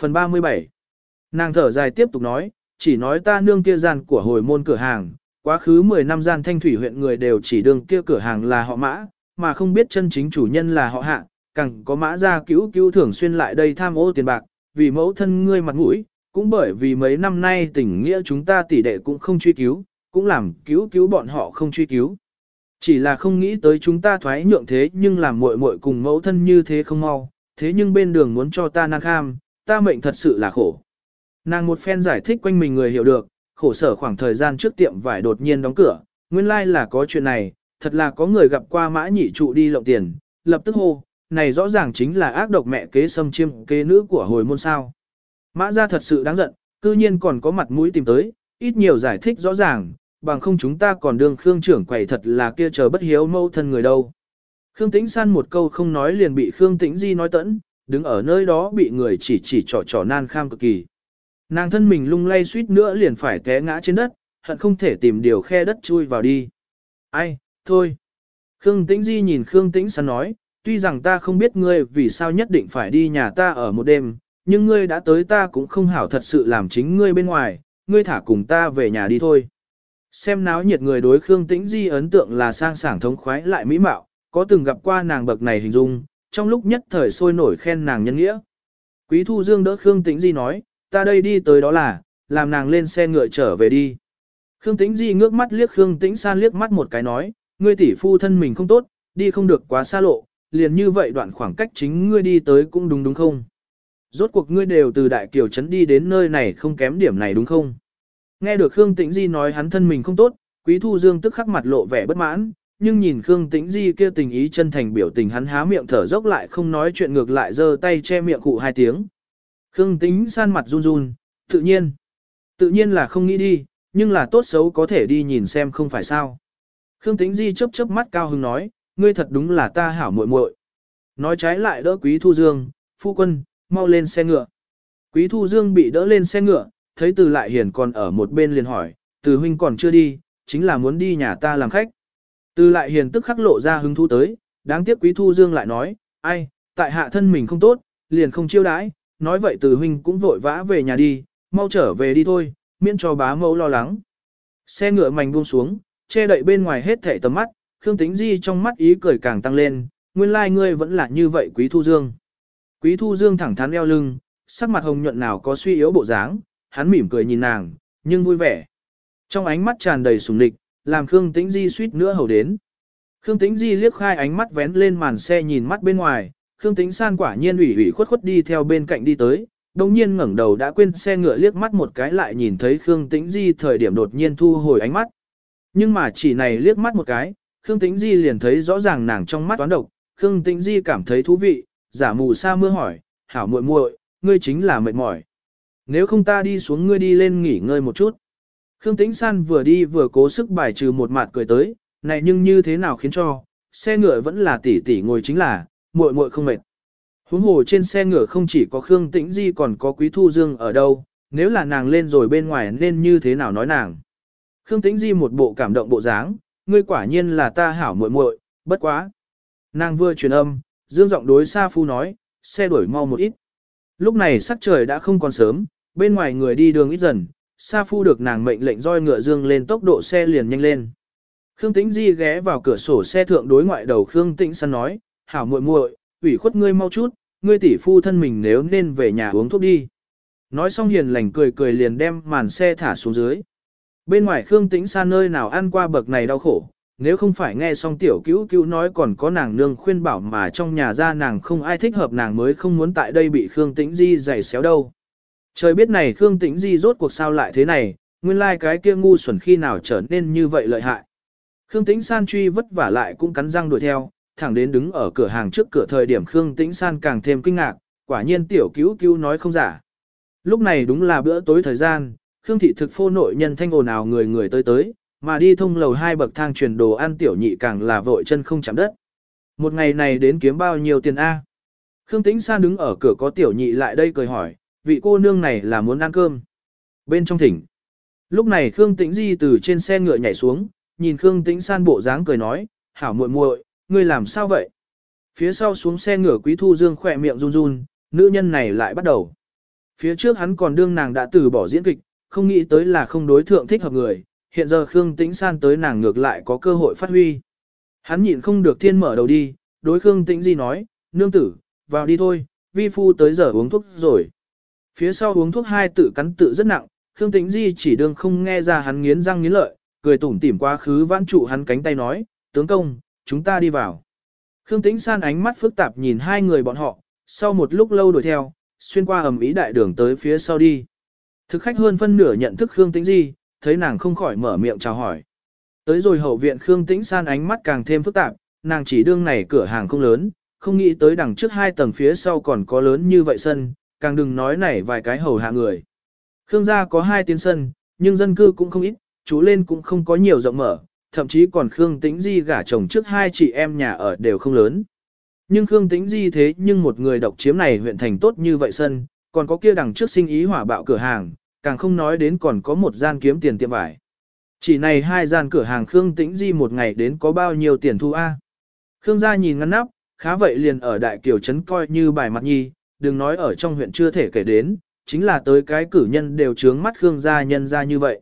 Phần 37 Nàng thở dài tiếp tục nói, chỉ nói ta nương kia gian của hồi môn cửa hàng, quá khứ 10 năm gian thanh thủy huyện người đều chỉ đường kia cửa hàng là họ mã, mà không biết chân chính chủ nhân là họ hạ, càng có mã gia cứu cứu thường xuyên lại đây tham ô tiền bạc, vì mẫu thân ngươi mặt mũi, cũng bởi vì mấy năm nay tình nghĩa chúng ta tỷ đệ cũng không truy cứu, cũng làm cứu cứu bọn họ không truy cứu. Chỉ là không nghĩ tới chúng ta thoái nhượng thế nhưng làm muội muội cùng mẫu thân như thế không mau, thế nhưng bên đường muốn cho ta năng kham, ta mệnh thật sự là khổ. Nàng một phen giải thích quanh mình người hiểu được, khổ sở khoảng thời gian trước tiệm vải đột nhiên đóng cửa, nguyên lai like là có chuyện này, thật là có người gặp qua mã nhị trụ đi lộng tiền, lập tức hô, này rõ ràng chính là ác độc mẹ kế xâm chiêm kế nữ của hồi môn sao. Mã ra thật sự đáng giận, cư nhiên còn có mặt mũi tìm tới, ít nhiều giải thích rõ ràng, bằng không chúng ta còn đương Khương trưởng quầy thật là kia chờ bất hiếu mâu thân người đâu. Khương Tĩnh San một câu không nói liền bị Khương Tĩnh Di nói tẫn, đứng ở nơi đó bị người chỉ chỉ trò trò nan kham cực kỳ. Nàng thân mình lung lay suýt nữa liền phải té ngã trên đất, hận không thể tìm điều khe đất chui vào đi. Ai, thôi. Khương Tĩnh Di nhìn Khương Tĩnh San nói, tuy rằng ta không biết ngươi vì sao nhất định phải đi nhà ta ở một đêm, nhưng ngươi đã tới ta cũng không hảo thật sự làm chính ngươi bên ngoài, ngươi thả cùng ta về nhà đi thôi. Xem náo nhiệt người đối Khương Tĩnh Di ấn tượng là sang sảng thống khoái lại mỹ mạo, có từng gặp qua nàng bậc này hình dung, trong lúc nhất thời sôi nổi khen nàng nhân nghĩa. Quý Thu Dương đỡ Khương Tĩnh Di nói, ta đây đi tới đó là, làm nàng lên xe ngựa trở về đi. Khương Tĩnh Di ngước mắt liếc Khương Tĩnh San liếc mắt một cái nói, ngươi tỷ phu thân mình không tốt, đi không được quá xa lộ, liền như vậy đoạn khoảng cách chính ngươi đi tới cũng đúng đúng không? Rốt cuộc ngươi đều từ Đại Kiều Trấn đi đến nơi này không kém điểm này đúng không? Nghe được Khương Tĩnh Di nói hắn thân mình không tốt, Quý Thu Dương tức khắc mặt lộ vẻ bất mãn, nhưng nhìn Khương Tĩnh Di kia tình ý chân thành biểu tình hắn há miệng thở dốc lại không nói chuyện ngược lại giơ tay che miệng cụ hai tiếng. Khương Tĩnh san mặt run run, tự nhiên. Tự nhiên là không nghĩ đi, nhưng là tốt xấu có thể đi nhìn xem không phải sao. Khương Tĩnh Di chớp chớp mắt cao hứng nói, ngươi thật đúng là ta hảo muội muội. Nói trái lại đỡ Quý Thu Dương, phu quân, mau lên xe ngựa. Quý Thu Dương bị đỡ lên xe ngựa, thấy từ lại hiền còn ở một bên liền hỏi, từ huynh còn chưa đi, chính là muốn đi nhà ta làm khách. Từ lại hiền tức khắc lộ ra hứng thú tới, đáng tiếc quý thu dương lại nói, ai, tại hạ thân mình không tốt, liền không chiêu đãi, nói vậy từ huynh cũng vội vã về nhà đi, mau trở về đi thôi, miễn cho bá mẫu lo lắng. Xe ngựa mảnh buông xuống, che đậy bên ngoài hết thảy tầm mắt, Khương Tĩnh Di trong mắt ý cười càng tăng lên, nguyên lai like ngươi vẫn là như vậy Quý Thu Dương. Quý Thu Dương thẳng thắn eo lưng, sắc mặt hồng nhuận nào có suy yếu bộ dáng, hắn mỉm cười nhìn nàng, nhưng vui vẻ. Trong ánh mắt tràn đầy sùng địch, làm Khương Tĩnh Di suýt nữa hầu đến. Khương Tĩnh Di liếc khai ánh mắt vén lên màn xe nhìn mắt bên ngoài, Khương Tĩnh San quả nhiên ủy ủy khuất khuất đi theo bên cạnh đi tới, đồng nhiên ngẩng đầu đã quên xe ngựa liếc mắt một cái lại nhìn thấy Khương Tĩnh Di thời điểm đột nhiên thu hồi ánh mắt. Nhưng mà chỉ này liếc mắt một cái, Khương Tĩnh Di liền thấy rõ ràng nàng trong mắt toán độc, Khương Tĩnh Di cảm thấy thú vị, giả mù sa mưa hỏi, hảo muội muội, ngươi chính là mệt mỏi. Nếu không ta đi xuống ngươi đi lên nghỉ ngơi một chút. Khương Tĩnh San vừa đi vừa cố sức bài trừ một mặt cười tới, này nhưng như thế nào khiến cho, xe ngựa vẫn là tỷ tỷ ngồi chính là, muội muội không mệt. Huống hồ trên xe ngựa không chỉ có Khương Tĩnh Di còn có Quý Thu Dương ở đâu, nếu là nàng lên rồi bên ngoài nên như thế nào nói nàng. Khương Tĩnh Di một bộ cảm động bộ dáng, ngươi quả nhiên là ta hảo muội muội, bất quá. Nàng vừa truyền âm, dương giọng đối Sa Phu nói, xe đuổi mau một ít. Lúc này sắc trời đã không còn sớm, bên ngoài người đi đường ít dần, Sa Phu được nàng mệnh lệnh roi ngựa dương lên tốc độ xe liền nhanh lên. Khương Tĩnh Di ghé vào cửa sổ xe thượng đối ngoại đầu Khương Tĩnh Săn nói, hảo muội muội, ủy khuất ngươi mau chút, ngươi tỷ phu thân mình nếu nên về nhà uống thuốc đi. Nói xong hiền lành cười cười liền đem màn xe thả xuống dưới. Bên ngoài Khương Tĩnh xa nơi nào ăn qua bậc này đau khổ, nếu không phải nghe xong tiểu cứu cứu nói còn có nàng nương khuyên bảo mà trong nhà ra nàng không ai thích hợp nàng mới không muốn tại đây bị Khương Tĩnh Di giày xéo đâu. Trời biết này Khương Tĩnh Di rốt cuộc sao lại thế này, nguyên lai like cái kia ngu xuẩn khi nào trở nên như vậy lợi hại. Khương Tĩnh San truy vất vả lại cũng cắn răng đuổi theo, thẳng đến đứng ở cửa hàng trước cửa thời điểm Khương Tĩnh San càng thêm kinh ngạc, quả nhiên tiểu cứu cứu nói không giả. Lúc này đúng là bữa tối thời gian, Khương thị thực phô nội nhân thanh ồn ào người người tới tới, mà đi thông lầu hai bậc thang truyền đồ ăn tiểu nhị càng là vội chân không chạm đất. Một ngày này đến kiếm bao nhiêu tiền A? Khương Tĩnh San đứng ở cửa có tiểu nhị lại đây cười hỏi, vị cô nương này là muốn ăn cơm. Bên trong thỉnh. Lúc này Khương Tĩnh Di từ trên xe ngựa nhảy xuống, nhìn Khương Tĩnh San bộ dáng cười nói, hảo muội muội, ngươi làm sao vậy? Phía sau xuống xe ngựa Quý Thu Dương khỏe miệng run run, nữ nhân này lại bắt đầu. Phía trước hắn còn đương nàng đã từ bỏ diễn kịch, không nghĩ tới là không đối thượng thích hợp người, hiện giờ Khương Tĩnh San tới nàng ngược lại có cơ hội phát huy. Hắn nhịn không được thiên mở đầu đi, đối Khương Tĩnh Di nói, nương tử, vào đi thôi, vi phu tới giờ uống thuốc rồi. Phía sau uống thuốc hai tự cắn tự rất nặng, Khương Tĩnh Di chỉ đương không nghe ra hắn nghiến răng nghiến lợi, cười tủm tỉm quá khứ vãn trụ hắn cánh tay nói, tướng công, chúng ta đi vào. Khương Tĩnh San ánh mắt phức tạp nhìn hai người bọn họ, sau một lúc lâu đuổi theo, xuyên qua ẩm ý đại đường tới phía sau đi. Thực khách hơn phân nửa nhận thức Khương Tĩnh Di, thấy nàng không khỏi mở miệng chào hỏi. Tới rồi hậu viện Khương Tĩnh San ánh mắt càng thêm phức tạp, nàng chỉ đương này cửa hàng không lớn, không nghĩ tới đằng trước hai tầng phía sau còn có lớn như vậy sân, càng đừng nói này vài cái hầu hạ người. Khương gia có hai tiến sân, nhưng dân cư cũng không ít, chú lên cũng không có nhiều rộng mở, thậm chí còn Khương Tĩnh Di gả chồng trước hai chị em nhà ở đều không lớn. Nhưng Khương Tĩnh Di thế nhưng một người độc chiếm này huyện thành tốt như vậy sân, còn có kia đằng trước sinh ý hỏa bạo cửa hàng, càng không nói đến còn có một gian kiếm tiền tiệm vải. Chỉ này hai gian cửa hàng Khương Tĩnh Di một ngày đến có bao nhiêu tiền thu A. Khương gia nhìn ngăn nắp, khá vậy liền ở đại kiều trấn coi như bài mặt nhi, đừng nói ở trong huyện chưa thể kể đến, chính là tới cái cử nhân đều trướng mắt Khương gia nhân ra như vậy.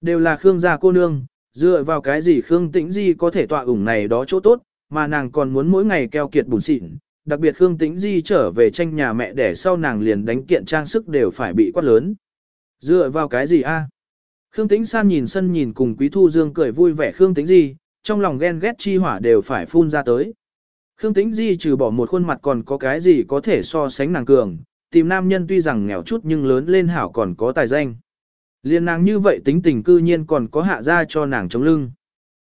Đều là Khương gia cô nương, dựa vào cái gì Khương Tĩnh Di có thể tọa ủng này đó chỗ tốt, mà nàng còn muốn mỗi ngày keo kiệt bùn xịn. Đặc biệt Khương Tĩnh Di trở về tranh nhà mẹ để sau nàng liền đánh kiện trang sức đều phải bị quát lớn. Dựa vào cái gì a? Khương Tĩnh San nhìn sân nhìn cùng Quý Thu Dương cười vui vẻ Khương Tĩnh Di, trong lòng ghen ghét chi hỏa đều phải phun ra tới. Khương Tĩnh Di trừ bỏ một khuôn mặt còn có cái gì có thể so sánh nàng cường, tìm nam nhân tuy rằng nghèo chút nhưng lớn lên hảo còn có tài danh. Liên nàng như vậy tính tình cư nhiên còn có hạ ra cho nàng chống lưng.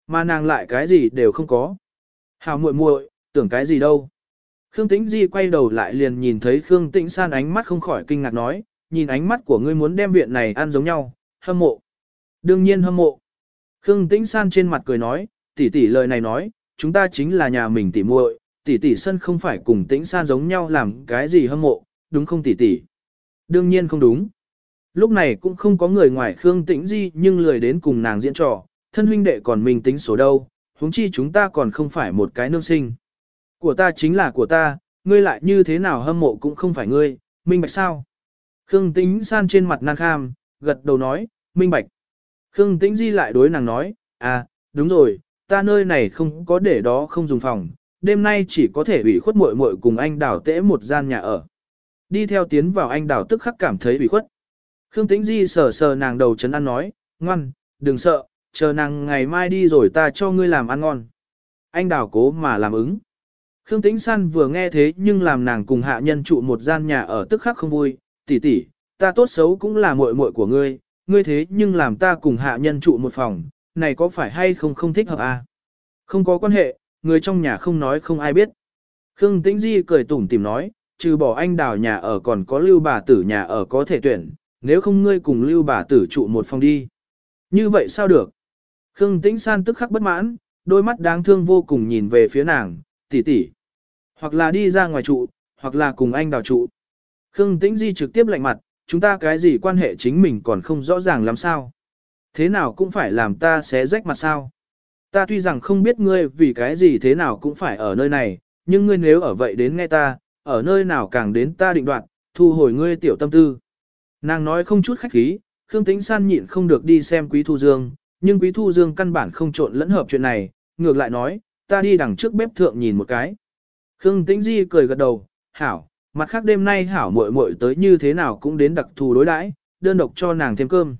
Mà nàng lại cái gì đều không có. Hảo muội muội, tưởng cái gì đâu. Khương Tĩnh Di quay đầu lại liền nhìn thấy Khương Tĩnh San ánh mắt không khỏi kinh ngạc nói, nhìn ánh mắt của ngươi muốn đem viện này ăn giống nhau, hâm mộ. Đương nhiên hâm mộ. Khương Tĩnh San trên mặt cười nói, tỷ tỷ lời này nói, chúng ta chính là nhà mình tỷ muội, tỷ tỷ sân không phải cùng Tĩnh San giống nhau làm cái gì hâm mộ, đúng không tỷ tỷ? Đương nhiên không đúng. Lúc này cũng không có người ngoài Khương Tĩnh Di nhưng lười đến cùng nàng diễn trò, thân huynh đệ còn mình tính số đâu, huống chi chúng ta còn không phải một cái nương sinh. Của ta chính là của ta, ngươi lại như thế nào hâm mộ cũng không phải ngươi, minh bạch sao? Khương Tĩnh San trên mặt nàng kham, gật đầu nói, minh bạch. Khương Tĩnh Di lại đối nàng nói, à, đúng rồi, ta nơi này không có để đó không dùng phòng, đêm nay chỉ có thể ủy khuất muội muội cùng anh đảo tễ một gian nhà ở. Đi theo tiến vào anh đảo tức khắc cảm thấy ủy khuất. Khương Tĩnh Di sờ sờ nàng đầu chấn ăn nói, ngoan, đừng sợ, chờ nàng ngày mai đi rồi ta cho ngươi làm ăn ngon. Anh đảo cố mà làm ứng. Khương Tĩnh San vừa nghe thế nhưng làm nàng cùng hạ nhân trụ một gian nhà ở tức khắc không vui, tỷ tỷ, ta tốt xấu cũng là muội muội của ngươi, ngươi thế nhưng làm ta cùng hạ nhân trụ một phòng, này có phải hay không không thích hợp à? Không có quan hệ, người trong nhà không nói không ai biết. Khương Tĩnh Di cười tủm tỉm nói, trừ bỏ anh đào nhà ở còn có lưu bà tử nhà ở có thể tuyển, nếu không ngươi cùng lưu bà tử trụ một phòng đi. Như vậy sao được? Khương Tĩnh San tức khắc bất mãn, đôi mắt đáng thương vô cùng nhìn về phía nàng, tỷ tỷ. Hoặc là đi ra ngoài trụ, hoặc là cùng anh đào trụ. Khương Tĩnh Di trực tiếp lạnh mặt, chúng ta cái gì quan hệ chính mình còn không rõ ràng làm sao. Thế nào cũng phải làm ta xé rách mặt sao. Ta tuy rằng không biết ngươi vì cái gì thế nào cũng phải ở nơi này, nhưng ngươi nếu ở vậy đến nghe ta, ở nơi nào càng đến ta định đoạt, thu hồi ngươi tiểu tâm tư. Nàng nói không chút khách khí, Khương Tĩnh San nhịn không được đi xem Quý Thu Dương, nhưng Quý Thu Dương căn bản không trộn lẫn hợp chuyện này, ngược lại nói, ta đi đằng trước bếp thượng nhìn một cái. Khương Tĩnh Di cười gật đầu, hảo, mặt khác đêm nay hảo muội muội tới như thế nào cũng đến đặc thù đối đãi, đơn độc cho nàng thêm cơm.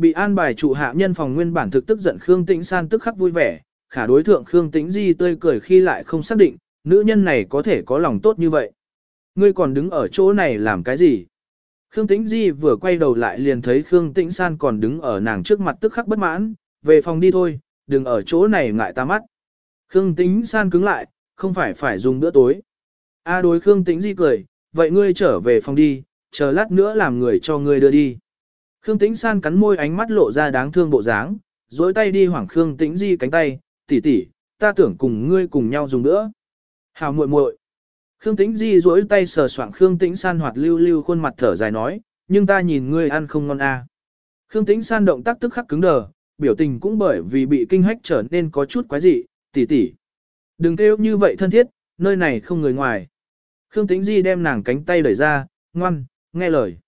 Bị an bài trụ hạ nhân phòng nguyên bản thực tức giận Khương Tĩnh San tức khắc vui vẻ, khả đối thượng Khương Tĩnh Di tươi cười khi lại không xác định, nữ nhân này có thể có lòng tốt như vậy. Ngươi còn đứng ở chỗ này làm cái gì? Khương Tĩnh Di vừa quay đầu lại liền thấy Khương Tĩnh San còn đứng ở nàng trước mặt tức khắc bất mãn, về phòng đi thôi, đừng ở chỗ này ngại ta mắt. Khương Tĩnh San cứng lại, không phải phải dùng bữa tối. A đối Khương Tĩnh Di cười, vậy ngươi trở về phòng đi, chờ lát nữa làm người cho ngươi đưa đi. Khương Tĩnh San cắn môi ánh mắt lộ ra đáng thương bộ dáng, dối tay đi hoảng Khương Tĩnh Di cánh tay, tỷ tỷ, ta tưởng cùng ngươi cùng nhau dùng nữa. Hào muội muội. Khương Tĩnh Di duỗi tay sờ soạng Khương Tĩnh San hoạt lưu lưu khuôn mặt thở dài nói, nhưng ta nhìn ngươi ăn không ngon à. Khương Tĩnh San động tác tức khắc cứng đờ, biểu tình cũng bởi vì bị kinh hách trở nên có chút quái dị, tỷ tỷ. Đừng kêu như vậy thân thiết, nơi này không người ngoài. Khương Tĩnh Di đem nàng cánh tay đẩy ra, ngoan, nghe lời.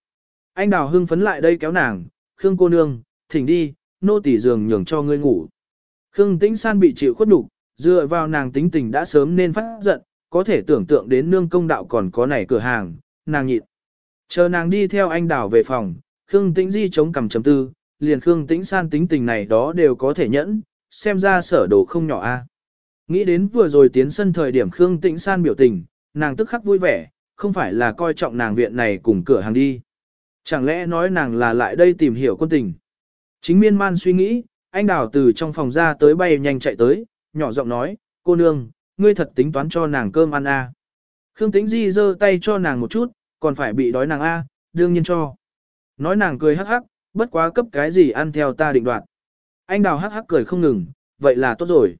Anh đào hưng phấn lại đây kéo nàng, Khương cô nương, thỉnh đi, nô tỳ giường nhường cho ngươi ngủ. Khương Tĩnh San bị chịu khuất nhục, dựa vào nàng tính tình đã sớm nên phát giận, có thể tưởng tượng đến nương công đạo còn có này cửa hàng, nàng nhịn. Chờ nàng đi theo anh đào về phòng, Khương Tĩnh Di chống cằm chấm tư, liền Khương Tĩnh San tính tình này đó đều có thể nhẫn, xem ra sở đồ không nhỏ a. Nghĩ đến vừa rồi tiến sân thời điểm Khương Tĩnh San biểu tình, nàng tức khắc vui vẻ, không phải là coi trọng nàng viện này cùng cửa hàng đi. Chẳng lẽ nói nàng là lại đây tìm hiểu quân tình. Chính miên man suy nghĩ, anh đào từ trong phòng ra tới bay nhanh chạy tới, nhỏ giọng nói, cô nương, ngươi thật tính toán cho nàng cơm ăn a. Khương Tĩnh Di giơ tay cho nàng một chút, còn phải bị đói nàng a, đương nhiên cho. Nói nàng cười hắc hắc, bất quá cấp cái gì ăn theo ta định đoạt. Anh đào hắc hắc cười không ngừng, vậy là tốt rồi.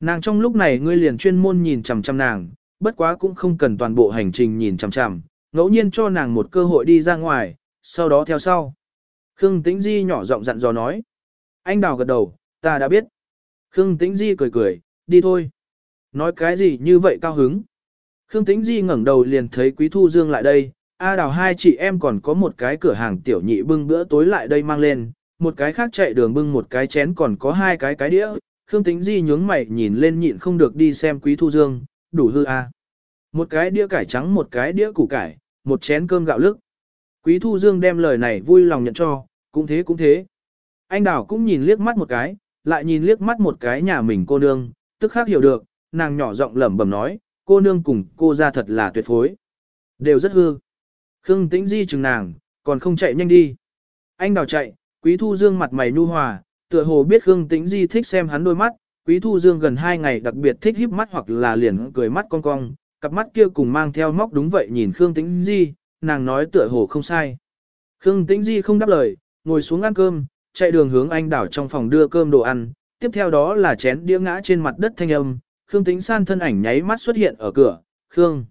Nàng trong lúc này ngươi liền chuyên môn nhìn chằm chằm nàng, bất quá cũng không cần toàn bộ hành trình nhìn chằm chằm, ngẫu nhiên cho nàng một cơ hội đi ra ngoài, sau đó theo sau. Khương Tĩnh Di nhỏ giọng dặn dò nói. Anh đào gật đầu, ta đã biết. Khương Tĩnh Di cười cười, đi thôi. Nói cái gì như vậy cao hứng. Khương Tĩnh Di ngẩng đầu liền thấy Quý Thu Dương lại đây, A đào hai chị em còn có một cái cửa hàng tiểu nhị bưng bữa tối lại đây mang lên, một cái khác chạy đường bưng một cái chén còn có hai cái cái đĩa. Khương Tĩnh Di nhướng mày nhìn lên nhịn không được đi xem Quý Thu Dương, đủ hư a. Một cái đĩa cải trắng một cái đĩa củ cải, một chén cơm gạo lức. Quý Thu Dương đem lời này vui lòng nhận cho, cũng thế cũng thế. Anh Đào cũng nhìn liếc mắt một cái, lại nhìn liếc mắt một cái nhà mình cô nương, tức khác hiểu được, nàng nhỏ giọng lẩm bẩm nói, cô nương cùng cô ra thật là tuyệt phối. Đều rất hư. Khương Tĩnh Di chừng nàng, còn không chạy nhanh đi. Anh Đào chạy, Quý Thu Dương mặt mày nu hòa, tựa hồ biết Khương Tĩnh Di thích xem hắn đôi mắt, Quý Thu Dương gần hai ngày đặc biệt thích híp mắt hoặc là liền cười mắt cong cong, cặp mắt kia cùng mang theo móc đúng vậy nhìn Khương Tĩnh Di, nàng nói tựa hồ không sai. Khương Tĩnh Di không đáp lời, ngồi xuống ăn cơm, chạy đường hướng anh đảo trong phòng đưa cơm đồ ăn, tiếp theo đó là chén đĩa ngã trên mặt đất thanh âm, Khương Tĩnh San thân ảnh nháy mắt xuất hiện ở cửa, Khương.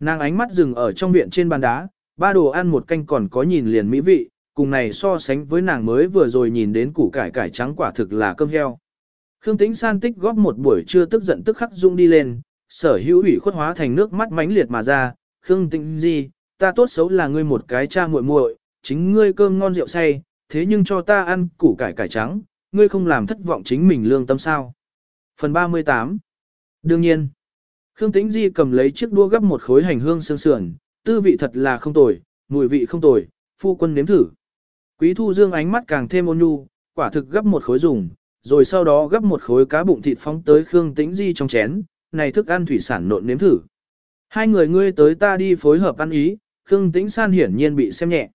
Nàng ánh mắt dừng ở trong viện trên bàn đá, ba đồ ăn một canh còn có nhìn liền mỹ vị, cùng này so sánh với nàng mới vừa rồi nhìn đến củ cải cải trắng quả thực là cơm heo. Khương Tĩnh San tích góp một buổi trưa tức giận tức khắc dung đi lên, sở hữu ủy khuất hóa thành nước mắt mãnh liệt mà ra, Khương Tĩnh di ta tốt xấu là ngươi một cái cha muội muội, chính ngươi cơm ngon rượu say, thế nhưng cho ta ăn củ cải cải trắng, ngươi không làm thất vọng chính mình lương tâm sao. Phần 38 Đương nhiên, Khương Tĩnh Di cầm lấy chiếc đua gấp một khối hành hương sương sườn, tư vị thật là không tồi, mùi vị không tồi, phu quân nếm thử. Quý Thu Dương ánh mắt càng thêm ôn nhu, quả thực gấp một khối dùng, rồi sau đó gấp một khối cá bụng thịt phóng tới Khương Tĩnh Di trong chén, này thức ăn thủy sản nộn nếm thử. Hai người ngươi tới ta đi phối hợp ăn ý, Khương Tĩnh San hiển nhiên bị xem nhẹ.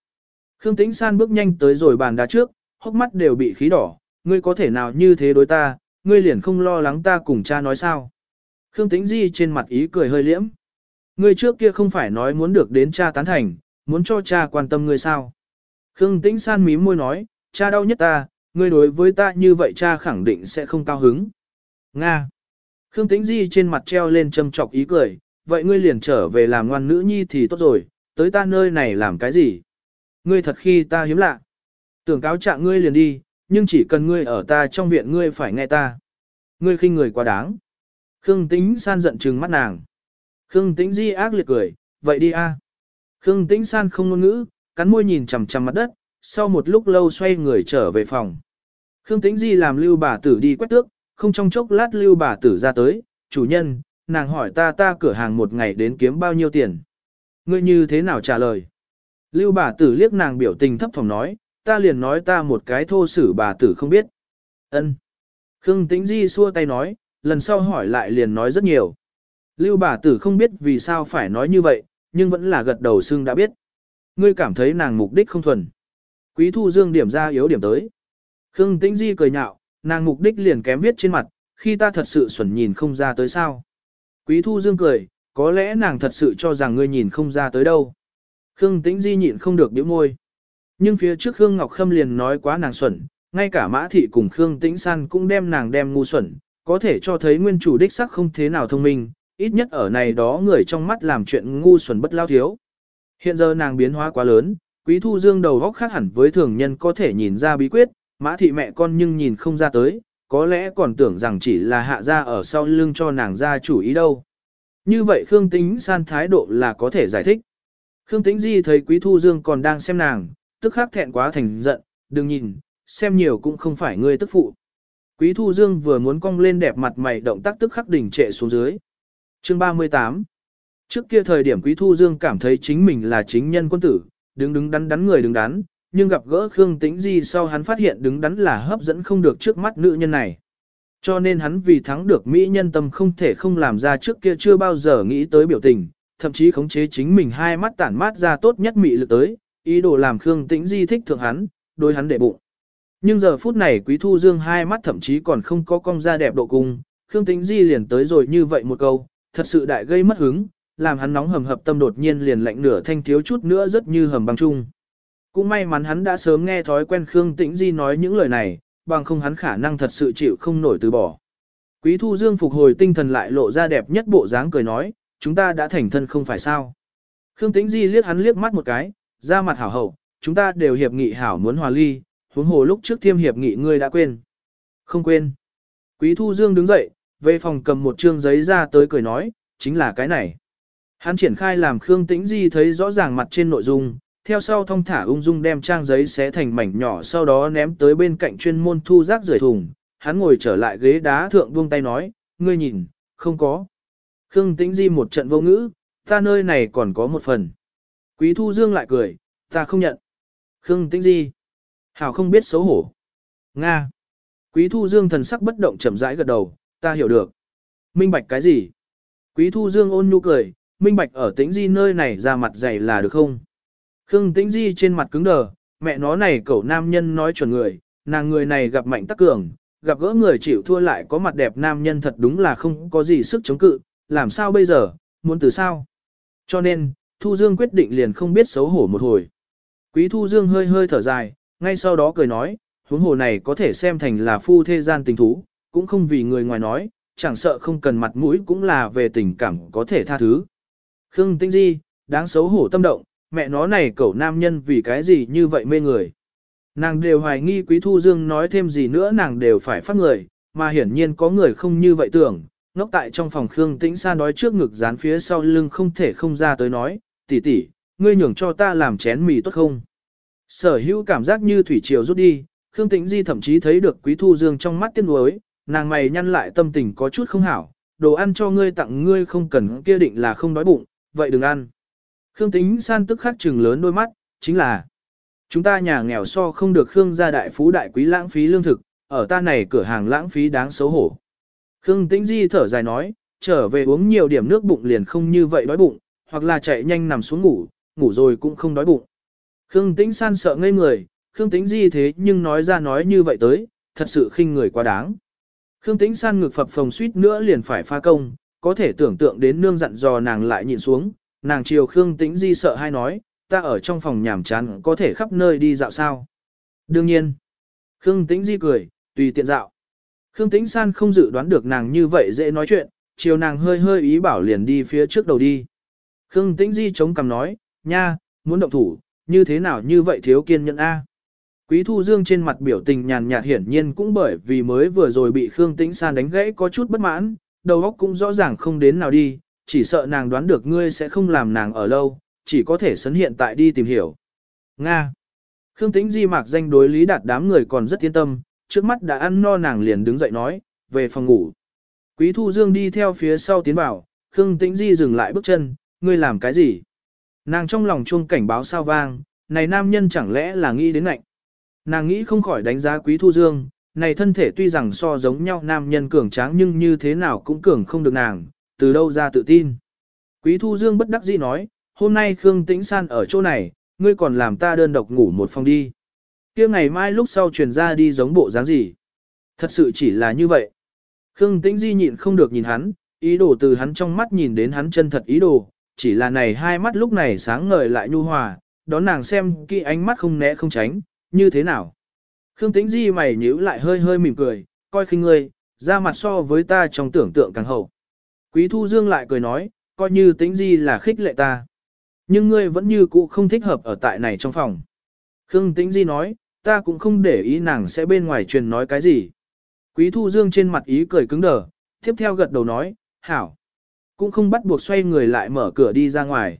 Khương Tĩnh San bước nhanh tới rồi bàn đá trước, hốc mắt đều bị khí đỏ, ngươi có thể nào như thế đối ta, ngươi liền không lo lắng ta cùng cha nói sao. Khương Tĩnh Di trên mặt ý cười hơi liễm. Ngươi trước kia không phải nói muốn được đến cha tán thành, muốn cho cha quan tâm ngươi sao. Khương Tĩnh San mím môi nói, cha đau nhất ta, ngươi đối với ta như vậy cha khẳng định sẽ không cao hứng. Nga. Khương Tĩnh Di trên mặt treo lên châm chọc ý cười, vậy ngươi liền trở về làm ngoan nữ nhi thì tốt rồi, tới ta nơi này làm cái gì? Ngươi thật khi ta hiếm lạ. Tưởng cáo trạng ngươi liền đi, nhưng chỉ cần ngươi ở ta trong viện ngươi phải nghe ta. Ngươi khinh người quá đáng. Khương Tĩnh San giận trừng mắt nàng. Khương Tĩnh Di ác liệt cười, vậy đi a. Khương Tĩnh San không ngôn ngữ, cắn môi nhìn chằm chằm mặt đất, sau một lúc lâu xoay người trở về phòng. Khương Tĩnh Di làm lưu bà tử đi quét tước, không trong chốc lát lưu bà tử ra tới, chủ nhân, nàng hỏi ta ta cửa hàng một ngày đến kiếm bao nhiêu tiền. Ngươi như thế nào trả lời? Lưu bà tử liếc nàng biểu tình thấp phòng nói, ta liền nói ta một cái thô sử bà tử không biết. Ân. Khương Tĩnh Di xua tay nói, lần sau hỏi lại liền nói rất nhiều. Lưu bà tử không biết vì sao phải nói như vậy, nhưng vẫn là gật đầu xưng đã biết. Ngươi cảm thấy nàng mục đích không thuần. Quý thu dương điểm ra yếu điểm tới. Khương Tĩnh Di cười nhạo, nàng mục đích liền kém viết trên mặt, khi ta thật sự xuẩn nhìn không ra tới sao. Quý thu dương cười, có lẽ nàng thật sự cho rằng ngươi nhìn không ra tới đâu. Khương Tĩnh Di nhịn không được bĩu môi. Nhưng phía trước Khương Ngọc Khâm liền nói quá nàng xuẩn, ngay cả Mã Thị cùng Khương Tĩnh San cũng đem nàng đem ngu xuẩn, có thể cho thấy nguyên chủ đích sắc không thế nào thông minh, ít nhất ở này đó người trong mắt làm chuyện ngu xuẩn bất lao thiếu. Hiện giờ nàng biến hóa quá lớn, Quý Thu Dương đầu góc khác hẳn với thường nhân có thể nhìn ra bí quyết, Mã Thị mẹ con nhưng nhìn không ra tới, có lẽ còn tưởng rằng chỉ là hạ ra ở sau lưng cho nàng ra chủ ý đâu. Như vậy Khương Tĩnh San thái độ là có thể giải thích. Khương Tĩnh Di thấy Quý Thu Dương còn đang xem nàng, tức khắc thẹn quá thành giận, đừng nhìn, xem nhiều cũng không phải ngươi tức phụ. Quý Thu Dương vừa muốn cong lên đẹp mặt mày động tác tức khắc đỉnh trệ xuống dưới. Chương 38 Trước kia thời điểm Quý Thu Dương cảm thấy chính mình là chính nhân quân tử, đứng đứng đắn đắn người đứng đắn, nhưng gặp gỡ Khương Tĩnh Di sau hắn phát hiện đứng đắn là hấp dẫn không được trước mắt nữ nhân này. Cho nên hắn vì thắng được Mỹ nhân tâm không thể không làm ra trước kia chưa bao giờ nghĩ tới biểu tình, thậm chí khống chế chính mình hai mắt tản mát ra tốt nhất mị lực tới, ý đồ làm Khương Tĩnh Di thích thượng hắn, đối hắn để bụng. Nhưng giờ phút này Quý Thu Dương hai mắt thậm chí còn không có cong ra đẹp độ cùng, Khương Tĩnh Di liền tới rồi như vậy một câu, thật sự đại gây mất hứng, làm hắn nóng hầm hập tâm đột nhiên liền lạnh nửa thanh thiếu chút nữa rất như hầm băng chung. Cũng may mắn hắn đã sớm nghe thói quen Khương Tĩnh Di nói những lời này, bằng không hắn khả năng thật sự chịu không nổi từ bỏ. Quý Thu Dương phục hồi tinh thần lại lộ ra đẹp nhất bộ dáng cười nói, chúng ta đã thành thân không phải sao. Khương Tĩnh Di liếc hắn liếc mắt một cái, ra mặt hảo hậu, chúng ta đều hiệp nghị hảo muốn hòa ly, huống hồ lúc trước thiêm hiệp nghị ngươi đã quên. Không quên. Quý Thu Dương đứng dậy, về phòng cầm một trương giấy ra tới cười nói, chính là cái này. Hắn triển khai làm Khương Tĩnh Di thấy rõ ràng mặt trên nội dung, theo sau thông thả ung dung đem trang giấy xé thành mảnh nhỏ sau đó ném tới bên cạnh chuyên môn thu rác rưởi thùng. Hắn ngồi trở lại ghế đá thượng buông tay nói, ngươi nhìn, không có. Khương Tĩnh Di một trận vô ngữ, ta nơi này còn có một phần. Quý Thu Dương lại cười, ta không nhận. Khương Tĩnh Di. Hảo không biết xấu hổ. Nga. Quý Thu Dương thần sắc bất động chậm rãi gật đầu, ta hiểu được. Minh bạch cái gì? Quý Thu Dương ôn nhu cười, minh bạch ở Tĩnh Di nơi này ra mặt dày là được không? Khương Tĩnh Di trên mặt cứng đờ, mẹ nó này cậu nam nhân nói chuẩn người, nàng người này gặp mạnh tắc cường, gặp gỡ người chịu thua lại có mặt đẹp nam nhân thật đúng là không có gì sức chống cự, làm sao bây giờ, muốn từ sao? Cho nên, Thu Dương quyết định liền không biết xấu hổ một hồi. Quý Thu Dương hơi hơi thở dài, ngay sau đó cười nói, huống hồ này có thể xem thành là phu thế gian tình thú, cũng không vì người ngoài nói, chẳng sợ không cần mặt mũi cũng là về tình cảm có thể tha thứ. Khương Tĩnh Di, đáng xấu hổ tâm động, mẹ nó này cậu nam nhân vì cái gì như vậy mê người. Nàng đều hoài nghi Quý Thu Dương nói thêm gì nữa nàng đều phải phát người, mà hiển nhiên có người không như vậy tưởng, ngốc tại trong phòng Khương Tĩnh Sa nói trước ngực dán phía sau lưng không thể không ra tới nói, tỷ tỷ, ngươi nhường cho ta làm chén mì tốt không? Sở hữu cảm giác như thủy triều rút đi, Khương Tĩnh Di thậm chí thấy được Quý Thu Dương trong mắt tiếc nuối, nàng mày nhăn lại tâm tình có chút không hảo, đồ ăn cho ngươi tặng ngươi không cần kia định là không đói bụng, vậy đừng ăn. Khương Tĩnh San tức khắc trừng lớn đôi mắt, chính là chúng ta nhà nghèo so không được Khương gia đại phú đại quý lãng phí lương thực, ở ta này cửa hàng lãng phí đáng xấu hổ. Khương Tĩnh Di thở dài nói, trở về uống nhiều điểm nước bụng liền không như vậy đói bụng, hoặc là chạy nhanh nằm xuống ngủ, ngủ rồi cũng không đói bụng. Khương Tĩnh San sợ ngây người, Khương Tĩnh Di thế nhưng nói ra nói như vậy tới, thật sự khinh người quá đáng. Khương Tĩnh San ngực phập phồng suýt nữa liền phải pha công, có thể tưởng tượng đến nương dặn dò nàng lại nhìn xuống, nàng chiều Khương Tĩnh Di sợ hay nói, ta ở trong phòng nhàm chán có thể khắp nơi đi dạo sao. Đương nhiên, Khương Tĩnh Di cười, tùy tiện dạo. Khương Tĩnh San không dự đoán được nàng như vậy dễ nói chuyện, chiều nàng hơi hơi ý bảo liền đi phía trước đầu đi. Khương Tĩnh Di chống cằm nói, nha, muốn động thủ, như thế nào như vậy thiếu kiên nhẫn A. Quý Thu Dương trên mặt biểu tình nhàn nhạt hiển nhiên cũng bởi vì mới vừa rồi bị Khương Tĩnh San đánh gãy có chút bất mãn, đầu óc cũng rõ ràng không đến nào đi, chỉ sợ nàng đoán được ngươi sẽ không làm nàng ở lâu, chỉ có thể sấn hiện tại đi tìm hiểu. Nga. Khương Tĩnh Di mạc danh đối lý đạt đám người còn rất yên tâm, trước mắt đã ăn no nàng liền đứng dậy nói, về phòng ngủ. Quý Thu Dương đi theo phía sau tiến vào, Khương Tĩnh Di dừng lại bước chân, ngươi làm cái gì? Nàng trong lòng chuông cảnh báo sao vang, này nam nhân chẳng lẽ là nghĩ đến ngạnh. Nàng nghĩ không khỏi đánh giá Quý Thu Dương, này thân thể tuy rằng so giống nhau nam nhân cường tráng nhưng như thế nào cũng cường không được nàng, từ đâu ra tự tin. Quý Thu Dương bất đắc dĩ nói, hôm nay Khương Tĩnh San ở chỗ này, ngươi còn làm ta đơn độc ngủ một phòng đi kia ngày mai lúc sau truyền ra đi giống bộ dáng gì. Thật sự chỉ là như vậy. Khương Tĩnh Di nhịn không được nhìn hắn, ý đồ từ hắn trong mắt nhìn đến hắn chân thật ý đồ, chỉ là này hai mắt lúc này sáng ngời lại nhu hòa, đón nàng xem kỹ ánh mắt không né không tránh, như thế nào. Khương Tĩnh Di mày nhíu lại hơi hơi mỉm cười, coi khinh ngươi, ra mặt so với ta trong tưởng tượng càng hậu. Quý Thu Dương lại cười nói, coi như Tĩnh Di là khích lệ ta. Nhưng ngươi vẫn như cũ không thích hợp ở tại này trong phòng. Khương Tĩnh Di nói, ta cũng không để ý nàng sẽ bên ngoài truyền nói cái gì. Quý Thu Dương trên mặt ý cười cứng đờ, tiếp theo gật đầu nói, hảo. Cũng không bắt buộc xoay người lại mở cửa đi ra ngoài.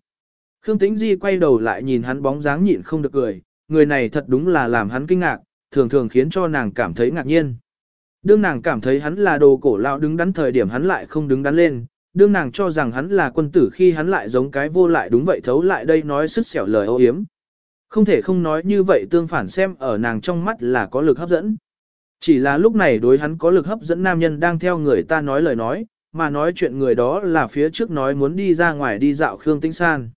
Khương Tĩnh Di quay đầu lại nhìn hắn bóng dáng nhịn không được cười, người này thật đúng là làm hắn kinh ngạc, thường thường khiến cho nàng cảm thấy ngạc nhiên. Đương nàng cảm thấy hắn là đồ cổ lão đứng đắn thời điểm hắn lại không đứng đắn lên, đương nàng cho rằng hắn là quân tử khi hắn lại giống cái vô lại đúng vậy thấu lại đây nói sức xẻo lời ô hiếm. Không thể không nói như vậy tương phản xem ở nàng trong mắt là có lực hấp dẫn. Chỉ là lúc này đối hắn có lực hấp dẫn nam nhân đang theo người ta nói lời nói, mà nói chuyện người đó là phía trước nói muốn đi ra ngoài đi dạo Khương Tĩnh San.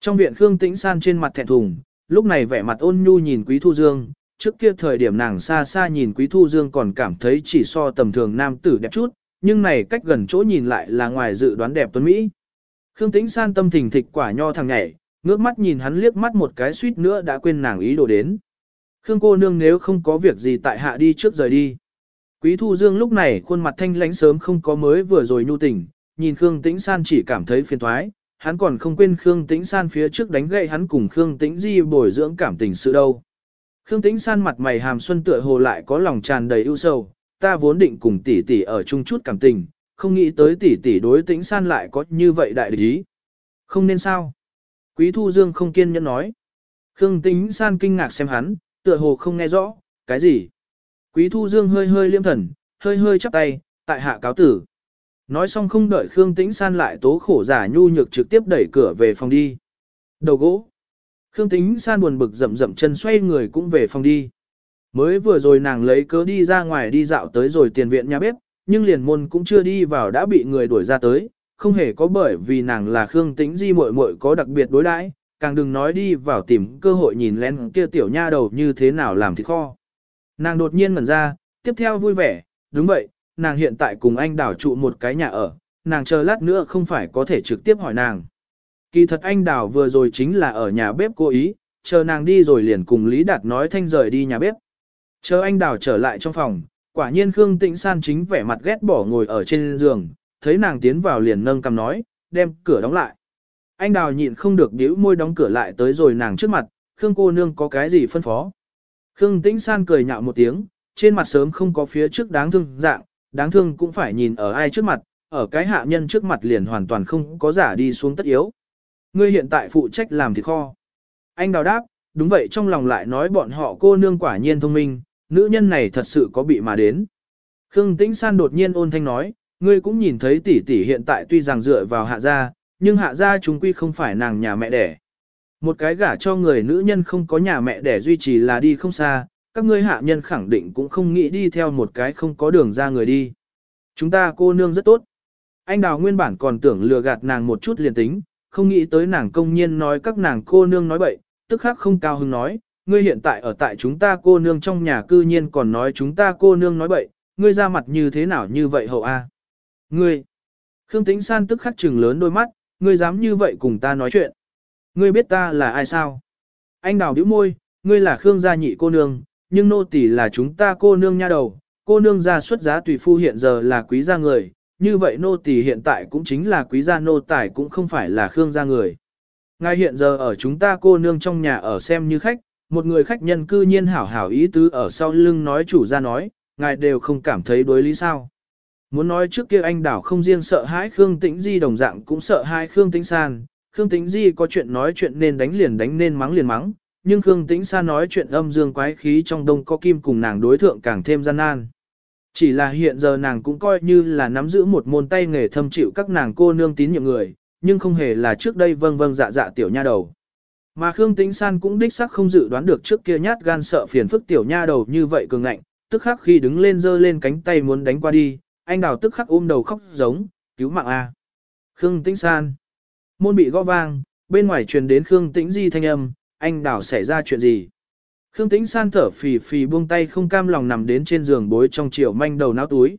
Trong viện Khương Tĩnh San trên mặt thẹn thùng, lúc này vẻ mặt ôn nhu nhìn Quý Thu Dương, trước kia thời điểm nàng xa xa nhìn Quý Thu Dương còn cảm thấy chỉ so tầm thường nam tử đẹp chút, nhưng này cách gần chỗ nhìn lại là ngoài dự đoán đẹp tuấn Mỹ. Khương Tĩnh San tâm thình thịch quả nho thằng nhảy, ngước mắt nhìn hắn liếc mắt một cái suýt nữa đã quên nàng ý đồ đến. Khương cô nương nếu không có việc gì tại hạ đi trước rời đi. Quý Thu Dương lúc này khuôn mặt thanh lãnh sớm không có mới vừa rồi nhu tình, nhìn Khương Tĩnh San chỉ cảm thấy phiền toái, hắn còn không quên Khương Tĩnh San phía trước đánh gậy hắn cùng Khương Tĩnh Di bồi dưỡng cảm tình sự đâu. Khương Tĩnh San mặt mày hàm xuân tựa hồ lại có lòng tràn đầy ưu sầu, ta vốn định cùng tỷ tỷ ở chung chút cảm tình, không nghĩ tới tỷ tỷ đối Tĩnh San lại có như vậy đại địch ý. Không nên sao? Quý Thu Dương không kiên nhẫn nói. Khương Tĩnh San kinh ngạc xem hắn, tựa hồ không nghe rõ, cái gì? Quý Thu Dương hơi hơi liêm thần, hơi hơi chắp tay, tại hạ cáo tử. Nói xong không đợi Khương Tĩnh San lại tố khổ giả nhu nhược trực tiếp đẩy cửa về phòng đi. Đầu gỗ. Khương Tĩnh San buồn bực rậm rậm chân xoay người cũng về phòng đi. Mới vừa rồi nàng lấy cớ đi ra ngoài đi dạo tới rồi tiền viện nhà bếp, nhưng liền môn cũng chưa đi vào đã bị người đuổi ra tới, không hề có bởi vì nàng là Khương Tĩnh Di muội muội có đặc biệt đối đãi, càng đừng nói đi vào tìm cơ hội nhìn lén kia tiểu nha đầu như thế nào làm thịt kho. Nàng đột nhiên ngẩn ra, tiếp theo vui vẻ, đúng vậy, nàng hiện tại cùng anh đảo trụ một cái nhà ở, nàng chờ lát nữa không phải có thể trực tiếp hỏi nàng. Kỳ thật anh đào vừa rồi chính là ở nhà bếp cố ý, chờ nàng đi rồi liền cùng Lý Đạt nói thanh rời đi nhà bếp. Chờ anh đào trở lại trong phòng, quả nhiên Khương Tĩnh San chính vẻ mặt ghét bỏ ngồi ở trên giường, thấy nàng tiến vào liền nâng cầm nói, đem cửa đóng lại. Anh đào nhịn không được điếu môi đóng cửa lại tới rồi nàng trước mặt, Khương cô nương có cái gì phân phó. Khương Tĩnh San cười nhạo một tiếng, trên mặt sớm không có phía trước đáng thương dạng, đáng thương cũng phải nhìn ở ai trước mặt, ở cái hạ nhân trước mặt liền hoàn toàn không có giả đi xuống tất yếu. Ngươi hiện tại phụ trách làm thịt kho. Anh đào đáp, đúng vậy trong lòng lại nói bọn họ cô nương quả nhiên thông minh, nữ nhân này thật sự có bị mà đến. Khương Tĩnh San đột nhiên ôn thanh nói, ngươi cũng nhìn thấy tỷ tỷ hiện tại tuy rằng dựa vào hạ gia, nhưng hạ gia chúng quy không phải nàng nhà mẹ đẻ. Một cái gả cho người nữ nhân không có nhà mẹ đẻ duy trì là đi không xa, các ngươi hạ nhân khẳng định cũng không nghĩ đi theo một cái không có đường ra người đi. Chúng ta cô nương rất tốt. Anh đào nguyên bản còn tưởng lừa gạt nàng một chút liền tính, không nghĩ tới nàng công nhiên nói các nàng cô nương nói bậy, tức khắc không cao hứng nói, ngươi hiện tại ở tại chúng ta cô nương trong nhà cư nhiên còn nói chúng ta cô nương nói bậy, ngươi ra mặt như thế nào như vậy hậu a? Ngươi! Khương Tĩnh San tức khắc trừng lớn đôi mắt, ngươi dám như vậy cùng ta nói chuyện. Ngươi biết ta là ai sao? Anh đào bĩu môi, ngươi là Khương gia nhị cô nương, nhưng nô tỳ là chúng ta cô nương nha đầu, cô nương gia xuất giá tùy phu hiện giờ là quý gia người, như vậy nô tỳ hiện tại cũng chính là quý gia nô tài cũng không phải là Khương gia người. Ngài hiện giờ ở chúng ta cô nương trong nhà ở xem như khách, một người khách nhân cư nhiên hảo hảo ý tứ ở sau lưng nói chủ gia nói, ngài đều không cảm thấy đối lý sao. Muốn nói trước kia anh đảo không riêng sợ hãi Khương Tĩnh Di đồng dạng cũng sợ hãi Khương Tĩnh San, Khương Tĩnh Di có chuyện nói chuyện nên đánh liền đánh nên mắng liền mắng, nhưng Khương Tĩnh San nói chuyện âm dương quái khí trong đông có kim cùng nàng đối thượng càng thêm gian nan. Chỉ là hiện giờ nàng cũng coi như là nắm giữ một môn tay nghề thâm chịu các nàng cô nương tín nhiệm người, nhưng không hề là trước đây vâng vâng dạ dạ tiểu nha đầu. Mà Khương Tĩnh San cũng đích xác không dự đoán được trước kia nhát gan sợ phiền phức tiểu nha đầu như vậy cường ngạnh, tức khắc khi đứng lên giơ lên cánh tay muốn đánh qua đi, anh đào tức khắc ôm đầu khóc giống, cứu mạng a. Khương Tĩnh San. Môn bị gõ vang, bên ngoài truyền đến Khương Tĩnh Di thanh âm, anh đào xảy ra chuyện gì? Khương Tĩnh San thở phì phì buông tay không cam lòng nằm đến trên giường bối trong chiều manh đầu náo túi.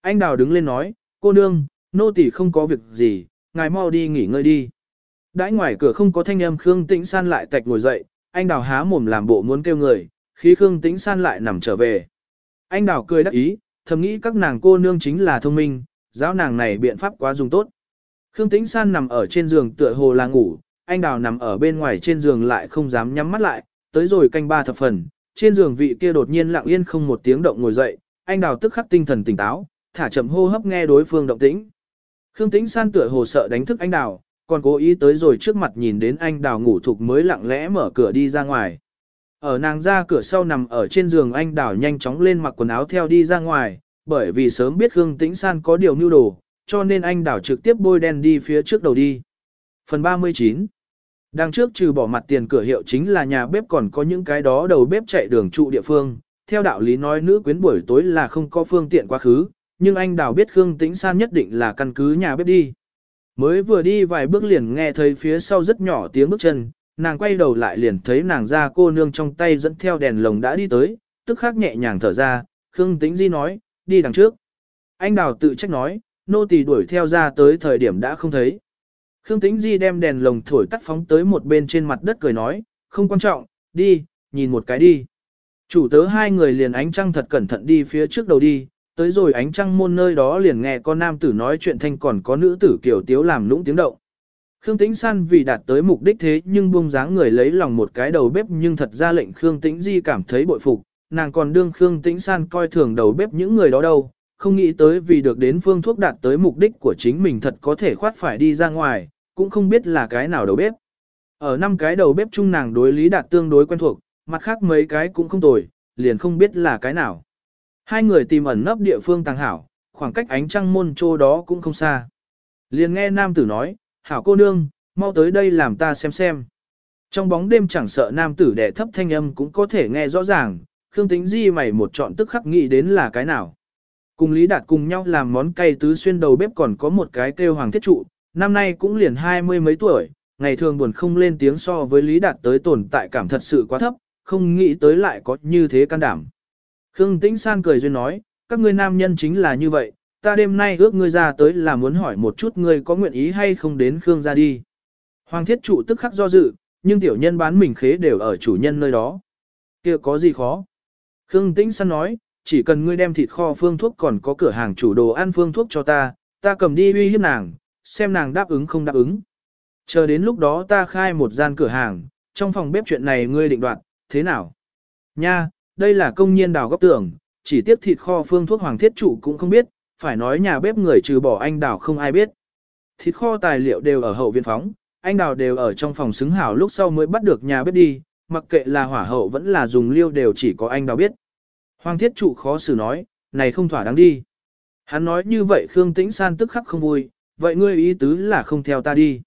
Anh đào đứng lên nói, cô nương, nô tỳ không có việc gì, ngài mau đi nghỉ ngơi đi. Đãi ngoài cửa không có thanh âm Khương Tĩnh San lại tạch ngồi dậy, anh đào há mồm làm bộ muốn kêu người, khi Khương Tĩnh San lại nằm trở về. Anh đào cười đắc ý, thầm nghĩ các nàng cô nương chính là thông minh, giáo nàng này biện pháp quá dùng tốt. Khương Tĩnh San nằm ở trên giường tựa hồ là ngủ, anh đào nằm ở bên ngoài trên giường lại không dám nhắm mắt lại, tới rồi canh ba thập phần, trên giường vị kia đột nhiên lặng yên không một tiếng động ngồi dậy, anh đào tức khắc tinh thần tỉnh táo, thả chậm hô hấp nghe đối phương động tĩnh. Khương Tĩnh San tựa hồ sợ đánh thức anh đào, còn cố ý tới rồi trước mặt nhìn đến anh đào ngủ thục mới lặng lẽ mở cửa đi ra ngoài. Ở nàng ra cửa sau nằm ở trên giường anh đào nhanh chóng lên mặc quần áo theo đi ra ngoài, bởi vì sớm biết Khương Tĩnh San có điều mưu đồ, cho nên anh đào trực tiếp bôi đen đi phía trước đầu đi. Phần 39 Đằng trước trừ bỏ mặt tiền cửa hiệu chính là nhà bếp còn có những cái đó đầu bếp chạy đường trụ địa phương. Theo đạo lý nói nữ quyến buổi tối là không có phương tiện quá khứ, nhưng anh đào biết Khương Tĩnh San nhất định là căn cứ nhà bếp đi. Mới vừa đi vài bước liền nghe thấy phía sau rất nhỏ tiếng bước chân, nàng quay đầu lại liền thấy nàng ra cô nương trong tay dẫn theo đèn lồng đã đi tới, tức khắc nhẹ nhàng thở ra, Khương Tĩnh Di nói, đi đằng trước. Anh đào tự trách nói, nô tỳ đuổi theo ra tới thời điểm đã không thấy. Khương Tĩnh Di đem đèn lồng thổi tắt phóng tới một bên trên mặt đất cười nói, không quan trọng, đi, nhìn một cái đi. Chủ tớ hai người liền ánh trăng thật cẩn thận đi phía trước đầu đi, tới rồi ánh trăng môn nơi đó liền nghe con nam tử nói chuyện thanh còn có nữ tử kiểu tiếu làm lũng tiếng động. Khương Tĩnh San vì đạt tới mục đích thế nhưng buông dáng người lấy lòng một cái đầu bếp nhưng thật ra lệnh Khương Tĩnh Di cảm thấy bội phục, nàng còn đương Khương Tĩnh San coi thường đầu bếp những người đó đâu, không nghĩ tới vì được đến phương thuốc đạt tới mục đích của chính mình thật có thể khoát phải đi ra ngoài, cũng không biết là cái nào đầu bếp. Ở năm cái đầu bếp chung nàng đối lý đạt tương đối quen thuộc, mặt khác mấy cái cũng không tồi, liền không biết là cái nào. Hai người tìm ẩn nấp địa phương tàng hảo, khoảng cách ánh trăng môn trô đó cũng không xa. Liền nghe nam tử nói, hảo cô nương, mau tới đây làm ta xem xem. Trong bóng đêm chẳng sợ nam tử đẻ thấp thanh âm cũng có thể nghe rõ ràng, Khương Tính Di mày một chọn tức khắc nghĩ đến là cái nào. Cùng Lý Đạt cùng nhau làm món cay tứ xuyên đầu bếp còn có một cái kêu hoàng thiết trụ, năm nay cũng liền hai mươi mấy tuổi, ngày thường buồn không lên tiếng so với Lý Đạt tới tồn tại cảm thật sự quá thấp, không nghĩ tới lại có như thế can đảm. Khương Tĩnh San cười duyên nói, các ngươi nam nhân chính là như vậy, ta đêm nay ước ngươi ra tới là muốn hỏi một chút ngươi có nguyện ý hay không đến Khương ra đi. Hoàng thiết trụ tức khắc do dự, nhưng tiểu nhân bán mình khế đều ở chủ nhân nơi đó. kia có gì khó? Khương Tĩnh San nói, chỉ cần ngươi đem thịt kho phương thuốc còn có cửa hàng chủ đồ ăn phương thuốc cho ta, ta cầm đi uy hiếp nàng, xem nàng đáp ứng không đáp ứng. Chờ đến lúc đó ta khai một gian cửa hàng, trong phòng bếp chuyện này ngươi định đoạt, thế nào? Nha, đây là công nhiên đào góc tưởng, chỉ tiếp thịt kho phương thuốc hoàng thiết chủ cũng không biết, phải nói nhà bếp người trừ bỏ anh đào không ai biết. Thịt kho tài liệu đều ở hậu viện phóng, anh đào đều ở trong phòng xứng hảo lúc sau mới bắt được nhà bếp đi, mặc kệ là hỏa hậu vẫn là dùng liêu đều chỉ có anh đào biết. Hoàng thiết trụ khó xử nói, này không thỏa đáng đi. Hắn nói như vậy Khương Tĩnh San tức khắc không vui, vậy ngươi ý tứ là không theo ta đi.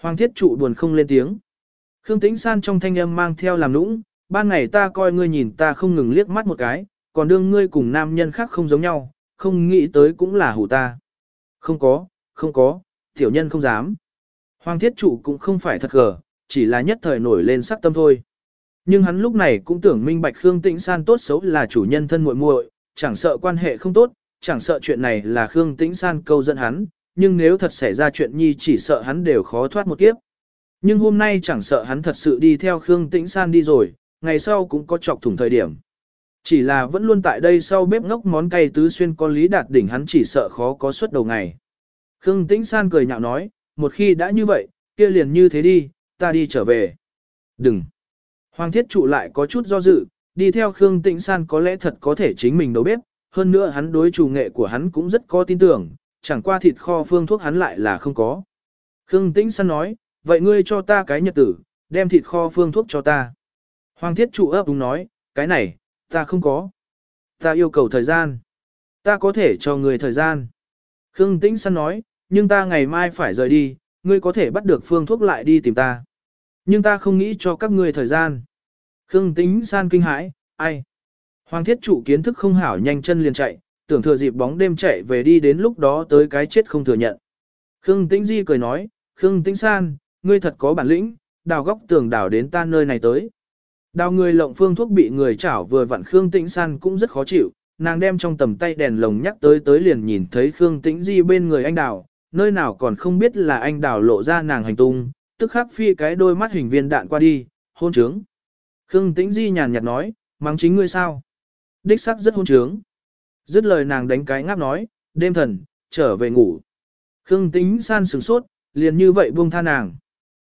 Hoàng thiết trụ buồn không lên tiếng. Khương Tĩnh San trong thanh âm mang theo làm nũng, ban ngày ta coi ngươi nhìn ta không ngừng liếc mắt một cái, còn đương ngươi cùng nam nhân khác không giống nhau, không nghĩ tới cũng là hủ ta. Không có, không có, tiểu nhân không dám. Hoàng thiết trụ cũng không phải thật gờ, chỉ là nhất thời nổi lên sắc tâm thôi. Nhưng hắn lúc này cũng tưởng minh bạch Khương Tĩnh San tốt xấu là chủ nhân thân muội muội, chẳng sợ quan hệ không tốt, chẳng sợ chuyện này là Khương Tĩnh San câu dẫn hắn, nhưng nếu thật xảy ra chuyện nhi chỉ sợ hắn đều khó thoát một kiếp. Nhưng hôm nay chẳng sợ hắn thật sự đi theo Khương Tĩnh San đi rồi, ngày sau cũng có chọc thủng thời điểm. Chỉ là vẫn luôn tại đây sau bếp ngốc món cay tứ xuyên con lý đạt đỉnh hắn chỉ sợ khó có suất đầu ngày. Khương Tĩnh San cười nhạo nói, một khi đã như vậy, kia liền như thế đi, ta đi trở về. Đừng. Hoàng thiết trụ lại có chút do dự, đi theo Khương Tĩnh San có lẽ thật có thể chính mình nấu bếp, hơn nữa hắn đối chủ nghệ của hắn cũng rất có tin tưởng, chẳng qua thịt kho phương thuốc hắn lại là không có. Khương Tĩnh San nói, vậy ngươi cho ta cái nhật tử, đem thịt kho phương thuốc cho ta. Hoàng thiết trụ ấp đúng nói, cái này, ta không có. Ta yêu cầu thời gian. Ta có thể cho người thời gian. Khương Tĩnh San nói, nhưng ta ngày mai phải rời đi, ngươi có thể bắt được phương thuốc lại đi tìm ta. Nhưng ta không nghĩ cho các ngươi thời gian. Khương Tĩnh San kinh hãi, ai? Hoàng thiết trụ kiến thức không hảo nhanh chân liền chạy, tưởng thừa dịp bóng đêm chạy về đi đến lúc đó tới cái chết không thừa nhận. Khương Tĩnh Di cười nói, Khương Tĩnh San, ngươi thật có bản lĩnh, đào góc tường đào đến ta nơi này tới. Đào người lộng phương thuốc bị người chảo vừa vặn Khương Tĩnh San cũng rất khó chịu, nàng đem trong tầm tay đèn lồng nhắc tới tới liền nhìn thấy Khương Tĩnh Di bên người anh đào, nơi nào còn không biết là anh đào lộ ra nàng hành tung, tức khắc phi cái đôi mắt hình viên đạn qua đi, hôn trướng. Khương Tĩnh Di nhàn nhạt nói, mắng chính ngươi sao? Đích sắc rất hôn trướng. Dứt lời nàng đánh cái ngáp nói, đêm thần, trở về ngủ. Khương Tĩnh san sửng sốt, liền như vậy buông tha nàng.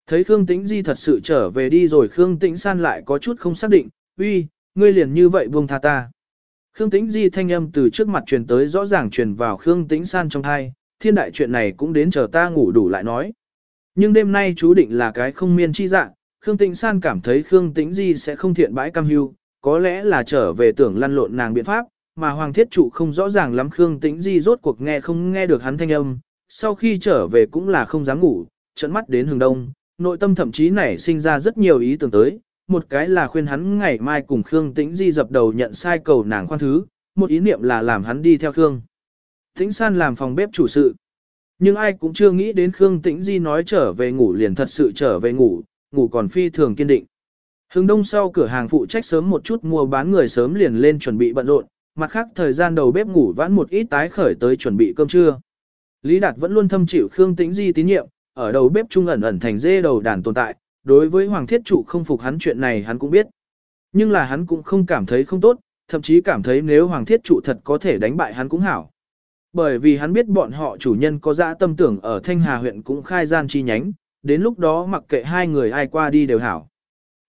Thấy Khương Tĩnh Di thật sự trở về đi rồi Khương Tĩnh san lại có chút không xác định, uy, ngươi liền như vậy buông tha ta. Khương Tĩnh Di thanh âm từ trước mặt truyền tới rõ ràng truyền vào Khương Tĩnh san trong thai, thiên đại chuyện này cũng đến chờ ta ngủ đủ lại nói. Nhưng đêm nay chú định là cái không miên chi dạng, Khương Tĩnh San cảm thấy Khương Tĩnh Di sẽ không thiện bãi cam hưu, có lẽ là trở về tưởng lăn lộn nàng biện pháp, mà Hoàng Thiết Trụ không rõ ràng lắm Khương Tĩnh Di rốt cuộc nghe không nghe được hắn thanh âm, sau khi trở về cũng là không dám ngủ, trận mắt đến hừng đông, nội tâm thậm chí nảy sinh ra rất nhiều ý tưởng tới, một cái là khuyên hắn ngày mai cùng Khương Tĩnh Di dập đầu nhận sai cầu nàng khoan thứ, một ý niệm là làm hắn đi theo Khương. Tĩnh San làm phòng bếp chủ sự. Nhưng ai cũng chưa nghĩ đến Khương Tĩnh Di nói trở về ngủ liền thật sự trở về ngủ, ngủ còn phi thường kiên định. Hưng đông sau cửa hàng phụ trách sớm một chút mua bán người sớm liền lên chuẩn bị bận rộn, mặt khác thời gian đầu bếp ngủ vãn một ít tái khởi tới chuẩn bị cơm trưa. Lý Đạt vẫn luôn thâm chịu Khương Tĩnh Di tín nhiệm, ở đầu bếp trung ẩn ẩn thành dê đầu đàn tồn tại, đối với Hoàng Thiết Trụ không phục hắn chuyện này hắn cũng biết. Nhưng là hắn cũng không cảm thấy không tốt, thậm chí cảm thấy nếu Hoàng Thiết Trụ thật có thể đánh bại hắn cũng hảo. Bởi vì hắn biết bọn họ chủ nhân có dã tâm tưởng ở Thanh Hà huyện cũng khai gian chi nhánh, đến lúc đó mặc kệ hai người ai qua đi đều hảo.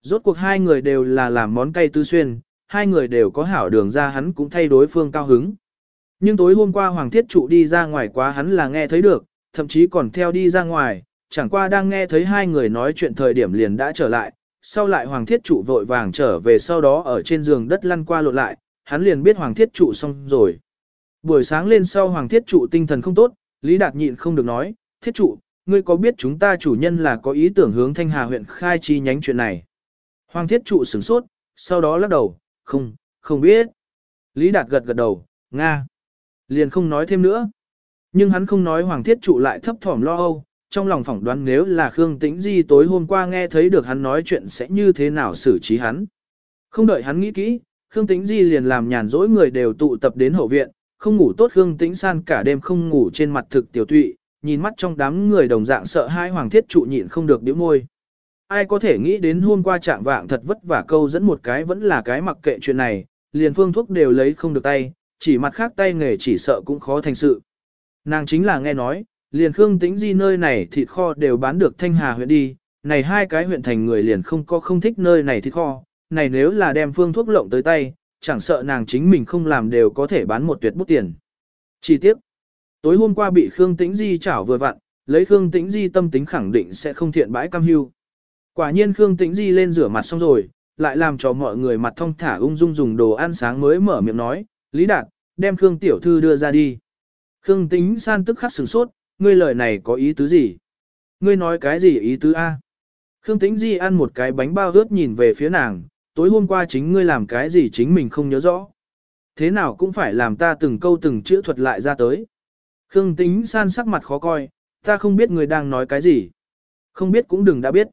Rốt cuộc hai người đều là làm món cay tư xuyên, hai người đều có hảo đường ra hắn cũng thay đối phương cao hứng. Nhưng tối hôm qua Hoàng Thiết Trụ đi ra ngoài quá hắn là nghe thấy được, thậm chí còn theo đi ra ngoài, chẳng qua đang nghe thấy hai người nói chuyện thời điểm liền đã trở lại, sau lại Hoàng Thiết Trụ vội vàng trở về sau đó ở trên giường đất lăn qua lộn lại, hắn liền biết Hoàng Thiết Trụ xong rồi. Buổi sáng lên sau Hoàng Thiết Trụ tinh thần không tốt, Lý Đạt nhịn không được nói, Thiết Trụ, ngươi có biết chúng ta chủ nhân là có ý tưởng hướng Thanh Hà huyện khai chi nhánh chuyện này? Hoàng Thiết Trụ sửng sốt, sau đó lắc đầu, không, không biết. Lý Đạt gật gật đầu, Nga. Liền không nói thêm nữa. Nhưng hắn không nói Hoàng Thiết Trụ lại thấp thỏm lo âu, trong lòng phỏng đoán nếu là Khương Tĩnh Di tối hôm qua nghe thấy được hắn nói chuyện sẽ như thế nào xử trí hắn. Không đợi hắn nghĩ kỹ, Khương Tĩnh Di liền làm nhàn rỗi người đều tụ tập đến hậu viện, không ngủ tốt Khương Tĩnh San cả đêm không ngủ trên mặt thực tiểu tụy, nhìn mắt trong đám người đồng dạng sợ hai Hoàng Thiết Trụ nhịn không được điểm môi. Ai có thể nghĩ đến hôm qua trạng vạng thật vất vả câu dẫn một cái vẫn là cái mặc kệ chuyện này, liền phương thuốc đều lấy không được tay, chỉ mặt khác tay nghề chỉ sợ cũng khó thành sự. Nàng chính là nghe nói, liền Khương Tĩnh Di nơi này thịt kho đều bán được Thanh Hà huyện đi, này hai cái huyện thành người liền không có không thích nơi này thịt kho, này nếu là đem phương thuốc lộng tới tay, chẳng sợ nàng chính mình không làm đều có thể bán một tuyệt bút tiền. Chi tiết, tối hôm qua bị Khương Tĩnh Di chảo vừa vặn, lấy Khương Tĩnh Di tâm tính khẳng định sẽ không thiện bãi cam hưu. Quả nhiên Khương Tĩnh Di lên rửa mặt xong rồi, lại làm cho mọi người mặt thông thả ung dung dùng đồ ăn sáng mới mở miệng nói, Lý Đạt, đem Khương Tiểu Thư đưa ra đi. Khương Tĩnh San tức khắc sửng sốt, ngươi lời này có ý tứ gì? Ngươi nói cái gì ý tứ A? Khương Tĩnh Di ăn một cái bánh bao rớt nhìn về phía nàng, tối hôm qua chính ngươi làm cái gì chính mình không nhớ rõ. Thế nào cũng phải làm ta từng câu từng chữ thuật lại ra tới. Khương Tĩnh San sắc mặt khó coi, ta không biết ngươi đang nói cái gì. Không biết cũng đừng đã biết.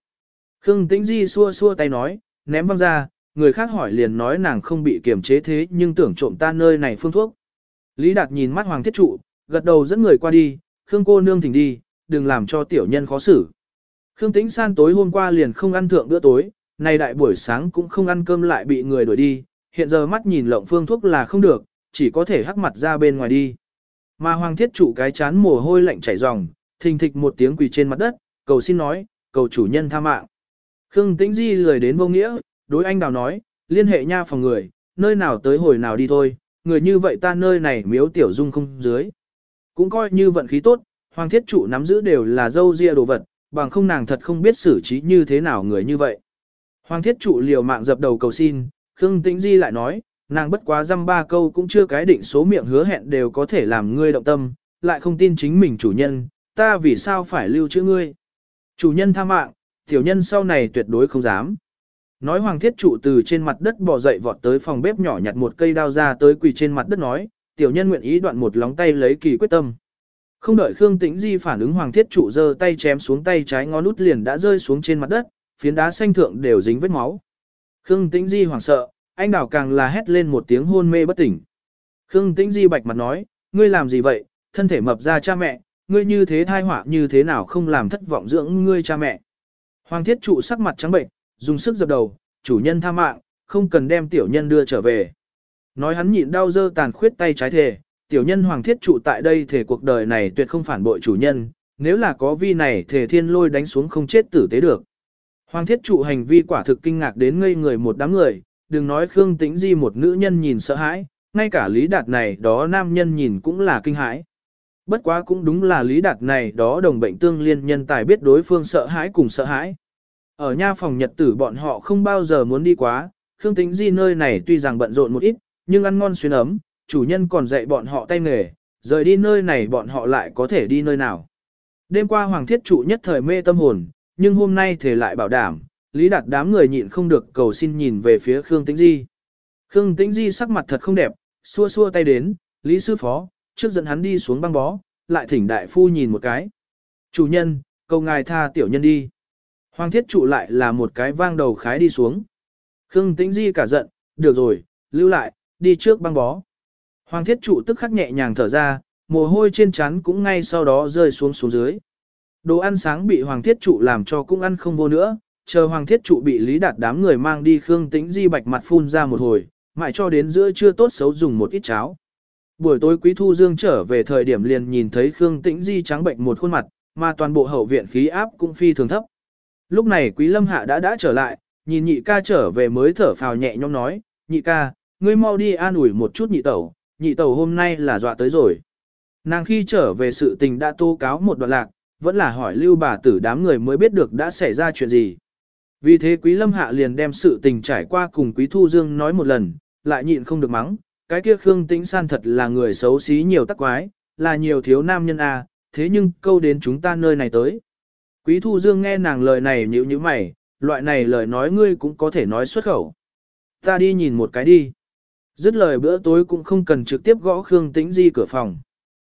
Khương Tĩnh Di xua xua tay nói, ném văng ra, người khác hỏi liền nói nàng không bị kiềm chế thế nhưng tưởng trộm ta nơi này phương thuốc. Lý Đạt nhìn mắt Hoàng Thiết Trụ, gật đầu dẫn người qua đi, Khương cô nương thỉnh đi, đừng làm cho tiểu nhân khó xử. Khương Tĩnh San tối hôm qua liền không ăn thượng bữa tối, nay đại buổi sáng cũng không ăn cơm lại bị người đuổi đi, hiện giờ mắt nhìn lộng phương thuốc là không được, chỉ có thể hắc mặt ra bên ngoài đi. Mà Hoàng Thiết Trụ cái chán mồ hôi lạnh chảy ròng, thình thịch một tiếng quỳ trên mặt đất, cầu xin nói, cầu chủ nhân tha mạng. Khương Tĩnh Di lười đến vô nghĩa, đối anh đào nói, liên hệ nha phòng người, nơi nào tới hồi nào đi thôi, người như vậy ta nơi này miếu tiểu dung không dưới. Cũng coi như vận khí tốt, hoàng thiết trụ nắm giữ đều là dâu ria đồ vật, bằng không nàng thật không biết xử trí như thế nào người như vậy. Hoàng thiết trụ liều mạng dập đầu cầu xin, Khương Tĩnh Di lại nói, nàng bất quá dăm ba câu cũng chưa cái định số miệng hứa hẹn đều có thể làm ngươi động tâm, lại không tin chính mình chủ nhân, ta vì sao phải lưu trữ ngươi. Chủ nhân tha mạng, tiểu nhân sau này tuyệt đối không dám. Nói hoàng thiết trụ từ trên mặt đất bò dậy vọt tới phòng bếp nhỏ nhặt một cây đao ra tới quỳ trên mặt đất nói, tiểu nhân nguyện ý đoạn một lóng tay lấy kỳ quyết tâm. Không đợi Khương Tĩnh Di phản ứng hoàng thiết trụ giơ tay chém xuống tay trái ngón út liền đã rơi xuống trên mặt đất, phiến đá xanh thượng đều dính vết máu. Khương Tĩnh Di hoảng sợ, anh đảo càng là hét lên một tiếng hôn mê bất tỉnh. Khương Tĩnh Di bạch mặt nói, ngươi làm gì vậy, thân thể mập ra cha mẹ, ngươi như thế thai họa như thế nào không làm thất vọng dưỡng ngươi cha mẹ. Hoàng thiết trụ sắc mặt trắng bệnh, dùng sức dập đầu, chủ nhân tha mạng, không cần đem tiểu nhân đưa trở về. Nói hắn nhịn đau dơ tàn khuyết tay trái thề, tiểu nhân hoàng thiết trụ tại đây thể cuộc đời này tuyệt không phản bội chủ nhân, nếu là có vi này thể thiên lôi đánh xuống không chết tử tế được. Hoàng thiết trụ hành vi quả thực kinh ngạc đến ngây người một đám người, đừng nói Khương Tĩnh Di một nữ nhân nhìn sợ hãi, ngay cả Lý Đạt này đó nam nhân nhìn cũng là kinh hãi. Bất quá cũng đúng là Lý Đạt này đó đồng bệnh tương liên nhân tài biết đối phương sợ hãi cùng sợ hãi. Ở nha phòng nhật tử bọn họ không bao giờ muốn đi quá, Khương Tĩnh Di nơi này tuy rằng bận rộn một ít, nhưng ăn ngon xuyên ấm, chủ nhân còn dạy bọn họ tay nghề, rời đi nơi này bọn họ lại có thể đi nơi nào. Đêm qua Hoàng Thiết Trụ nhất thời mê tâm hồn, nhưng hôm nay thể lại bảo đảm, Lý Đạt đám người nhịn không được cầu xin nhìn về phía Khương Tĩnh Di. Khương Tĩnh Di sắc mặt thật không đẹp, xua xua tay đến, Lý Sư Phó, trước dẫn hắn đi xuống băng bó, lại thỉnh đại phu nhìn một cái. Chủ nhân, cầu ngài tha tiểu nhân đi. Hoàng thiết trụ lại là một cái vang đầu khái đi xuống. Khương Tĩnh Di cả giận, được rồi, lưu lại, đi trước băng bó. Hoàng thiết trụ tức khắc nhẹ nhàng thở ra, mồ hôi trên trán cũng ngay sau đó rơi xuống xuống dưới. Đồ ăn sáng bị Hoàng thiết trụ làm cho cũng ăn không vô nữa, chờ Hoàng thiết trụ bị Lý Đạt đám người mang đi Khương Tĩnh Di bạch mặt phun ra một hồi, mãi cho đến giữa trưa tốt xấu dùng một ít cháo. Buổi tối Quý Thu Dương trở về thời điểm liền nhìn thấy Khương Tĩnh Di trắng bệnh một khuôn mặt, mà toàn bộ hậu viện khí áp cũng phi thường thấp. Lúc này Quý Lâm Hạ đã đã trở lại, nhìn nhị ca trở về mới thở phào nhẹ nhõm nói, nhị ca, ngươi mau đi an ủi một chút nhị tẩu, nhị tẩu hôm nay là dọa tới rồi. Nàng khi trở về sự tình đã tố cáo một đoạn lạc, vẫn là hỏi lưu bà tử đám người mới biết được đã xảy ra chuyện gì. Vì thế Quý Lâm Hạ liền đem sự tình trải qua cùng Quý Thu Dương nói một lần, lại nhịn không được mắng, cái kia Khương Tĩnh San thật là người xấu xí nhiều tắc quái, là nhiều thiếu nam nhân a, à, thế nhưng câu đến chúng ta nơi này tới. Quý Thu Dương nghe nàng lời này nhíu nhíu mày, loại này lời nói ngươi cũng có thể nói xuất khẩu. Ta đi nhìn một cái đi. Dứt lời bữa tối cũng không cần trực tiếp gõ Khương Tĩnh Di cửa phòng.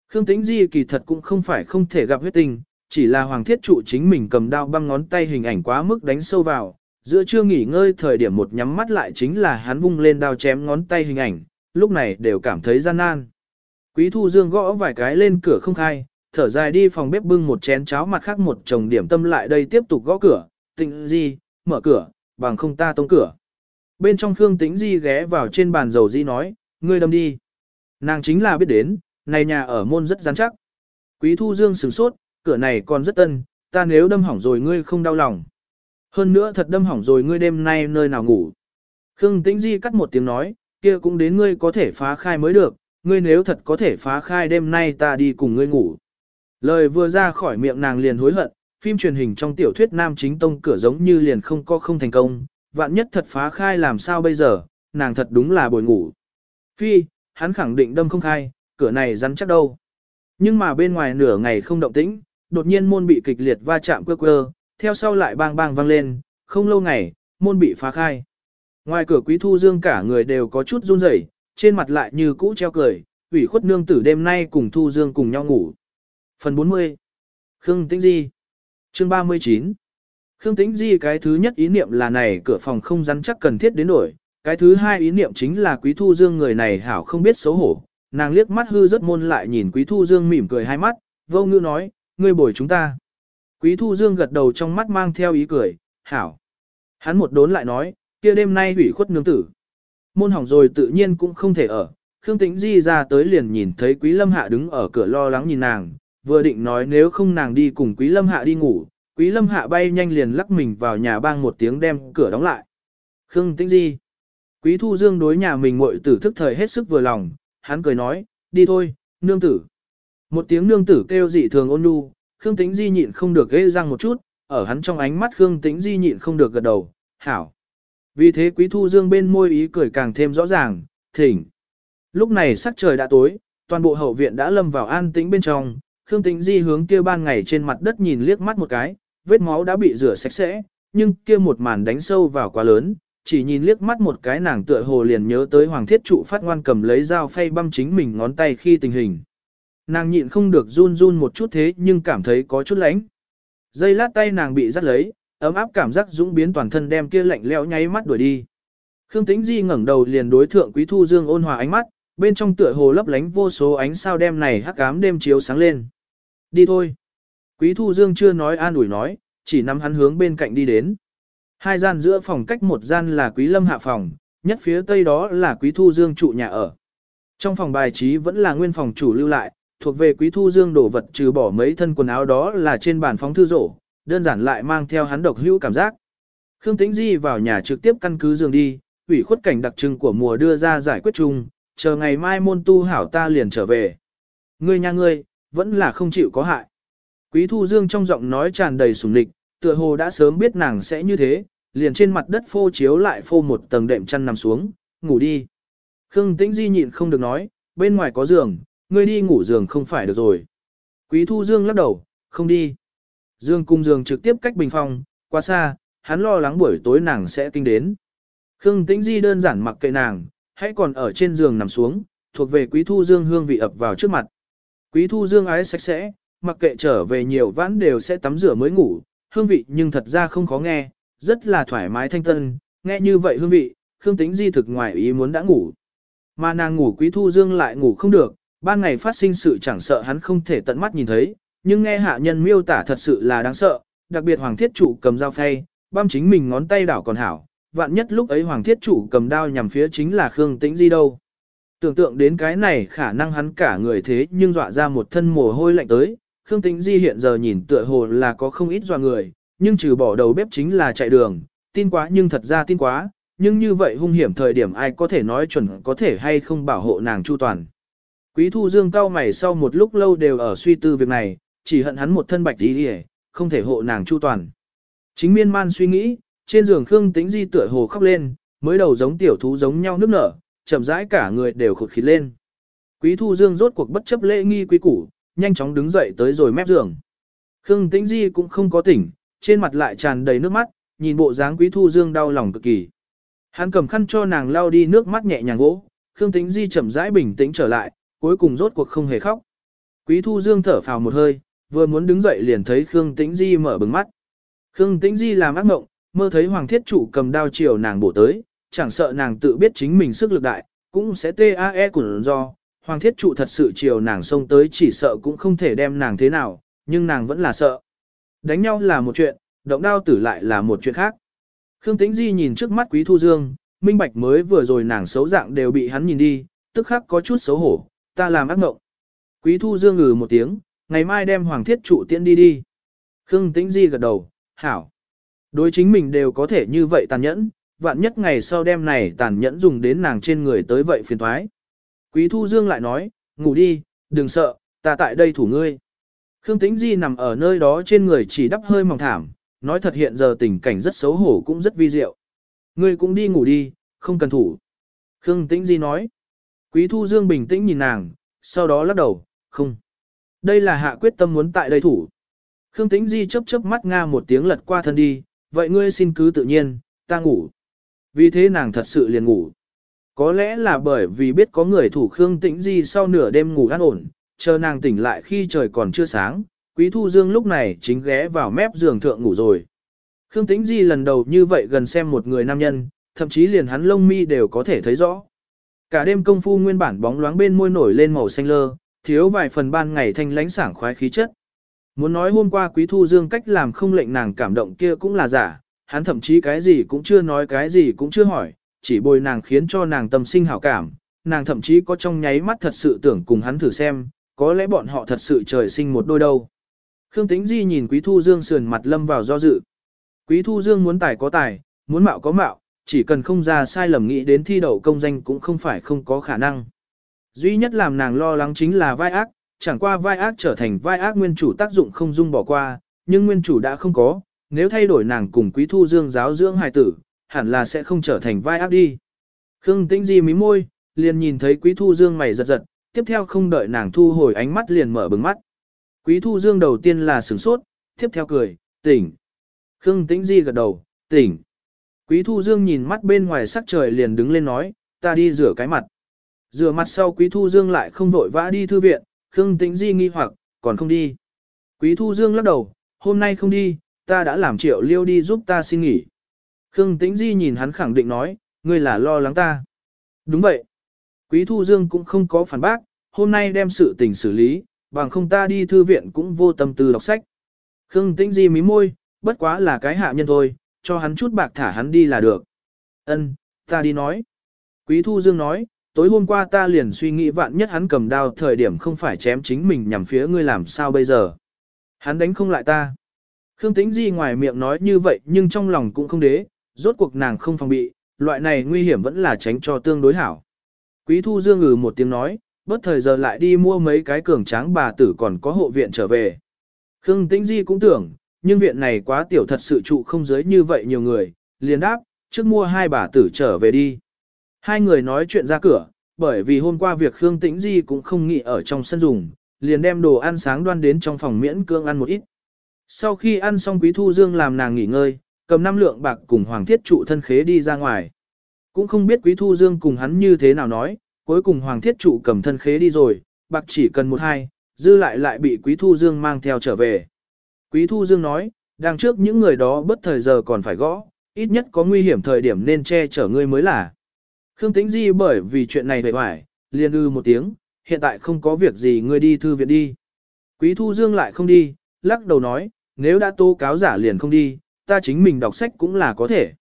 Khương Tĩnh Di kỳ thật cũng không phải không thể gặp huyết tình, chỉ là Hoàng Thiết Trụ chính mình cầm đao băng ngón tay hình ảnh quá mức đánh sâu vào. Giữa chưa nghỉ ngơi thời điểm một nhắm mắt lại chính là hắn vung lên đao chém ngón tay hình ảnh, lúc này đều cảm thấy gian nan. Quý Thu Dương gõ vài cái lên cửa không khai, thở dài đi phòng bếp bưng một chén cháo mặt khác một chồng điểm tâm lại đây tiếp tục gõ cửa, tĩnh di, mở cửa, bằng không ta tông cửa. Bên trong Khương Tĩnh Di ghé vào trên bàn dầu di nói, ngươi đâm đi. Nàng chính là biết đến, này nhà ở môn rất rắn chắc. Quý Thu Dương sửng sốt, cửa này còn rất tân, ta nếu đâm hỏng rồi ngươi không đau lòng. Hơn nữa thật đâm hỏng rồi ngươi đêm nay nơi nào ngủ. Khương Tĩnh Di cắt một tiếng nói, kia cũng đến ngươi có thể phá khai mới được, ngươi nếu thật có thể phá khai đêm nay ta đi cùng ngươi ngủ. Lời vừa ra khỏi miệng nàng liền hối hận, phim truyền hình trong tiểu thuyết nam chính tông cửa giống như liền không có không thành công, vạn nhất thật phá khai làm sao bây giờ, nàng thật đúng là bồi ngủ. Phi, hắn khẳng định đâm không khai, cửa này rắn chắc đâu. Nhưng mà bên ngoài nửa ngày không động tĩnh, đột nhiên môn bị kịch liệt va chạm quơ quơ, theo sau lại bang bang vang lên, không lâu ngày, môn bị phá khai. Ngoài cửa quý thu dương cả người đều có chút run rẩy, trên mặt lại như cũ treo cười, ủy khuất nương tử đêm nay cùng thu dương cùng nhau ngủ. Phần 40 Khương Tĩnh Di Chương 39 Khương Tĩnh Di cái thứ nhất ý niệm là này cửa phòng không rắn chắc cần thiết đến đổi, cái thứ hai ý niệm chính là Quý Thu Dương người này hảo không biết xấu hổ, nàng liếc mắt hư rất môn lại nhìn Quý Thu Dương mỉm cười hai mắt, vô ngữ nói, ngươi bồi chúng ta. Quý Thu Dương gật đầu trong mắt mang theo ý cười, hảo. Hắn một đốn lại nói, kia đêm nay hủy khuất nương tử. Môn hỏng rồi tự nhiên cũng không thể ở, Khương Tĩnh Di ra tới liền nhìn thấy Quý Lâm Hạ đứng ở cửa lo lắng nhìn nàng, vừa định nói nếu không nàng đi cùng Quý Lâm Hạ đi ngủ, Quý Lâm Hạ bay nhanh liền lắc mình vào nhà bang một tiếng đem cửa đóng lại. Khương Tĩnh Di. Quý Thu Dương đối nhà mình muội tử thức thời hết sức vừa lòng, hắn cười nói, đi thôi, nương tử. Một tiếng nương tử kêu dị thường ôn nhu, Khương Tĩnh Di nhịn không được ghê răng một chút, ở hắn trong ánh mắt Khương Tĩnh Di nhịn không được gật đầu, hảo. Vì thế Quý Thu Dương bên môi ý cười càng thêm rõ ràng, thỉnh. Lúc này sắc trời đã tối, toàn bộ hậu viện đã lâm vào an tĩnh bên trong, Khương Tĩnh Di hướng kia ban ngày trên mặt đất nhìn liếc mắt một cái, vết máu đã bị rửa sạch sẽ, nhưng kia một màn đánh sâu vào quá lớn, chỉ nhìn liếc mắt một cái nàng tựa hồ liền nhớ tới Hoàng Thiết Trụ phát ngoan cầm lấy dao phay băm chính mình ngón tay khi tình hình. Nàng nhịn không được run run một chút thế nhưng cảm thấy có chút lạnh. Dây lát tay nàng bị dắt lấy, ấm áp cảm giác dũng biến toàn thân đem kia lạnh lẽo nháy mắt đuổi đi. Khương Tĩnh Di ngẩng đầu liền đối thượng Quý Thu Dương ôn hòa ánh mắt, bên trong tựa hồ lấp lánh vô số ánh sao đêm này hắc ám đêm chiếu sáng lên. Đi thôi. Quý Thu Dương chưa nói an ủi nói, chỉ nắm hắn hướng bên cạnh đi đến. Hai gian giữa phòng cách một gian là Quý Lâm hạ phòng, nhất phía tây đó là Quý Thu Dương trụ nhà ở. Trong phòng bài trí vẫn là nguyên phòng chủ lưu lại, thuộc về Quý Thu Dương đổ vật trừ bỏ mấy thân quần áo đó là trên bàn phóng thư rổ, đơn giản lại mang theo hắn độc hữu cảm giác. Khương Tĩnh Di vào nhà trực tiếp căn cứ giường đi, ủy khuất cảnh đặc trưng của mùa đưa ra giải quyết chung, chờ ngày mai môn tu hảo ta liền trở về. Ngươi nha ngươi, vẫn là không chịu có hại. Quý Thu Dương trong giọng nói tràn đầy sủng lịch, tựa hồ đã sớm biết nàng sẽ như thế, liền trên mặt đất phô chiếu lại phô một tầng đệm chăn nằm xuống, ngủ đi. Khương Tĩnh Di nhịn không được nói, bên ngoài có giường, ngươi đi ngủ giường không phải được rồi. Quý Thu Dương lắc đầu, không đi. Dương cung Dương trực tiếp cách bình phòng, quá xa, hắn lo lắng buổi tối nàng sẽ kinh đến. Khương Tĩnh Di đơn giản mặc kệ nàng, hãy còn ở trên giường nằm xuống, thuộc về Quý Thu Dương hương vị ập vào trước mặt. Quý Thu Dương ái sạch sẽ, mặc kệ trở về nhiều vãn đều sẽ tắm rửa mới ngủ, hương vị nhưng thật ra không khó nghe, rất là thoải mái thanh tân, nghe như vậy hương vị, Khương Tĩnh Di thực ngoài ý muốn đã ngủ. Mà nàng ngủ Quý Thu Dương lại ngủ không được, ban ngày phát sinh sự chẳng sợ hắn không thể tận mắt nhìn thấy, nhưng nghe hạ nhân miêu tả thật sự là đáng sợ, đặc biệt Hoàng Thiết Chủ cầm dao phay, băm chính mình ngón tay đảo còn hảo, vạn nhất lúc ấy Hoàng Thiết Chủ cầm đao nhằm phía chính là Khương Tĩnh Di đâu. Tưởng tượng đến cái này khả năng hắn cả người thế nhưng dọa ra một thân mồ hôi lạnh tới, Khương Tĩnh Di hiện giờ nhìn tựa hồ là có không ít dọa người, nhưng trừ bỏ đầu bếp chính là chạy đường, tin quá nhưng thật ra tin quá, nhưng như vậy hung hiểm thời điểm ai có thể nói chuẩn có thể hay không bảo hộ nàng chu toàn. Quý thu dương cao mày sau một lúc lâu đều ở suy tư việc này, chỉ hận hắn một thân bạch đi đi không thể hộ nàng chu toàn. Chính miên man suy nghĩ, trên giường Khương Tĩnh Di tựa hồ khóc lên, mới đầu giống tiểu thú giống nhau nước nở, chậm rãi cả người đều khụt khịt lên. Quý Thu Dương rốt cuộc bất chấp lễ nghi quý củ, nhanh chóng đứng dậy tới rồi mép giường. Khương Tĩnh Di cũng không có tỉnh, trên mặt lại tràn đầy nước mắt, nhìn bộ dáng Quý Thu Dương đau lòng cực kỳ. Hắn cầm khăn cho nàng lau đi nước mắt nhẹ nhàng vỗ, Khương Tĩnh Di chậm rãi bình tĩnh trở lại, cuối cùng rốt cuộc không hề khóc. Quý Thu Dương thở phào một hơi, vừa muốn đứng dậy liền thấy Khương Tĩnh Di mở bừng mắt. Khương Tĩnh Di làm ác mộng, mơ thấy Hoàng Thiết Chủ cầm đao chiều nàng bổ tới, chẳng sợ nàng tự biết chính mình sức lực đại, cũng sẽ TAE của do. Hoàng Thiết Trụ thật sự chiều nàng xông tới chỉ sợ cũng không thể đem nàng thế nào, nhưng nàng vẫn là sợ. Đánh nhau là một chuyện, động đao tử lại là một chuyện khác. Khương Tĩnh Di nhìn trước mắt Quý Thu Dương, minh bạch mới vừa rồi nàng xấu dạng đều bị hắn nhìn đi, tức khắc có chút xấu hổ, ta làm ác mộng. Quý Thu Dương ngừ một tiếng, ngày mai đem Hoàng Thiết Trụ tiễn đi đi. Khương Tĩnh Di gật đầu, hảo. Đối chính mình đều có thể như vậy tàn nhẫn, vạn nhất ngày sau đêm này tàn nhẫn dùng đến nàng trên người tới vậy phiền thoái. Quý Thu Dương lại nói, ngủ đi, đừng sợ, ta tại đây thủ ngươi. Khương Tĩnh Di nằm ở nơi đó trên người chỉ đắp hơi mỏng thảm, nói thật hiện giờ tình cảnh rất xấu hổ cũng rất vi diệu. Ngươi cũng đi ngủ đi, không cần thủ. Khương Tĩnh Di nói. Quý Thu Dương bình tĩnh nhìn nàng, sau đó lắc đầu, không. Đây là hạ quyết tâm muốn tại đây thủ. Khương Tĩnh Di chớp chớp mắt nga một tiếng lật qua thân đi, vậy ngươi xin cứ tự nhiên, ta ngủ. Vì thế nàng thật sự liền ngủ. Có lẽ là bởi vì biết có người thủ Khương Tĩnh Di sau nửa đêm ngủ an ổn, chờ nàng tỉnh lại khi trời còn chưa sáng, Quý Thu Dương lúc này chính ghé vào mép giường thượng ngủ rồi. Khương Tĩnh Di lần đầu như vậy gần xem một người nam nhân, thậm chí liền hắn lông mi đều có thể thấy rõ. Cả đêm công phu nguyên bản bóng loáng bên môi nổi lên màu xanh lơ, thiếu vài phần ban ngày thanh lãnh sảng khoái khí chất. Muốn nói hôm qua Quý Thu Dương cách làm không lệnh nàng cảm động kia cũng là giả, hắn thậm chí cái gì cũng chưa nói cái gì cũng chưa hỏi, chỉ bồi nàng khiến cho nàng tâm sinh hảo cảm, nàng thậm chí có trong nháy mắt thật sự tưởng cùng hắn thử xem, có lẽ bọn họ thật sự trời sinh một đôi đâu. Khương Tĩnh Di nhìn Quý Thu Dương sườn mặt lâm vào do dự. Quý Thu Dương muốn tài có tài, muốn mạo có mạo, chỉ cần không ra sai lầm nghĩ đến thi đậu công danh cũng không phải không có khả năng. Duy nhất làm nàng lo lắng chính là vai ác, chẳng qua vai ác trở thành vai ác nguyên chủ tác dụng không dung bỏ qua, nhưng nguyên chủ đã không có, nếu thay đổi nàng cùng Quý Thu Dương giáo dưỡng hài tử, hẳn là sẽ không trở thành vai ác đi. Khương Tĩnh Di mí môi, liền nhìn thấy Quý Thu Dương mày giật giật, tiếp theo không đợi nàng thu hồi ánh mắt liền mở bừng mắt. Quý Thu Dương đầu tiên là sửng sốt, tiếp theo cười, tỉnh. Khương Tĩnh Di gật đầu, tỉnh. Quý Thu Dương nhìn mắt bên ngoài sắc trời liền đứng lên nói, ta đi rửa cái mặt. Rửa mặt sau Quý Thu Dương lại không vội vã đi thư viện, Khương Tĩnh Di nghi hoặc, còn không đi. Quý Thu Dương lắc đầu, hôm nay không đi, ta đã làm triệu liêu đi giúp ta xin nghỉ. Khương Tĩnh Di nhìn hắn khẳng định nói, ngươi là lo lắng ta. Đúng vậy. Quý Thu Dương cũng không có phản bác, hôm nay đem sự tình xử lý, bằng không ta đi thư viện cũng vô tâm tư đọc sách. Khương Tĩnh Di mí môi, bất quá là cái hạ nhân thôi, cho hắn chút bạc thả hắn đi là được. Ân, ta đi nói. Quý Thu Dương nói, tối hôm qua ta liền suy nghĩ vạn nhất hắn cầm đao thời điểm không phải chém chính mình nhằm phía ngươi làm sao bây giờ. Hắn đánh không lại ta. Khương Tĩnh Di ngoài miệng nói như vậy nhưng trong lòng cũng không đế, rốt cuộc nàng không phòng bị, loại này nguy hiểm vẫn là tránh cho tương đối hảo. Quý Thu Dương ngừ một tiếng nói, bất thời giờ lại đi mua mấy cái cường tráng bà tử còn có hộ viện trở về. Khương Tĩnh Di cũng tưởng, nhưng viện này quá tiểu thật sự trụ không giới như vậy nhiều người, liền đáp, trước mua hai bà tử trở về đi. Hai người nói chuyện ra cửa, bởi vì hôm qua việc Khương Tĩnh Di cũng không nghỉ ở trong sân dùng, liền đem đồ ăn sáng đoan đến trong phòng miễn cương ăn một ít. Sau khi ăn xong Quý Thu Dương làm nàng nghỉ ngơi, cầm năm lượng bạc cùng Hoàng Thiết trụ thân khế đi ra ngoài. Cũng không biết Quý Thu Dương cùng hắn như thế nào nói, cuối cùng Hoàng Thiết trụ cầm thân khế đi rồi, bạc chỉ cần một hai, dư lại lại bị Quý Thu Dương mang theo trở về. Quý Thu Dương nói, đằng trước những người đó bất thời giờ còn phải gõ, ít nhất có nguy hiểm thời điểm nên che chở ngươi mới là. Khương Tĩnh Di bởi vì chuyện này về hoài, liền ư một tiếng, hiện tại không có việc gì ngươi đi thư viện đi. Quý Thu Dương lại không đi, lắc đầu nói, nếu đã tố cáo giả liền không đi, ta chính mình đọc sách cũng là có thể.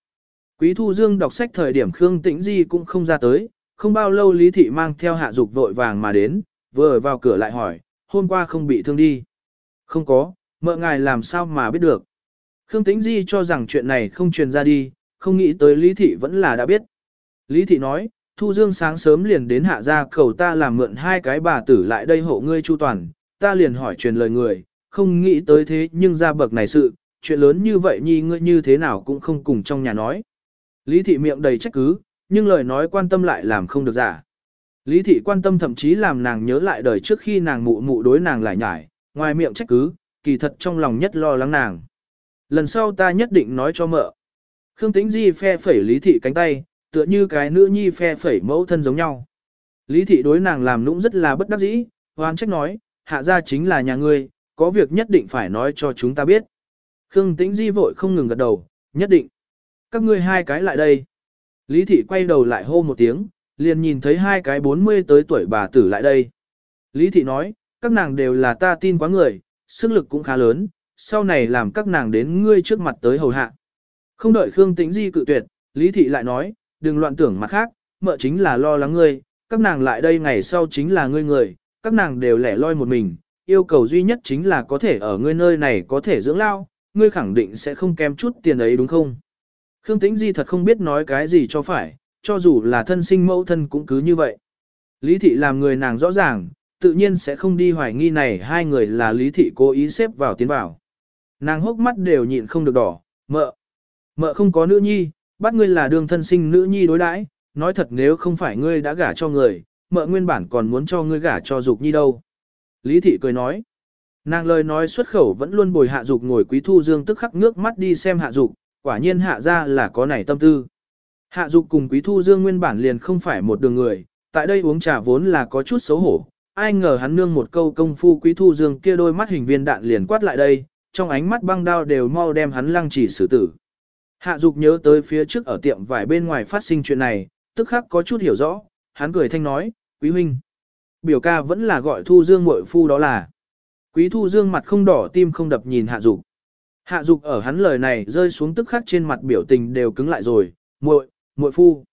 Quý Thu Dương đọc sách thời điểm Khương Tĩnh Di cũng không ra tới, không bao lâu Lý Thị mang theo hạ dục vội vàng mà đến, vừa vào cửa lại hỏi, hôm qua không bị thương đi. Không có, mợ ngài làm sao mà biết được. Khương Tĩnh Di cho rằng chuyện này không truyền ra đi, không nghĩ tới Lý Thị vẫn là đã biết. Lý Thị nói, Thu Dương sáng sớm liền đến hạ gia cầu ta làm mượn hai cái bà tử lại đây hộ ngươi chu toàn, ta liền hỏi truyền lời người, không nghĩ tới thế nhưng ra bậc này sự, chuyện lớn như vậy nhi ngươi như thế nào cũng không cùng trong nhà nói. Lý Thị miệng đầy trách cứ, nhưng lời nói quan tâm lại làm không được giả. Lý Thị quan tâm thậm chí làm nàng nhớ lại đời trước khi nàng mụ mụ đối nàng lại nhải, ngoài miệng trách cứ, kỳ thật trong lòng nhất lo lắng nàng. Lần sau ta nhất định nói cho mợ. Khương Tĩnh Di phe phẩy Lý Thị cánh tay, tựa như cái nữ nhi phe phẩy mẫu thân giống nhau. Lý Thị đối nàng làm nũng rất là bất đắc dĩ, hoan trách nói, hạ gia chính là nhà ngươi, có việc nhất định phải nói cho chúng ta biết. Khương Tĩnh Di vội không ngừng gật đầu, nhất định. Các ngươi hai cái lại đây. Lý Thị quay đầu lại hô một tiếng, liền nhìn thấy hai cái 40 tới tuổi bà tử lại đây. Lý Thị nói, các nàng đều là ta tin quá người, sức lực cũng khá lớn, sau này làm các nàng đến ngươi trước mặt tới hầu hạ. Không đợi Khương Tĩnh Di cự tuyệt, Lý Thị lại nói, đừng loạn tưởng mặt khác, mợ chính là lo lắng ngươi, các nàng lại đây ngày sau chính là ngươi người, các nàng đều lẻ loi một mình, yêu cầu duy nhất chính là có thể ở ngươi nơi này có thể dưỡng lao, ngươi khẳng định sẽ không kém chút tiền ấy đúng không? Khương Tĩnh Di thật không biết nói cái gì cho phải, cho dù là thân sinh mẫu thân cũng cứ như vậy. Lý thị làm người nàng rõ ràng, tự nhiên sẽ không đi hoài nghi này hai người là lý thị cố ý xếp vào tiến vào. Nàng hốc mắt đều nhịn không được đỏ, mợ. Mợ không có nữ nhi, bắt ngươi là đường thân sinh nữ nhi đối đãi, nói thật nếu không phải ngươi đã gả cho người, mợ nguyên bản còn muốn cho ngươi gả cho dục nhi đâu. Lý thị cười nói. Nàng lời nói xuất khẩu vẫn luôn bồi hạ dục ngồi quý thu dương tức khắc nước mắt đi xem hạ dục, quả nhiên hạ ra là có nảy tâm tư. Hạ dục cùng quý thu dương nguyên bản liền không phải một đường người, tại đây uống trà vốn là có chút xấu hổ, ai ngờ hắn nương một câu công phu quý thu dương kia đôi mắt hình viên đạn liền quát lại đây, trong ánh mắt băng đao đều mau đem hắn lăng chỉ xử tử. Hạ dục nhớ tới phía trước ở tiệm vải bên ngoài phát sinh chuyện này, tức khắc có chút hiểu rõ, hắn cười thanh nói, quý huynh. Biểu ca vẫn là gọi thu dương muội phu đó là. Quý thu dương mặt không đỏ tim không đập nhìn hạ dục. Hạ dục ở hắn lời này rơi xuống tức khắc trên mặt biểu tình đều cứng lại rồi, muội, muội phu.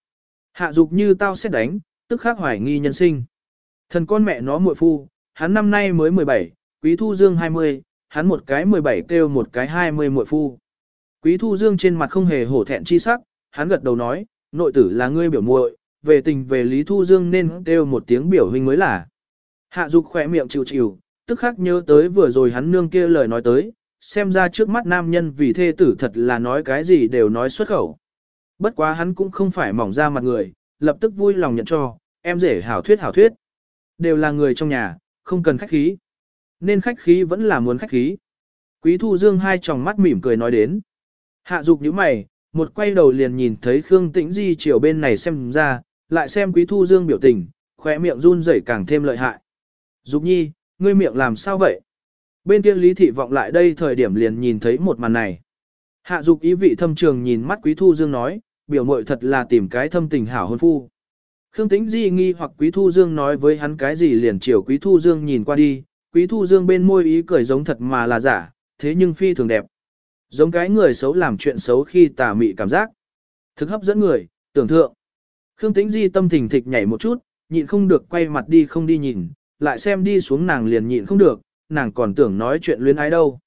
Hạ dục như tao sẽ đánh, tức khắc hoài nghi nhân sinh. Thần con mẹ nó muội phu, hắn năm nay mới 17, quý thu dương 20, hắn một cái 17 kêu một cái 20 muội phu. Quý thu dương trên mặt không hề hổ thẹn chi sắc, hắn gật đầu nói, nội tử là ngươi biểu muội, về tình về lý thu dương nên kêu một tiếng biểu huynh mới là. Hạ dục khỏe miệng chịu chịu, tức khắc nhớ tới vừa rồi hắn nương kia lời nói tới, xem ra trước mắt nam nhân vì thê tử thật là nói cái gì đều nói xuất khẩu. Bất quá hắn cũng không phải mỏng ra mặt người, lập tức vui lòng nhận cho, em rể hảo thuyết hảo thuyết. Đều là người trong nhà, không cần khách khí. Nên khách khí vẫn là muốn khách khí. Quý thu dương hai tròng mắt mỉm cười nói đến. Hạ dục như mày, một quay đầu liền nhìn thấy Khương Tĩnh Di chiều bên này xem ra, lại xem quý thu dương biểu tình, khỏe miệng run rẩy càng thêm lợi hại. Dục nhi, ngươi miệng làm sao vậy? Bên kia lý thị vọng lại đây thời điểm liền nhìn thấy một màn này. Hạ dục ý vị thâm trường nhìn mắt quý thu dương nói, biểu mội thật là tìm cái thâm tình hảo hôn phu. Khương Tĩnh Di nghi hoặc Quý Thu Dương nói với hắn cái gì liền chiều Quý Thu Dương nhìn qua đi, Quý Thu Dương bên môi ý cười giống thật mà là giả, thế nhưng phi thường đẹp. Giống cái người xấu làm chuyện xấu khi tà mị cảm giác. Thực hấp dẫn người, tưởng thượng. Khương Tĩnh Di tâm thình thịch nhảy một chút, nhịn không được quay mặt đi không đi nhìn, lại xem đi xuống nàng liền nhịn không được, nàng còn tưởng nói chuyện luyến ái đâu.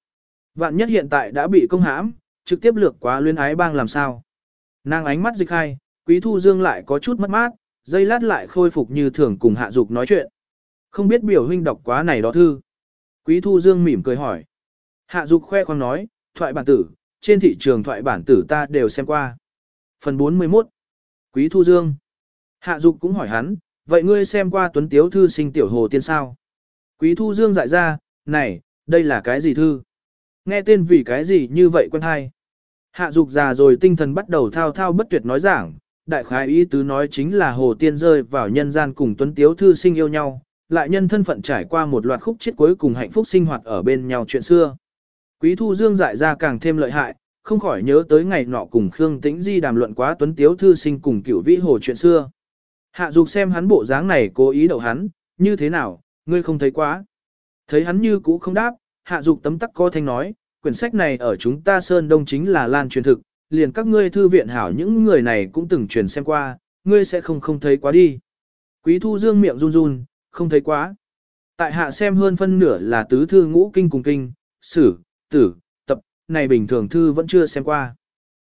Vạn nhất hiện tại đã bị công hãm, trực tiếp lược quá luyến ái bang làm sao. Nàng ánh mắt dịch hai, Quý Thu Dương lại có chút mất mát, dây lát lại khôi phục như thường cùng Hạ Dục nói chuyện. Không biết biểu huynh đọc quá này đó thư. Quý Thu Dương mỉm cười hỏi. Hạ Dục khoe khoang nói, thoại bản tử, trên thị trường thoại bản tử ta đều xem qua. Phần 41 Quý Thu Dương Hạ Dục cũng hỏi hắn, vậy ngươi xem qua tuấn tiếu thư sinh tiểu hồ tiên sao? Quý Thu Dương dại ra, này, đây là cái gì thư? Nghe tên vì cái gì như vậy quen hay? Hạ Dục già rồi tinh thần bắt đầu thao thao bất tuyệt nói giảng, đại khái ý tứ nói chính là hồ tiên rơi vào nhân gian cùng tuấn tiếu thư sinh yêu nhau, lại nhân thân phận trải qua một loạt khúc chết cuối cùng hạnh phúc sinh hoạt ở bên nhau chuyện xưa. Quý Thu Dương dại ra càng thêm lợi hại, không khỏi nhớ tới ngày nọ cùng Khương Tĩnh Di đàm luận quá tuấn tiếu thư sinh cùng cửu vĩ hồ chuyện xưa. Hạ dục xem hắn bộ dáng này cố ý đậu hắn, như thế nào, ngươi không thấy quá. Thấy hắn như cũ không đáp, hạ dục tấm tắc co thanh nói, quyển sách này ở chúng ta Sơn Đông chính là lan truyền thực, liền các ngươi thư viện hảo những người này cũng từng truyền xem qua, ngươi sẽ không không thấy quá đi. Quý thu dương miệng run run, không thấy quá. Tại hạ xem hơn phân nửa là tứ thư ngũ kinh cùng kinh, sử, tử, tập, này bình thường thư vẫn chưa xem qua.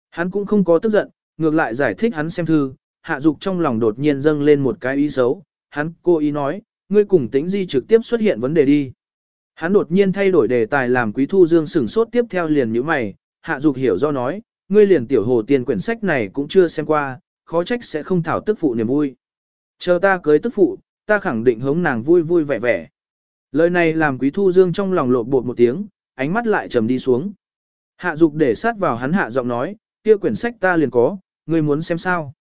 Hắn cũng không có tức giận, ngược lại giải thích hắn xem thư, hạ dục trong lòng đột nhiên dâng lên một cái ý xấu, hắn cô ý nói, ngươi cùng tính di trực tiếp xuất hiện vấn đề đi. Hắn đột nhiên thay đổi đề tài làm quý thu dương sửng sốt tiếp theo liền như mày, hạ dục hiểu do nói, ngươi liền tiểu hồ tiền quyển sách này cũng chưa xem qua, khó trách sẽ không thảo tức phụ niềm vui. Chờ ta cưới tức phụ, ta khẳng định hống nàng vui vui vẻ vẻ. Lời này làm quý thu dương trong lòng lột bột một tiếng, ánh mắt lại trầm đi xuống. Hạ dục để sát vào hắn hạ giọng nói, kia quyển sách ta liền có, ngươi muốn xem sao.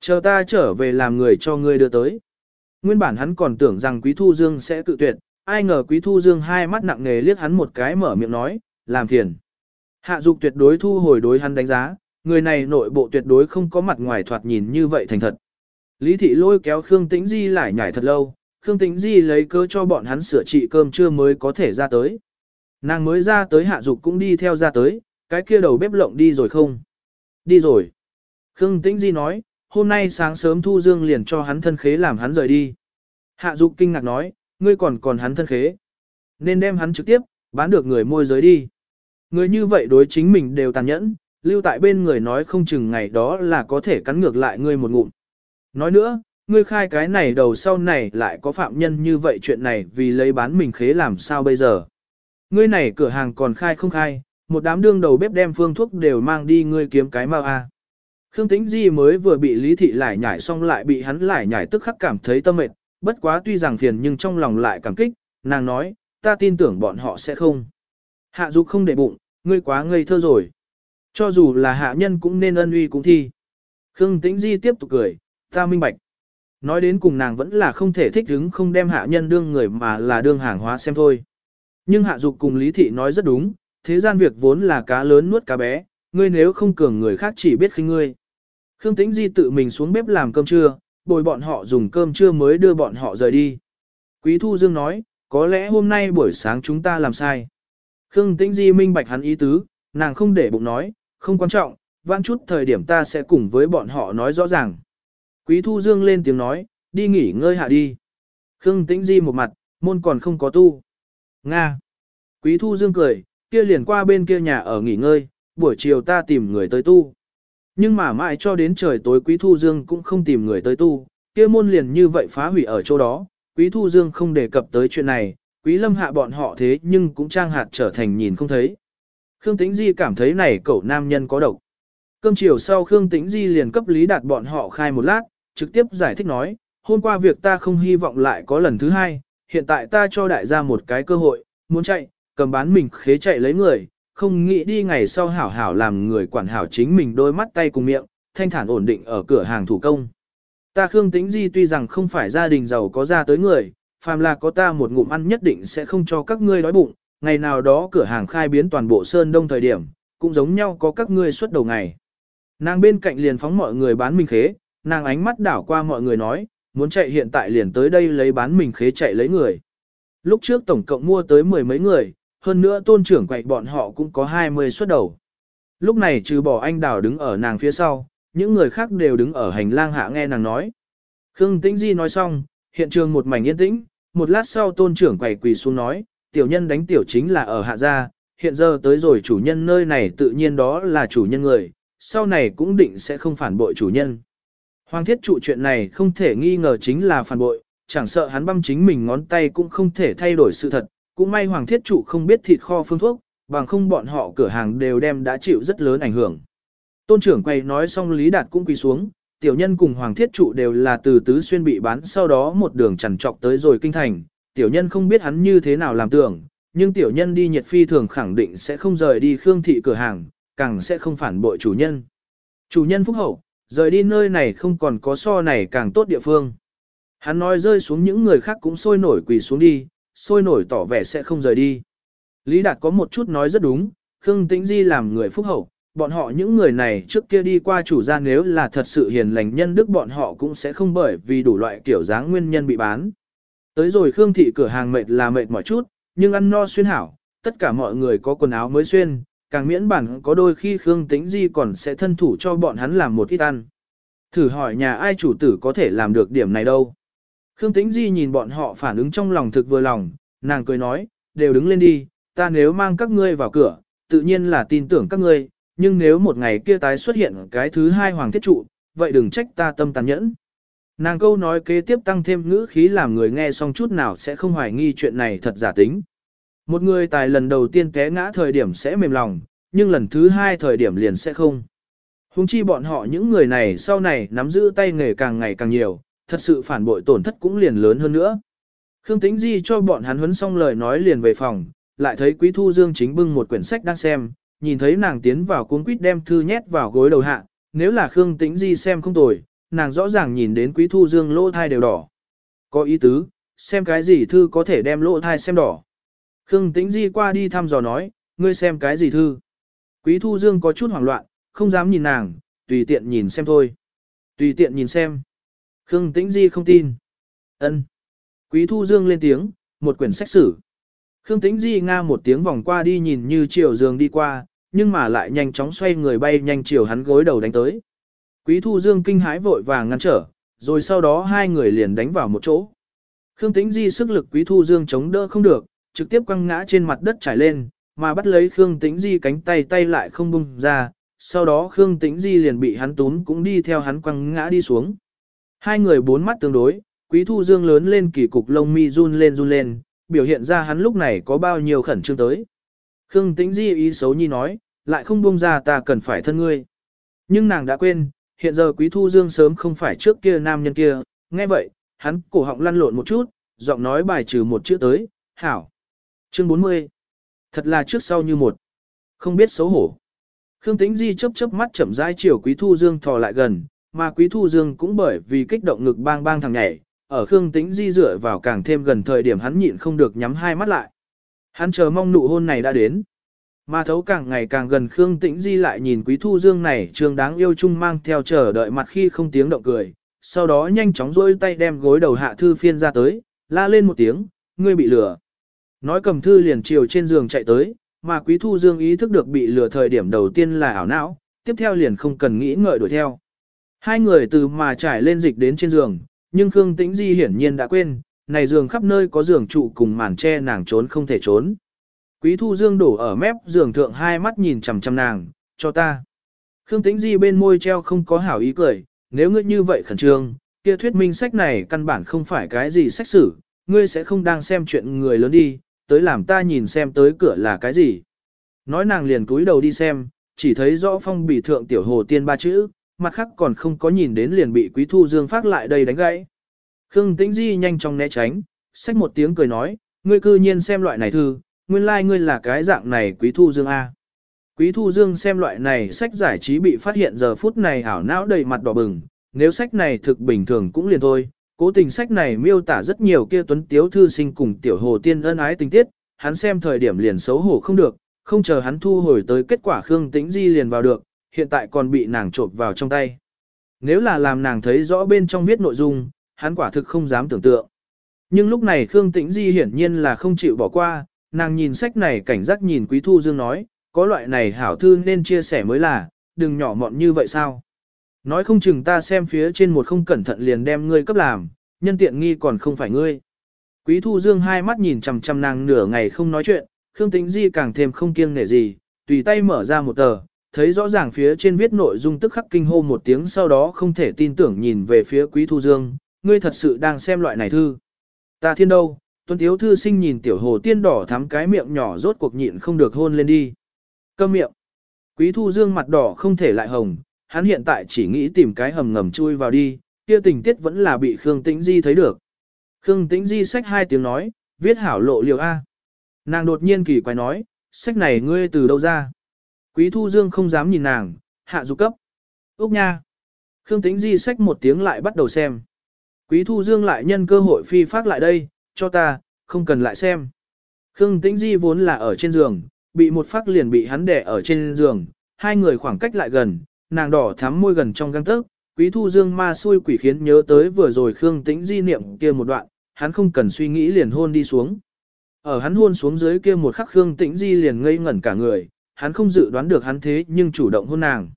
Chờ ta trở về làm người cho ngươi đưa tới. Nguyên bản hắn còn tưởng rằng Quý Thu Dương sẽ tự tuyệt, ai ngờ Quý Thu Dương hai mắt nặng nề liếc hắn một cái mở miệng nói, làm phiền. Hạ dục tuyệt đối thu hồi đối hắn đánh giá, người này nội bộ tuyệt đối không có mặt ngoài thoạt nhìn như vậy thành thật. Lý thị lôi kéo Khương Tĩnh Di lại nhảy thật lâu, Khương Tĩnh Di lấy cớ cho bọn hắn sửa trị cơm trưa mới có thể ra tới. Nàng mới ra tới hạ dục cũng đi theo ra tới, cái kia đầu bếp lộng đi rồi không? Đi rồi. Khương Tĩnh Di nói, hôm nay sáng sớm Thu Dương liền cho hắn thân khế làm hắn rời đi. Hạ dục kinh ngạc nói, ngươi còn còn hắn thân khế. Nên đem hắn trực tiếp, bán được người môi giới đi. Người như vậy đối chính mình đều tàn nhẫn, lưu tại bên người nói không chừng ngày đó là có thể cắn ngược lại ngươi một ngụm. Nói nữa, ngươi khai cái này đầu sau này lại có phạm nhân như vậy chuyện này vì lấy bán mình khế làm sao bây giờ. Ngươi này cửa hàng còn khai không khai, một đám đương đầu bếp đem phương thuốc đều mang đi ngươi kiếm cái mau a. À. Khương Tĩnh Di mới vừa bị Lý Thị lại nhảy xong lại bị hắn lại nhảy tức khắc cảm thấy tâm mệt, bất quá tuy rằng phiền nhưng trong lòng lại cảm kích, nàng nói, ta tin tưởng bọn họ sẽ không. Hạ dục không để bụng, ngươi quá ngây thơ rồi. Cho dù là hạ nhân cũng nên ân uy cũng thi. Khương Tĩnh Di tiếp tục cười, ta minh bạch. Nói đến cùng nàng vẫn là không thể thích ứng, không đem hạ nhân đương người mà là đương hàng hóa xem thôi. Nhưng hạ dục cùng Lý Thị nói rất đúng, thế gian việc vốn là cá lớn nuốt cá bé, ngươi nếu không cường người khác chỉ biết khinh ngươi. Khương Tĩnh Di tự mình xuống bếp làm cơm trưa, bồi bọn họ dùng cơm trưa mới đưa bọn họ rời đi. Quý Thu Dương nói, có lẽ hôm nay buổi sáng chúng ta làm sai. Khương Tĩnh Di minh bạch hắn ý tứ, nàng không để bụng nói, không quan trọng, vãn chút thời điểm ta sẽ cùng với bọn họ nói rõ ràng. Quý Thu Dương lên tiếng nói, đi nghỉ ngơi hạ đi. Khương Tĩnh Di một mặt, môn còn không có tu. Nga. Quý Thu Dương cười, kia liền qua bên kia nhà ở nghỉ ngơi, buổi chiều ta tìm người tới tu. Nhưng mà mãi cho đến trời tối Quý Thu Dương cũng không tìm người tới tu, kia môn liền như vậy phá hủy ở chỗ đó, Quý Thu Dương không đề cập tới chuyện này, Quý Lâm hạ bọn họ thế nhưng cũng trang hạt trở thành nhìn không thấy. Khương Tĩnh Di cảm thấy này cậu nam nhân có độc. Cơm chiều sau Khương Tĩnh Di liền cấp Lý Đạt bọn họ khai một lát, trực tiếp giải thích nói, hôm qua việc ta không hy vọng lại có lần thứ hai, hiện tại ta cho đại gia một cái cơ hội, muốn chạy, cầm bán mình khế chạy lấy người, không nghĩ đi ngày sau hảo hảo làm người quản hảo chính mình đôi mắt tay cùng miệng, thanh thản ổn định ở cửa hàng thủ công. Ta Khương Tĩnh Di tuy rằng không phải gia đình giàu có ra tới người, phàm là có ta một ngụm ăn nhất định sẽ không cho các ngươi đói bụng, ngày nào đó cửa hàng khai biến toàn bộ Sơn Đông thời điểm, cũng giống nhau có các ngươi suốt đầu ngày. Nàng bên cạnh liền phóng mọi người bán mình khế, nàng ánh mắt đảo qua mọi người nói, muốn chạy hiện tại liền tới đây lấy bán mình khế chạy lấy người. Lúc trước tổng cộng mua tới mười mấy người, hơn nữa tôn trưởng quậy bọn họ cũng có 20 xuất đầu. Lúc này trừ bỏ anh đào đứng ở nàng phía sau, những người khác đều đứng ở hành lang hạ nghe nàng nói. Khương Tĩnh Di nói xong, hiện trường một mảnh yên tĩnh, một lát sau tôn trưởng quầy quỳ xuống nói, tiểu nhân đánh tiểu chính là ở hạ gia, hiện giờ tới rồi chủ nhân nơi này tự nhiên đó là chủ nhân người, sau này cũng định sẽ không phản bội chủ nhân. Hoàng thiết trụ chuyện này không thể nghi ngờ chính là phản bội, chẳng sợ hắn băm chính mình ngón tay cũng không thể thay đổi sự thật, cũng may Hoàng Thiết Trụ không biết thịt kho phương thuốc, bằng không bọn họ cửa hàng đều đem đã chịu rất lớn ảnh hưởng. Tôn trưởng quay nói xong Lý Đạt cũng quỳ xuống, tiểu nhân cùng Hoàng Thiết Trụ đều là từ tứ xuyên bị bán sau đó một đường chằn trọc tới rồi kinh thành, tiểu nhân không biết hắn như thế nào làm tưởng, nhưng tiểu nhân đi nhiệt phi thường khẳng định sẽ không rời đi Khương thị cửa hàng, càng sẽ không phản bội chủ nhân. Chủ nhân phúc hậu, rời đi nơi này không còn có so này càng tốt địa phương. Hắn nói rơi xuống những người khác cũng sôi nổi quỳ xuống đi, sôi nổi tỏ vẻ sẽ không rời đi. Lý Đạt có một chút nói rất đúng, Khương Tĩnh Di làm người phúc hậu, bọn họ những người này trước kia đi qua chủ gia nếu là thật sự hiền lành nhân đức bọn họ cũng sẽ không bởi vì đủ loại kiểu dáng nguyên nhân bị bán. Tới rồi Khương thị cửa hàng mệt là mệt mỏi chút, nhưng ăn no xuyên hảo, tất cả mọi người có quần áo mới xuyên, càng miễn bản có đôi khi Khương Tĩnh Di còn sẽ thân thủ cho bọn hắn làm một ít ăn. Thử hỏi nhà ai chủ tử có thể làm được điểm này đâu. Khương Tĩnh Di nhìn bọn họ phản ứng trong lòng thực vừa lòng, nàng cười nói, đều đứng lên đi, ta nếu mang các ngươi vào cửa, tự nhiên là tin tưởng các ngươi, nhưng nếu một ngày kia tái xuất hiện cái thứ hai hoàng thiết trụ, vậy đừng trách ta tâm tàn nhẫn. Nàng câu nói kế tiếp tăng thêm ngữ khí làm người nghe xong chút nào sẽ không hoài nghi chuyện này thật giả tính. Một người tài lần đầu tiên té ngã thời điểm sẽ mềm lòng, nhưng lần thứ hai thời điểm liền sẽ không. Hùng chi bọn họ những người này sau này nắm giữ tay nghề càng ngày càng nhiều, thật sự phản bội tổn thất cũng liền lớn hơn nữa. Khương Tĩnh Di cho bọn hắn huấn xong lời nói liền về phòng, lại thấy Quý Thu Dương chính bưng một quyển sách đang xem, nhìn thấy nàng tiến vào cuốn quýt đem thư nhét vào gối đầu hạ, nếu là Khương Tĩnh Di xem không tồi, nàng rõ ràng nhìn đến Quý Thu Dương lỗ thai đều đỏ. Có ý tứ, xem cái gì thư có thể đem lỗ thai xem đỏ. Khương Tĩnh Di qua đi thăm dò nói, ngươi xem cái gì thư. Quý Thu Dương có chút hoảng loạn, không dám nhìn nàng, tùy tiện nhìn xem thôi. Tùy tiện nhìn xem. Khương Tĩnh Di không tin. Ân. Quý Thu Dương lên tiếng, một quyển sách sử. Khương Tĩnh Di nga một tiếng vòng qua đi nhìn như chiều giường đi qua, nhưng mà lại nhanh chóng xoay người bay nhanh chiều hắn gối đầu đánh tới. Quý Thu Dương kinh hãi vội vàng ngăn trở, rồi sau đó hai người liền đánh vào một chỗ. Khương Tĩnh Di sức lực Quý Thu Dương chống đỡ không được, trực tiếp quăng ngã trên mặt đất trải lên, mà bắt lấy Khương Tĩnh Di cánh tay tay lại không bung ra, sau đó Khương Tĩnh Di liền bị hắn túm cũng đi theo hắn quăng ngã đi xuống. Hai người bốn mắt tương đối, Quý Thu Dương lớn lên kỳ cục lông mi run lên run lên, biểu hiện ra hắn lúc này có bao nhiêu khẩn trương tới. Khương Tĩnh Di ý xấu nhi nói, lại không buông ra ta cần phải thân ngươi. Nhưng nàng đã quên, hiện giờ Quý Thu Dương sớm không phải trước kia nam nhân kia, nghe vậy, hắn cổ họng lăn lộn một chút, giọng nói bài trừ một chữ tới, hảo. Chương 40. Thật là trước sau như một. Không biết xấu hổ. Khương Tĩnh Di chớp chớp mắt chậm rãi chiều Quý Thu Dương thò lại gần, mà Quý Thu Dương cũng bởi vì kích động ngực bang bang thằng nhảy, ở Khương Tĩnh Di dựa vào càng thêm gần thời điểm hắn nhịn không được nhắm hai mắt lại. Hắn chờ mong nụ hôn này đã đến. Mà thấu càng ngày càng gần Khương Tĩnh Di lại nhìn Quý Thu Dương này trường đáng yêu chung mang theo chờ đợi mặt khi không tiếng động cười, sau đó nhanh chóng rôi tay đem gối đầu hạ thư phiên ra tới, la lên một tiếng, ngươi bị lừa. Nói cầm thư liền chiều trên giường chạy tới, mà Quý Thu Dương ý thức được bị lừa thời điểm đầu tiên là ảo não, tiếp theo liền không cần nghĩ ngợi đuổi theo. Hai người từ mà trải lên dịch đến trên giường, nhưng Khương Tĩnh Di hiển nhiên đã quên, này giường khắp nơi có giường trụ cùng màn che nàng trốn không thể trốn. Quý Thu Dương đổ ở mép giường thượng hai mắt nhìn chằm chằm nàng, cho ta. Khương Tĩnh Di bên môi treo không có hảo ý cười, nếu ngươi như vậy khẩn trương, kia thuyết minh sách này căn bản không phải cái gì sách sử, ngươi sẽ không đang xem chuyện người lớn đi, tới làm ta nhìn xem tới cửa là cái gì. Nói nàng liền cúi đầu đi xem, chỉ thấy rõ phong bị thượng tiểu hồ tiên ba chữ, mặt khác còn không có nhìn đến liền bị Quý Thu Dương phát lại đây đánh gãy. Khương Tĩnh Di nhanh chóng né tránh, xách một tiếng cười nói, ngươi cư nhiên xem loại này thư, nguyên lai like ngươi là cái dạng này Quý Thu Dương A. Quý Thu Dương xem loại này sách giải trí bị phát hiện giờ phút này ảo não đầy mặt đỏ bừng, nếu sách này thực bình thường cũng liền thôi, cố tình sách này miêu tả rất nhiều kia tuấn tiếu thư sinh cùng tiểu hồ tiên ân ái tình tiết, hắn xem thời điểm liền xấu hổ không được, không chờ hắn thu hồi tới kết quả Khương Tĩnh Di liền vào được, hiện tại còn bị nàng trộm vào trong tay. Nếu là làm nàng thấy rõ bên trong viết nội dung, hắn quả thực không dám tưởng tượng. Nhưng lúc này Khương Tĩnh Di hiển nhiên là không chịu bỏ qua, nàng nhìn sách này cảnh giác nhìn Quý Thu Dương nói, có loại này hảo thư nên chia sẻ mới là, đừng nhỏ mọn như vậy sao. Nói không chừng ta xem phía trên một không cẩn thận liền đem ngươi cấp làm, nhân tiện nghi còn không phải ngươi. Quý Thu Dương hai mắt nhìn chằm chằm nàng nửa ngày không nói chuyện, Khương Tĩnh Di càng thêm không kiêng nể gì, tùy tay mở ra một tờ, thấy rõ ràng phía trên viết nội dung tức khắc kinh hô một tiếng sau đó không thể tin tưởng nhìn về phía Quý Thu Dương, ngươi thật sự đang xem loại này thư. Ta thiên đâu, Tuân Tiếu thư sinh nhìn tiểu hồ tiên đỏ thắm cái miệng nhỏ rốt cuộc nhịn không được hôn lên đi. Câm miệng. Quý thu dương mặt đỏ không thể lại hồng, hắn hiện tại chỉ nghĩ tìm cái hầm ngầm chui vào đi, kia tình tiết vẫn là bị Khương Tĩnh Di thấy được. Khương Tĩnh Di sách hai tiếng nói, viết hảo lộ liều A. Nàng đột nhiên kỳ quái nói, sách này ngươi từ đâu ra? Quý Thu Dương không dám nhìn nàng, hạ dục cấp. Úc nha. Khương Tĩnh Di sách một tiếng lại bắt đầu xem. Quý Thu Dương lại nhân cơ hội phi phát lại đây, cho ta, không cần lại xem. Khương Tĩnh Di vốn là ở trên giường, bị một phát liền bị hắn đè ở trên giường, hai người khoảng cách lại gần, nàng đỏ thắm môi gần trong găng tức, Quý Thu Dương ma xui quỷ khiến nhớ tới vừa rồi Khương Tĩnh Di niệm kia một đoạn, hắn không cần suy nghĩ liền hôn đi xuống. Ở hắn hôn xuống dưới kia một khắc Khương Tĩnh Di liền ngây ngẩn cả người, hắn không dự đoán được hắn thế nhưng chủ động hôn nàng.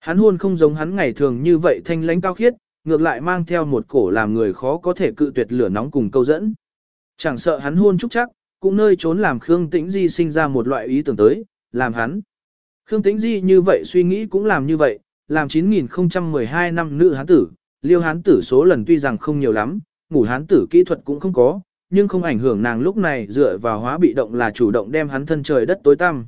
Hắn hôn không giống hắn ngày thường như vậy thanh lãnh cao khiết, ngược lại mang theo một cổ làm người khó có thể cự tuyệt lửa nóng cùng câu dẫn. Chẳng sợ hắn hôn chúc chắc, cũng nơi trốn làm Khương Tĩnh Di sinh ra một loại ý tưởng tới, làm hắn. Khương Tĩnh Di như vậy suy nghĩ cũng làm như vậy, làm 9012 năm nữ hán tử, liêu hán tử số lần tuy rằng không nhiều lắm, ngủ hán tử kỹ thuật cũng không có, nhưng không ảnh hưởng nàng lúc này dựa vào hóa bị động là chủ động đem hắn thân trời đất tối tăm.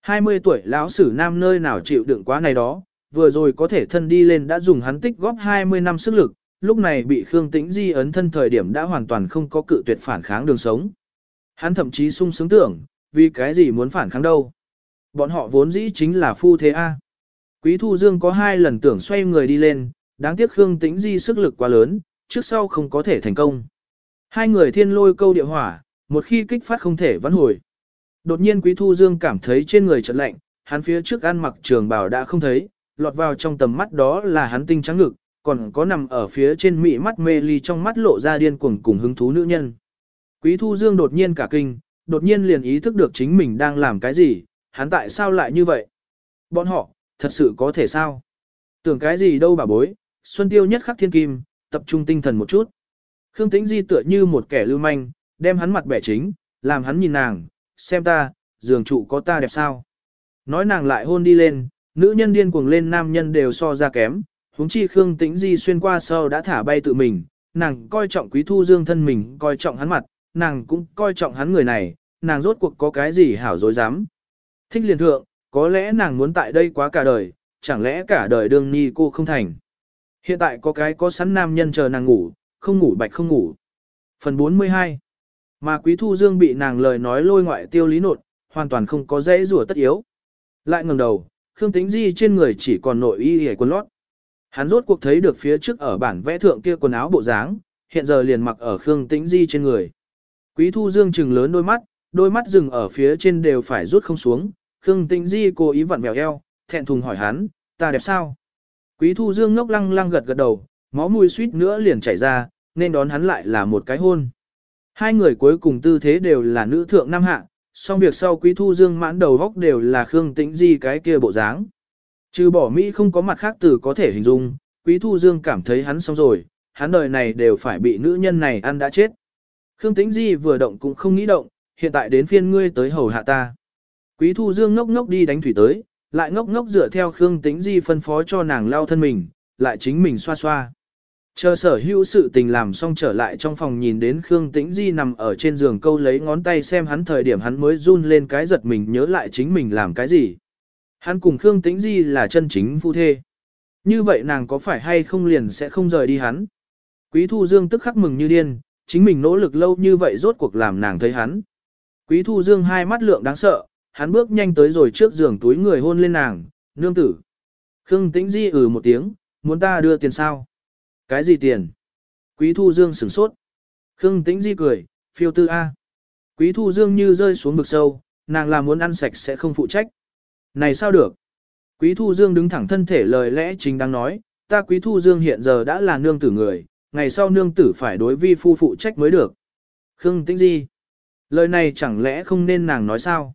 20 tuổi lão sử nam nơi nào chịu đựng quá này đó, vừa rồi có thể thân đi lên đã dùng hắn tích góp 20 năm sức lực, lúc này bị Khương Tĩnh Di ấn thân thời điểm đã hoàn toàn không có cự tuyệt phản kháng đường sống. Hắn thậm chí sung sướng tưởng, vì cái gì muốn phản kháng đâu. Bọn họ vốn dĩ chính là phu thế A. Quý Thu Dương có hai lần tưởng xoay người đi lên, đáng tiếc Khương Tĩnh Di sức lực quá lớn, trước sau không có thể thành công. Hai người thiên lôi câu địa hỏa, một khi kích phát không thể vãn hồi. Đột nhiên Quý Thu Dương cảm thấy trên người chợt lạnh, hắn phía trước ăn mặc trường bào đã không thấy, lọt vào trong tầm mắt đó là hắn tinh trắng ngực, còn có nằm ở phía trên mị mắt mê ly trong mắt lộ ra điên cuồng cùng hứng thú nữ nhân. Quý Thu Dương đột nhiên cả kinh, đột nhiên liền ý thức được chính mình đang làm cái gì, hắn tại sao lại như vậy? Bọn họ, thật sự có thể sao? Tưởng cái gì đâu bà bối, Xuân Tiêu nhất khắc thiên kim, tập trung tinh thần một chút. Khương Tĩnh Di tựa như một kẻ lưu manh, đem hắn mặt bẻ chính, làm hắn nhìn nàng, xem ta, giường trụ có ta đẹp sao? Nói nàng lại hôn đi lên, nữ nhân điên cuồng lên nam nhân đều so ra kém, huống chi Khương Tĩnh Di xuyên qua sau đã thả bay tự mình, nàng coi trọng Quý Thu Dương thân mình, coi trọng hắn mặt, nàng cũng coi trọng hắn người này, nàng rốt cuộc có cái gì hảo dối dám. Thích liền thượng, có lẽ nàng muốn tại đây quá cả đời, chẳng lẽ cả đời đương ni cô không thành. Hiện tại có cái có sẵn nam nhân chờ nàng ngủ, không ngủ bạch không ngủ. Phần 42 Mà Quý Thu Dương bị nàng lời nói lôi ngoại tiêu lý nột, hoàn toàn không có dễ rủa tất yếu. Lại ngẩng đầu, Khương Tĩnh Di trên người chỉ còn nội y hề quần lót. Hắn rốt cuộc thấy được phía trước ở bản vẽ thượng kia quần áo bộ dáng, hiện giờ liền mặc ở Khương Tĩnh Di trên người. Quý Thu Dương trừng lớn đôi mắt, đôi mắt dừng ở phía trên đều phải rút không xuống, Khương Tĩnh Di cố ý vặn vẹo eo, thẹn thùng hỏi hắn, ta đẹp sao? Quý Thu Dương ngốc lăng lăng gật gật đầu, máu mũi suýt nữa liền chảy ra, nên đón hắn lại là một cái hôn. Hai người cuối cùng tư thế đều là nữ thượng nam hạ, song việc sau Quý Thu Dương mãn đầu góc đều là Khương Tĩnh Di cái kia bộ dáng. Trừ bỏ Mỹ không có mặt khác từ có thể hình dung, Quý Thu Dương cảm thấy hắn xong rồi, hắn đời này đều phải bị nữ nhân này ăn đã chết. Khương Tĩnh Di vừa động cũng không nghĩ động, hiện tại đến phiên ngươi tới hầu hạ ta. Quý Thu Dương ngốc ngốc đi đánh thủy tới, lại ngốc ngốc dựa theo Khương Tĩnh Di phân phó cho nàng lau thân mình, lại chính mình xoa xoa. Chờ sở hữu sự tình làm xong trở lại trong phòng nhìn đến Khương Tĩnh Di nằm ở trên giường câu lấy ngón tay xem hắn thời điểm hắn mới run lên cái giật mình nhớ lại chính mình làm cái gì. Hắn cùng Khương Tĩnh Di là chân chính phu thê. Như vậy nàng có phải hay không liền sẽ không rời đi hắn. Quý Thu Dương tức khắc mừng như điên, chính mình nỗ lực lâu như vậy rốt cuộc làm nàng thấy hắn. Quý Thu Dương hai mắt lượng đáng sợ, hắn bước nhanh tới rồi trước giường túi người hôn lên nàng, nương tử. Khương Tĩnh Di ừ một tiếng, muốn ta đưa tiền sao? Cái gì tiền? Quý Thu Dương sửng sốt. Khương Tĩnh Di cười, phiêu tư A. Quý Thu Dương như rơi xuống vực sâu, nàng là muốn ăn sạch sẽ không phụ trách. Này sao được? Quý Thu Dương đứng thẳng thân thể lời lẽ chính đang nói, ta Quý Thu Dương hiện giờ đã là nương tử người, ngày sau nương tử phải đối vi phu phụ trách mới được. Khương Tĩnh Di. Lời này chẳng lẽ không nên nàng nói sao?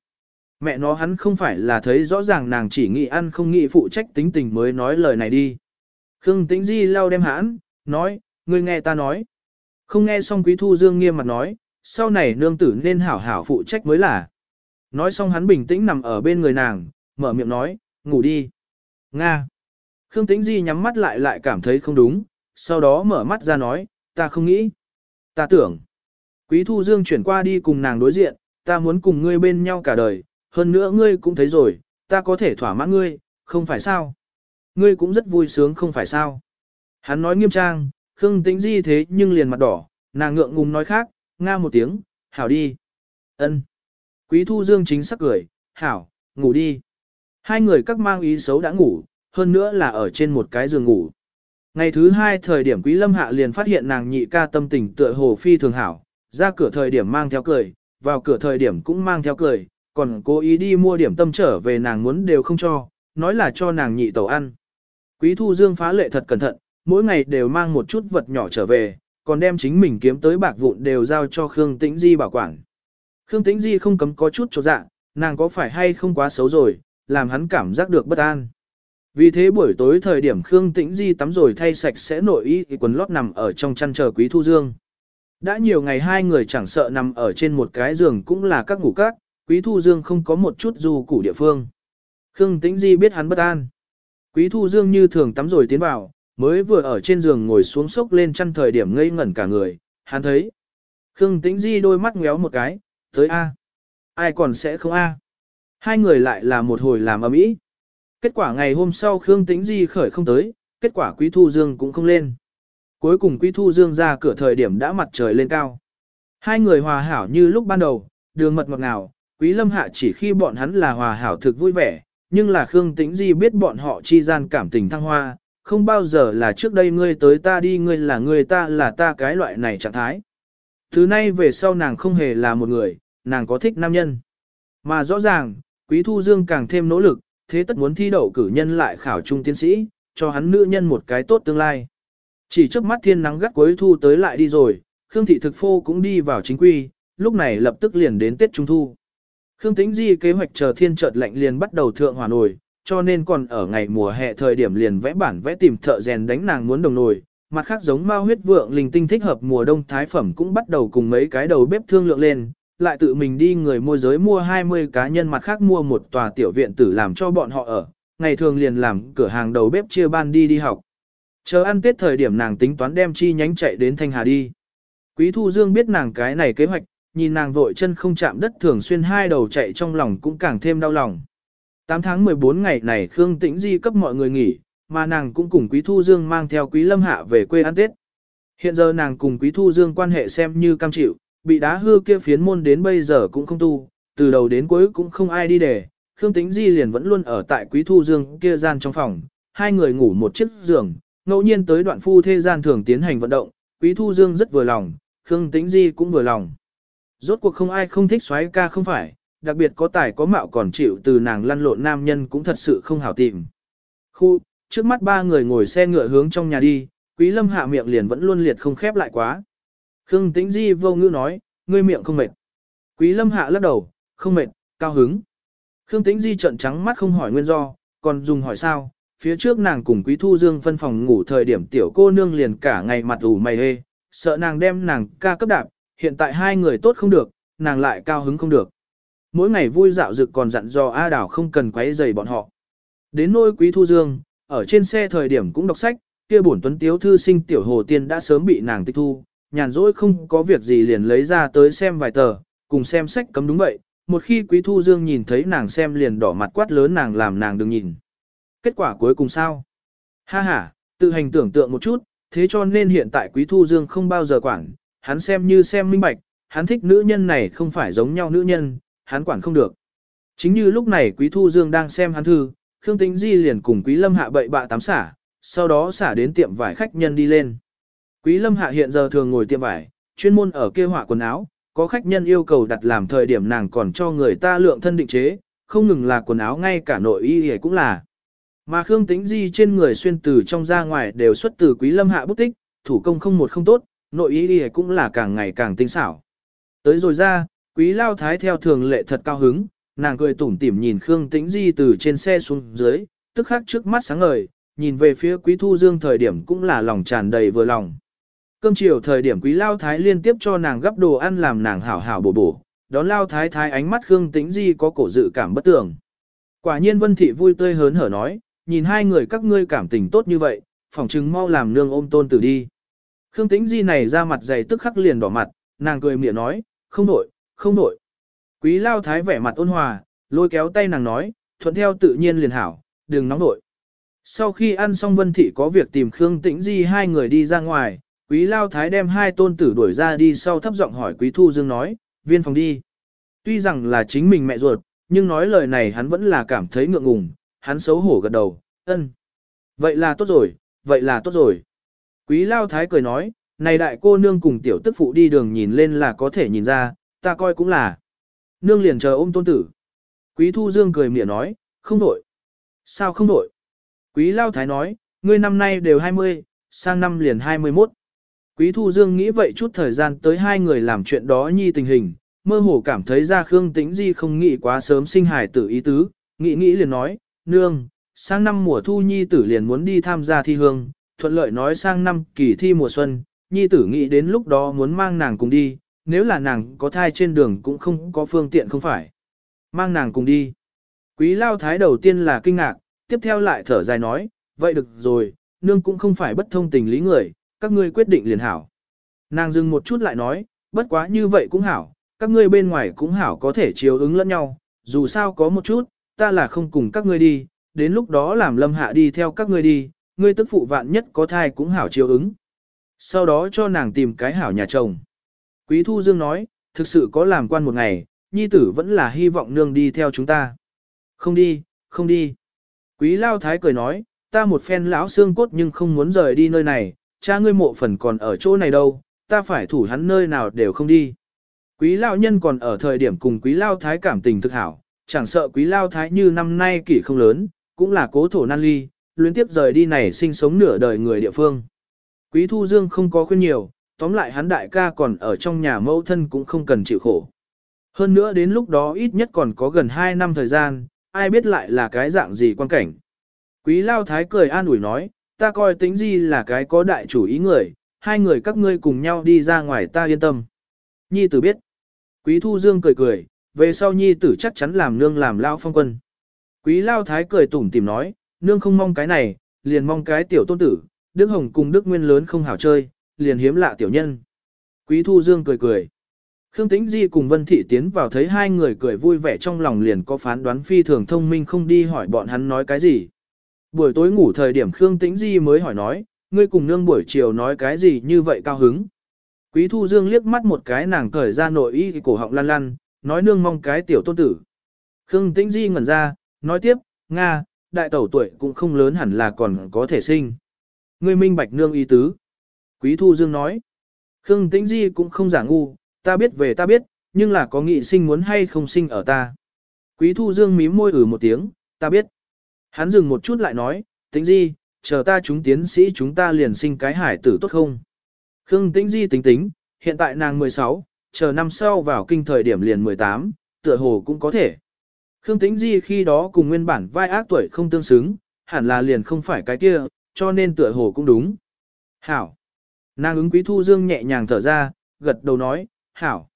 Mẹ nó hắn không phải là thấy rõ ràng nàng chỉ nghĩ ăn không nghĩ phụ trách tính tình mới nói lời này đi. Khương Tĩnh Di lau đem hãn, nói, ngươi nghe ta nói. Không nghe xong Quý Thu Dương nghiêm mặt nói, sau này nương tử nên hảo hảo phụ trách mới là. Nói xong hắn bình tĩnh nằm ở bên người nàng, mở miệng nói, ngủ đi. Nga. Khương Tĩnh Di nhắm mắt lại lại cảm thấy không đúng, sau đó mở mắt ra nói, ta không nghĩ. Ta tưởng. Quý Thu Dương chuyển qua đi cùng nàng đối diện, ta muốn cùng ngươi bên nhau cả đời, hơn nữa ngươi cũng thấy rồi, ta có thể thỏa mãn ngươi, không phải sao? Ngươi cũng rất vui sướng không phải sao? Hắn nói nghiêm trang, Khương Tĩnh Di thế nhưng liền mặt đỏ, nàng ngượng ngùng nói khác, nga một tiếng, hảo đi. ân. Quý Thu Dương chính sắc cười, hảo, ngủ đi. Hai người các mang ý xấu đã ngủ, hơn nữa là ở trên một cái giường ngủ. Ngày thứ hai thời điểm Quý Lâm Hạ liền phát hiện nàng nhị ca tâm tình tựa hồ phi thường hảo, ra cửa thời điểm mang theo cười, vào cửa thời điểm cũng mang theo cười, còn cố ý đi mua điểm tâm trở về nàng muốn đều không cho, nói là cho nàng nhị tẩu ăn. Quý Thu Dương phá lệ thật cẩn thận, mỗi ngày đều mang một chút vật nhỏ trở về, còn đem chính mình kiếm tới bạc vụn đều giao cho Khương Tĩnh Di bảo quản. Khương Tĩnh Di không cấm có chút chỗ dạ, nàng có phải hay không quá xấu rồi, làm hắn cảm giác được bất an. Vì thế buổi tối thời điểm Khương Tĩnh Di tắm rồi thay sạch sẽ nội y quần lót nằm ở trong chăn chờ Quý Thu Dương. Đã nhiều ngày hai người chẳng sợ nằm ở trên một cái giường cũng là các ngủ các, Quý Thu Dương không có một chút dù củ địa phương. Khương Tĩnh Di biết hắn bất an. Quý Thu Dương như thường tắm rồi tiến vào, mới vừa ở trên giường ngồi xuống sốc lên chăn thời điểm ngây ngẩn cả người, hắn thấy. Khương Tĩnh Di đôi mắt ngéo một cái, tới A. Ai còn sẽ không A. Hai người lại là một hồi làm ầm ĩ. Kết quả ngày hôm sau Khương Tĩnh Di khởi không tới, kết quả Quý Thu Dương cũng không lên. Cuối cùng Quý Thu Dương ra cửa thời điểm đã mặt trời lên cao. Hai người hòa hảo như lúc ban đầu, đường mật ngọt ngào, Quý Lâm Hạ chỉ khi bọn hắn là hòa hảo thực vui vẻ, nhưng là Khương Tĩnh Di biết bọn họ chi gian cảm tình thăng hoa, không bao giờ là trước đây ngươi tới ta đi ngươi là ngươi ta là ta cái loại này trạng thái. Thứ nay về sau nàng không hề là một người, nàng có thích nam nhân. Mà rõ ràng, Quý Thu Dương càng thêm nỗ lực, thế tất muốn thi đậu cử nhân lại khảo trung tiến sĩ, cho hắn nữ nhân một cái tốt tương lai. Chỉ trước mắt thiên nắng gắt cuối thu tới lại đi rồi, Khương Thị Thực Phô cũng đi vào chính quy, lúc này lập tức liền đến Tết Trung Thu. Khương Tĩnh Di kế hoạch chờ thiên chợt lạnh liền bắt đầu thượng hỏa nồi, cho nên còn ở ngày mùa hè thời điểm liền vẽ bản vẽ tìm thợ rèn đánh nàng muốn đồng nồi. Mặt khác giống mao huyết vượng linh tinh thích hợp mùa đông thái phẩm cũng bắt đầu cùng mấy cái đầu bếp thương lượng lên, lại tự mình đi người môi giới mua 20 cá nhân mặt khác mua một tòa tiểu viện tử làm cho bọn họ ở, ngày thường liền làm cửa hàng đầu bếp chia ban đi đi học. Chờ ăn tết thời điểm nàng tính toán đem chi nhánh chạy đến Thanh Hà đi. Quý Thu Dương biết nàng cái này kế hoạch, nhìn nàng vội chân không chạm đất thường xuyên hai đầu chạy trong lòng cũng càng thêm đau lòng. 8 tháng 14 ngày này Khương Tĩnh Di cấp mọi người nghỉ, mà nàng cũng cùng Quý Thu Dương mang theo Quý Lâm Hạ về quê ăn Tết. Hiện giờ nàng cùng Quý Thu Dương quan hệ xem như cam chịu, bị đá hư kia phiến môn đến bây giờ cũng không tu, từ đầu đến cuối cũng không ai đi để. Khương Tĩnh Di liền vẫn luôn ở tại Quý Thu Dương kia gian trong phòng, hai người ngủ một chiếc giường, ngẫu nhiên tới đoạn phu thế gian thường tiến hành vận động, Quý Thu Dương rất vừa lòng, Khương Tĩnh Di cũng vừa lòng. Rốt cuộc không ai không thích xoáy ca không phải, đặc biệt có tài có mạo còn chịu từ nàng lăn lộn nam nhân cũng thật sự không hảo tìm. Khu, trước mắt ba người ngồi xe ngựa hướng trong nhà đi, Quý Lâm hạ miệng liền vẫn luôn liệt không khép lại quá. Khương Tĩnh Di vô ngữ nói, ngươi miệng không mệt. Quý Lâm hạ lắc đầu, không mệt, cao hứng. Khương Tĩnh Di trợn trắng mắt không hỏi nguyên do, còn dùng hỏi sao, phía trước nàng cùng Quý Thu Dương phân phòng ngủ thời điểm tiểu cô nương liền cả ngày mặt ủ mày hê, sợ nàng đem nàng ca cấp đạp, hiện tại hai người tốt không được, nàng lại cao hứng không được. Mỗi ngày vui dạo dực còn dặn dò A Đảo không cần quấy rầy bọn họ. Đến nôi Quý Thu Dương, ở trên xe thời điểm cũng đọc sách, kia bổn tuấn tiếu thư sinh tiểu hồ tiên đã sớm bị nàng tịch thu, nhàn rỗi không có việc gì liền lấy ra tới xem vài tờ, cùng xem sách cấm đúng vậy. Một khi Quý Thu Dương nhìn thấy nàng xem liền đỏ mặt quát lớn nàng làm nàng đừng nhìn. Kết quả cuối cùng sao? Ha ha, tự hành tưởng tượng một chút, thế cho nên hiện tại Quý Thu Dương không bao giờ quản, hắn xem như xem minh bạch, hắn thích nữ nhân này không phải giống nhau nữ nhân, hắn quản không được. Chính như lúc này Quý Thu Dương đang xem hắn thư, Khương Tĩnh Di liền cùng Quý Lâm Hạ bậy bạ tám xả, sau đó xả đến tiệm vải khách nhân đi lên. Quý Lâm Hạ hiện giờ thường ngồi tiệm vải, chuyên môn ở kia họa quần áo, có khách nhân yêu cầu đặt làm thời điểm nàng còn cho người ta lượng thân định chế, không ngừng là quần áo ngay cả nội y cũng là. Mà Khương Tĩnh Di trên người xuyên từ trong ra ngoài đều xuất từ Quý Lâm Hạ bút tích, thủ công không một không tốt, nội ý y cũng là càng ngày càng tinh xảo. Tới rồi ra, Quý Lao Thái theo thường lệ thật cao hứng, nàng cười tủm tỉm nhìn Khương Tĩnh Di từ trên xe xuống dưới, tức khắc trước mắt sáng ngời, nhìn về phía Quý Thu Dương thời điểm cũng là lòng tràn đầy vừa lòng. Cơm chiều thời điểm Quý Lao Thái liên tiếp cho nàng gấp đồ ăn làm nàng hảo hảo bổ bổ, đón Lao Thái Thái ánh mắt Khương Tĩnh Di có cổ dự cảm bất tường. Quả nhiên Vân Thị vui tươi hớn hở nói, nhìn hai người các ngươi cảm tình tốt như vậy, phỏng chừng mau làm nương ôm tôn tử đi. Khương Tĩnh Di này ra mặt dày tức khắc liền đỏ mặt, nàng cười mỉa nói, không đổi, không đổi. Quý lao thái vẻ mặt ôn hòa, lôi kéo tay nàng nói, thuận theo tự nhiên liền hảo, đừng nóng đổi. Sau khi ăn xong Vân Thị có việc tìm Khương Tĩnh Di hai người đi ra ngoài, Quý Lao Thái đem hai tôn tử đuổi ra đi sau thấp giọng hỏi Quý Thu Dương nói, viên phòng đi. Tuy rằng là chính mình mẹ ruột, nhưng nói lời này hắn vẫn là cảm thấy ngượng ngùng, hắn xấu hổ gật đầu, ân. Vậy là tốt rồi, vậy là tốt rồi. Quý Lao Thái cười nói, này đại cô nương cùng tiểu tức phụ đi đường nhìn lên là có thể nhìn ra, ta coi cũng là. Nương liền chờ ôm tôn tử. Quý Thu Dương cười mỉa nói, không đổi. Sao không đổi? Quý Lao Thái nói, ngươi năm nay đều 20, sang năm liền 21. Quý Thu Dương nghĩ vậy chút thời gian tới hai người làm chuyện đó nhi tình hình, mơ hồ cảm thấy ra Khương Tĩnh Di không nghĩ quá sớm sinh hài tử ý tứ, nghĩ nghĩ liền nói, nương, sang năm mùa thu nhi tử liền muốn đi tham gia thi hương, thuận lợi nói sang năm kỳ thi mùa xuân, nhi tử nghĩ đến lúc đó muốn mang nàng cùng đi, nếu là nàng có thai trên đường cũng không có phương tiện không phải. Mang nàng cùng đi. Quý lao thái đầu tiên là kinh ngạc, tiếp theo lại thở dài nói, vậy được rồi, nương cũng không phải bất thông tình lý người, các ngươi quyết định liền hảo. Nàng dừng một chút lại nói, bất quá như vậy cũng hảo, các ngươi bên ngoài cũng hảo có thể chiếu ứng lẫn nhau, dù sao có một chút, ta là không cùng các ngươi đi, đến lúc đó làm lâm hạ đi theo các ngươi đi, ngươi tức phụ vạn nhất có thai cũng hảo chiếu ứng. Sau đó cho nàng tìm cái hảo nhà chồng. Quý Thu Dương nói, thực sự có làm quan một ngày, nhi tử vẫn là hy vọng nương đi theo chúng ta. Không đi, không đi. Quý Lao Thái cười nói, ta một phen lão xương cốt nhưng không muốn rời đi nơi này, cha ngươi mộ phần còn ở chỗ này đâu, ta phải thủ hắn nơi nào đều không đi. Quý Lao Nhân còn ở thời điểm cùng Quý Lao Thái cảm tình thực hảo, chẳng sợ Quý Lao Thái như năm nay kỷ không lớn, cũng là cố thổ nan ly, luyến tiếp rời đi này sinh sống nửa đời người địa phương. Quý Thu Dương không có khuyên nhiều, tóm lại hắn đại ca còn ở trong nhà mẫu thân cũng không cần chịu khổ. Hơn nữa đến lúc đó ít nhất còn có gần 2 năm thời gian, ai biết lại là cái dạng gì quan cảnh. Quý Lao Thái cười an ủi nói, ta coi tính gì là cái có đại chủ ý người, hai người các ngươi cùng nhau đi ra ngoài ta yên tâm. Nhi tử biết. Quý Thu Dương cười cười, về sau Nhi tử chắc chắn làm nương làm Lao phong quân. Quý Lao Thái cười tủm tìm nói, nương không mong cái này, liền mong cái tiểu tôn tử, Đức Hồng cùng Đức Nguyên lớn không hảo chơi, liền hiếm lạ tiểu nhân. Quý Thu Dương cười cười. Khương Tĩnh Di cùng Vân Thị tiến vào thấy hai người cười vui vẻ trong lòng liền có phán đoán phi thường thông minh không đi hỏi bọn hắn nói cái gì. Buổi tối ngủ thời điểm Khương Tĩnh Di mới hỏi nói, ngươi cùng nương buổi chiều nói cái gì như vậy cao hứng. Quý Thu Dương liếc mắt một cái nàng cởi ra nội y cổ họng lăn lăn, nói nương mong cái tiểu tôn tử. Khương Tĩnh Di ngẩn ra, nói tiếp, Nga, đại tẩu tuổi cũng không lớn hẳn là còn có thể sinh. Ngươi minh bạch nương y tứ. Quý Thu Dương nói, Khương Tĩnh Di cũng không giả ngu, ta biết về ta biết, nhưng là có nghị sinh muốn hay không sinh ở ta. Quý Thu Dương mím môi ử một tiếng, ta biết. Hắn dừng một chút lại nói, Tĩnh Di, chờ ta chúng tiến sĩ chúng ta liền sinh cái hải tử tốt không? Khương Tĩnh Di tính tính, hiện tại nàng 16, chờ năm sau vào kinh thời điểm liền 18, tựa hồ cũng có thể. Khương Tĩnh Di khi đó cùng nguyên bản vai ác tuổi không tương xứng, hẳn là liền không phải cái kia, cho nên tựa hồ cũng đúng. Hảo. Nàng ứng quý thu dương nhẹ nhàng thở ra, gật đầu nói, hảo.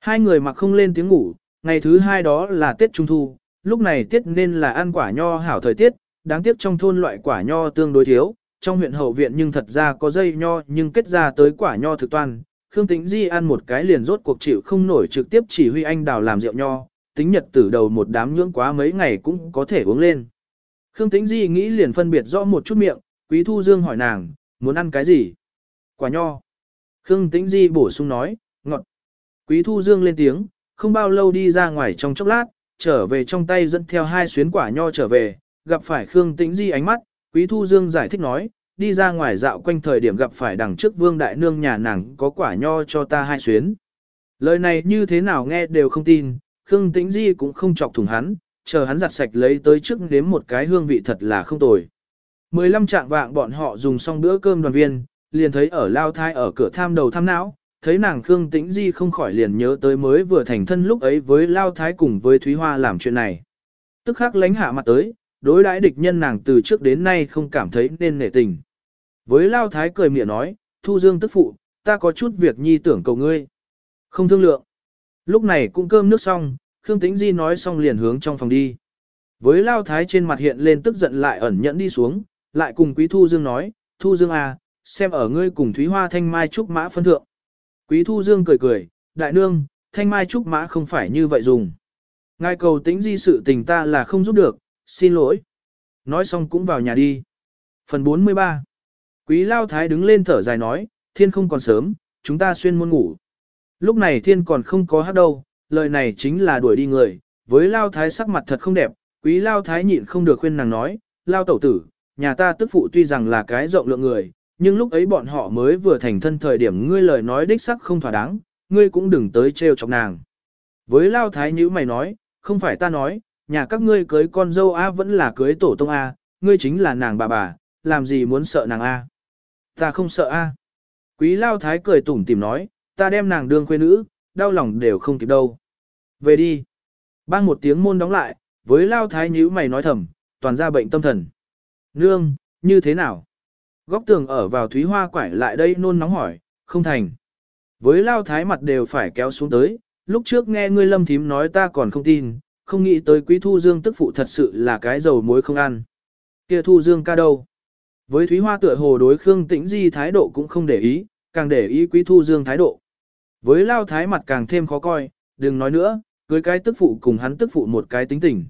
Hai người mặc không lên tiếng ngủ, ngày thứ hai đó là Tết Trung Thu, lúc này tiết nên là ăn quả nho hảo thời tiết, đáng tiếc trong thôn loại quả nho tương đối thiếu, trong huyện hậu viện nhưng thật ra có dây nho nhưng kết ra tới quả nho thực toàn. Khương Tĩnh Di ăn một cái liền rốt cuộc chịu không nổi trực tiếp chỉ huy anh đào làm rượu nho, tính nhật tử đầu một đám nhưỡng quá mấy ngày cũng có thể uống lên. Khương Tĩnh Di nghĩ liền phân biệt rõ một chút miệng, Quý Thu Dương hỏi nàng, muốn ăn cái gì? Quả nho. Khương Tĩnh Di bổ sung nói, ngọt. Quý Thu Dương lên tiếng, không bao lâu đi ra ngoài trong chốc lát, trở về trong tay dẫn theo hai xuyến quả nho trở về, gặp phải Khương Tĩnh Di ánh mắt, Quý Thu Dương giải thích nói, đi ra ngoài dạo quanh thời điểm gặp phải đằng trước vương đại nương nhà nàng có quả nho cho ta hai xuyến. Lời này như thế nào nghe đều không tin, Khương Tĩnh Di cũng không chọc thủng hắn, chờ hắn giặt sạch lấy tới trước nếm một cái hương vị thật là không tồi. 15 trạng vạng bọn họ dùng xong bữa cơm đoàn viên, liền thấy ở lao thai ở cửa tham đầu tham não, thấy nàng Khương Tĩnh Di không khỏi liền nhớ tới mới vừa thành thân lúc ấy với lao thái cùng với Thúy Hoa làm chuyện này. Tức khắc lánh hạ mặt tới, đối đãi địch nhân nàng từ trước đến nay không cảm thấy nên nể tình. Với lao thái cười miệng nói, thu dương tức phụ, ta có chút việc nhi tưởng cầu ngươi. Không thương lượng. Lúc này cũng cơm nước xong, Khương Tĩnh Di nói xong liền hướng trong phòng đi. Với lao thái trên mặt hiện lên tức giận lại ẩn nhẫn đi xuống, lại cùng quý Thu Dương nói, Thu Dương à, xem ở ngươi cùng Thúy Hoa Thanh Mai Trúc Mã phân thượng. Quý Thu Dương cười cười, đại nương, thanh mai trúc mã không phải như vậy dùng. Ngài cầu tĩnh di sự tình ta là không giúp được, xin lỗi. Nói xong cũng vào nhà đi. Phần 43 Quý Lao Thái đứng lên thở dài nói, thiên không còn sớm, chúng ta xuyên môn ngủ. Lúc này thiên còn không có hát đâu, lời này chính là đuổi đi người, với Lao Thái sắc mặt thật không đẹp, quý Lao Thái nhịn không được khuyên nàng nói, Lao Tẩu Tử, nhà ta tức phụ tuy rằng là cái rộng lượng người, nhưng lúc ấy bọn họ mới vừa thành thân thời điểm ngươi lời nói đích sắc không thỏa đáng, ngươi cũng đừng tới trêu chọc nàng. Với Lao Thái như mày nói, không phải ta nói, nhà các ngươi cưới con dâu A vẫn là cưới tổ tông A, ngươi chính là nàng bà bà, làm gì muốn sợ nàng A. Ta không sợ A. Quý Lao Thái cười tủm tìm nói, ta đem nàng đương khuê nữ, đau lòng đều không kịp đâu. Về đi. Bang một tiếng môn đóng lại, với Lao Thái nhíu mày nói thầm, toàn ra bệnh tâm thần. Nương, như thế nào? Góc tường ở vào thúy hoa quải lại đây nôn nóng hỏi, không thành. Với Lao Thái mặt đều phải kéo xuống tới, lúc trước nghe ngươi lâm thím nói ta còn không tin, không nghĩ tới quý thu dương tức phụ thật sự là cái dầu muối không ăn. kia thu dương ca đâu? Với Thúy Hoa tựa hồ đối Khương Tĩnh Di thái độ cũng không để ý, càng để ý Quý Thu Dương thái độ. Với Lao Thái mặt càng thêm khó coi, đừng nói nữa, cưới cái tức phụ cùng hắn tức phụ một cái tính tình.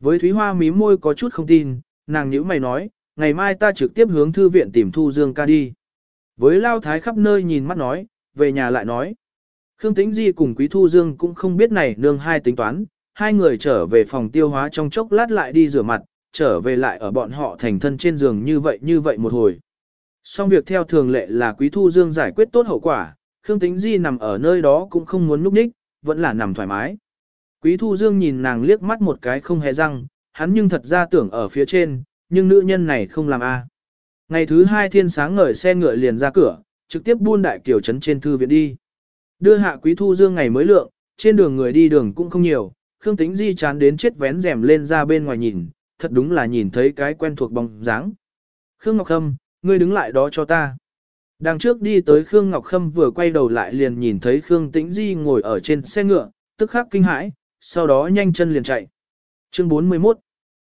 Với Thúy Hoa mím môi có chút không tin, nàng nhíu mày nói, ngày mai ta trực tiếp hướng thư viện tìm Thu Dương ca đi. Với Lao Thái khắp nơi nhìn mắt nói, về nhà lại nói. Khương Tĩnh Di cùng Quý Thu Dương cũng không biết này nương hai tính toán, hai người trở về phòng tiêu hóa trong chốc lát lại đi rửa mặt, trở về lại ở bọn họ thành thân trên giường như vậy như vậy một hồi. Xong việc theo thường lệ là Quý Thu Dương giải quyết tốt hậu quả, Khương Tĩnh Di nằm ở nơi đó cũng không muốn núp ních, vẫn là nằm thoải mái. Quý Thu Dương nhìn nàng liếc mắt một cái không hề răng, hắn nhưng thật ra tưởng ở phía trên, nhưng nữ nhân này không làm a. Ngày thứ hai thiên sáng ngời xe ngựa liền ra cửa, trực tiếp buôn đại kiểu trấn trên thư viện đi. Đưa hạ Quý Thu Dương ngày mới lượng, trên đường người đi đường cũng không nhiều, Khương Tĩnh Di chán đến chết vén rèm lên ra bên ngoài nhìn, thật đúng là nhìn thấy cái quen thuộc bóng dáng. Khương Ngọc Khâm, ngươi đứng lại đó cho ta. Đằng trước đi tới Khương Ngọc Khâm vừa quay đầu lại liền nhìn thấy Khương Tĩnh Di ngồi ở trên xe ngựa, tức khắc kinh hãi, sau đó nhanh chân liền chạy. Chương 41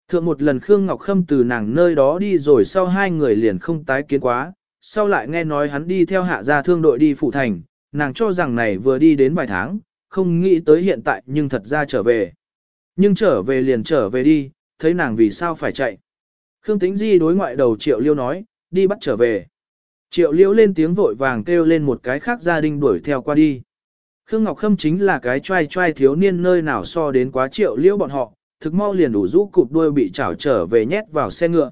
Thượng một lần Khương Ngọc Khâm từ nàng nơi đó đi rồi sau hai người liền không tái kiến quá, sau lại nghe nói hắn đi theo hạ gia thương đội đi phụ thành, nàng cho rằng này vừa đi đến vài tháng, không nghĩ tới hiện tại nhưng thật ra trở về. Nhưng trở về liền trở về đi, thấy nàng vì sao phải chạy. Khương Tĩnh Di đối ngoại đầu Triệu Liêu nói, đi bắt trở về. Triệu Liễu lên tiếng vội vàng kêu lên một cái khác gia đình đuổi theo qua đi. Khương Ngọc Khâm chính là cái trai trai thiếu niên nơi nào so đến quá Triệu Liễu bọn họ, thực mau liền đủ rũ cụp đuôi bị chảo trở về nhét vào xe ngựa.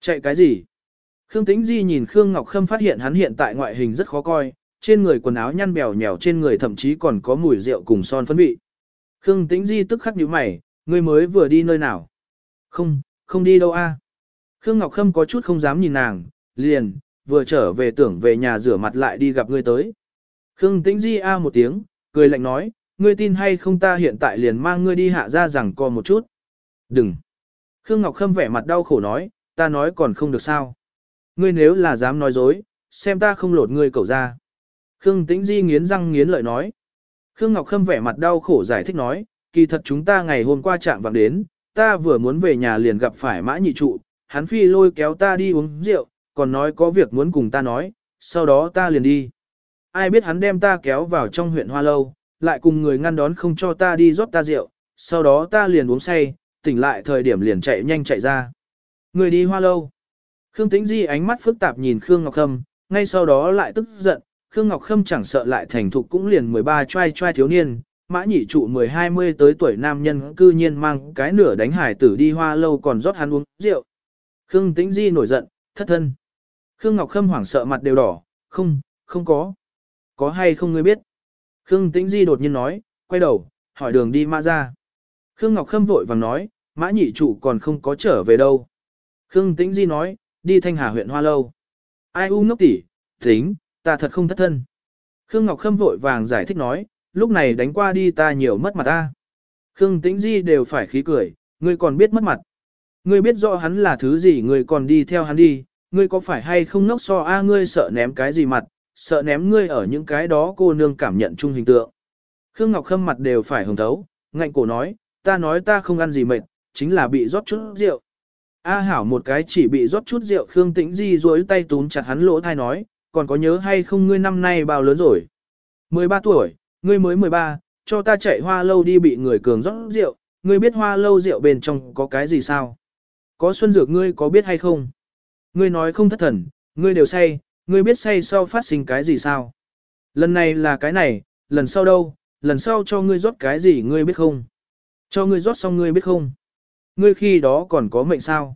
Chạy cái gì? Khương Tĩnh Di nhìn Khương Ngọc Khâm phát hiện hắn hiện tại ngoại hình rất khó coi, trên người quần áo nhăn bèo nhèo trên người thậm chí còn có mùi rượu cùng son phấn vị. Khương Tĩnh Di tức khắc nhíu mày, ngươi mới vừa đi nơi nào? Không, không đi đâu a. Khương Ngọc Khâm có chút không dám nhìn nàng, liền, vừa trở về tưởng về nhà rửa mặt lại đi gặp ngươi tới. Khương Tĩnh Di a một tiếng, cười lạnh nói, ngươi tin hay không ta hiện tại liền mang ngươi đi hạ ra rằng co một chút. Đừng. Khương Ngọc Khâm vẻ mặt đau khổ nói, ta nói còn không được sao. Ngươi nếu là dám nói dối, xem ta không lột ngươi cầu ra. Khương Tĩnh Di nghiến răng nghiến lợi nói. Khương Ngọc Khâm vẻ mặt đau khổ giải thích nói, kỳ thật chúng ta ngày hôm qua chạm vạng đến, ta vừa muốn về nhà liền gặp phải mã nhị trụ, hắn phi lôi kéo ta đi uống rượu, còn nói có việc muốn cùng ta nói, sau đó ta liền đi. Ai biết hắn đem ta kéo vào trong huyện Hoa Lâu, lại cùng người ngăn đón không cho ta đi rót ta rượu, sau đó ta liền uống say, tỉnh lại thời điểm liền chạy nhanh chạy ra. Người đi Hoa Lâu. Khương Tĩnh Di ánh mắt phức tạp nhìn Khương Ngọc Khâm, ngay sau đó lại tức giận, Khương Ngọc Khâm chẳng sợ lại thành thục cũng liền 13 trai trai thiếu niên, mã nhị trụ 10-20 tới tuổi nam nhân cư nhiên mang cái nửa đánh hải tử đi hoa lâu còn rót hắn uống rượu. Khương Tĩnh Di nổi giận, thất thân. Khương Ngọc Khâm hoảng sợ mặt đều đỏ, không, không có. Có hay không ngươi biết? Khương Tĩnh Di đột nhiên nói, quay đầu, hỏi đường đi mã ra. Khương Ngọc Khâm vội vàng nói, mã nhị trụ còn không có trở về đâu. Khương Tĩnh Di nói, đi Thanh Hà huyện Hoa Lâu. Ai u ngốc tỉ, tính, ta thật không thất thân. Khương Ngọc Khâm vội vàng giải thích nói, lúc này đánh qua đi ta nhiều mất mặt ta. Khương Tĩnh Di đều phải khí cười, ngươi còn biết mất mặt. Ngươi biết rõ hắn là thứ gì ngươi còn đi theo hắn đi, ngươi có phải hay không nốc so a ngươi sợ ném cái gì mặt, sợ ném ngươi ở những cái đó cô nương cảm nhận chung hình tượng. Khương Ngọc Khâm mặt đều phải hồng thấu, ngạnh cổ nói, ta nói ta không ăn gì mệt, chính là bị rót chút rượu. A hảo một cái chỉ bị rót chút rượu Khương Tĩnh Di duỗi tay túm chặt hắn lỗ thai nói, còn có nhớ hay không ngươi năm nay bao lớn rồi. 13 tuổi, ngươi mới 13, cho ta chạy hoa lâu đi bị người cường rót rượu, ngươi biết hoa lâu rượu bên trong có cái gì sao? Có xuân dược ngươi có biết hay không? Ngươi nói không thất thần, ngươi đều say, ngươi biết say sau phát sinh cái gì sao? Lần này là cái này, lần sau đâu, lần sau cho ngươi rót cái gì ngươi biết không? Cho ngươi rót xong ngươi biết không? Ngươi khi đó còn có mệnh sao?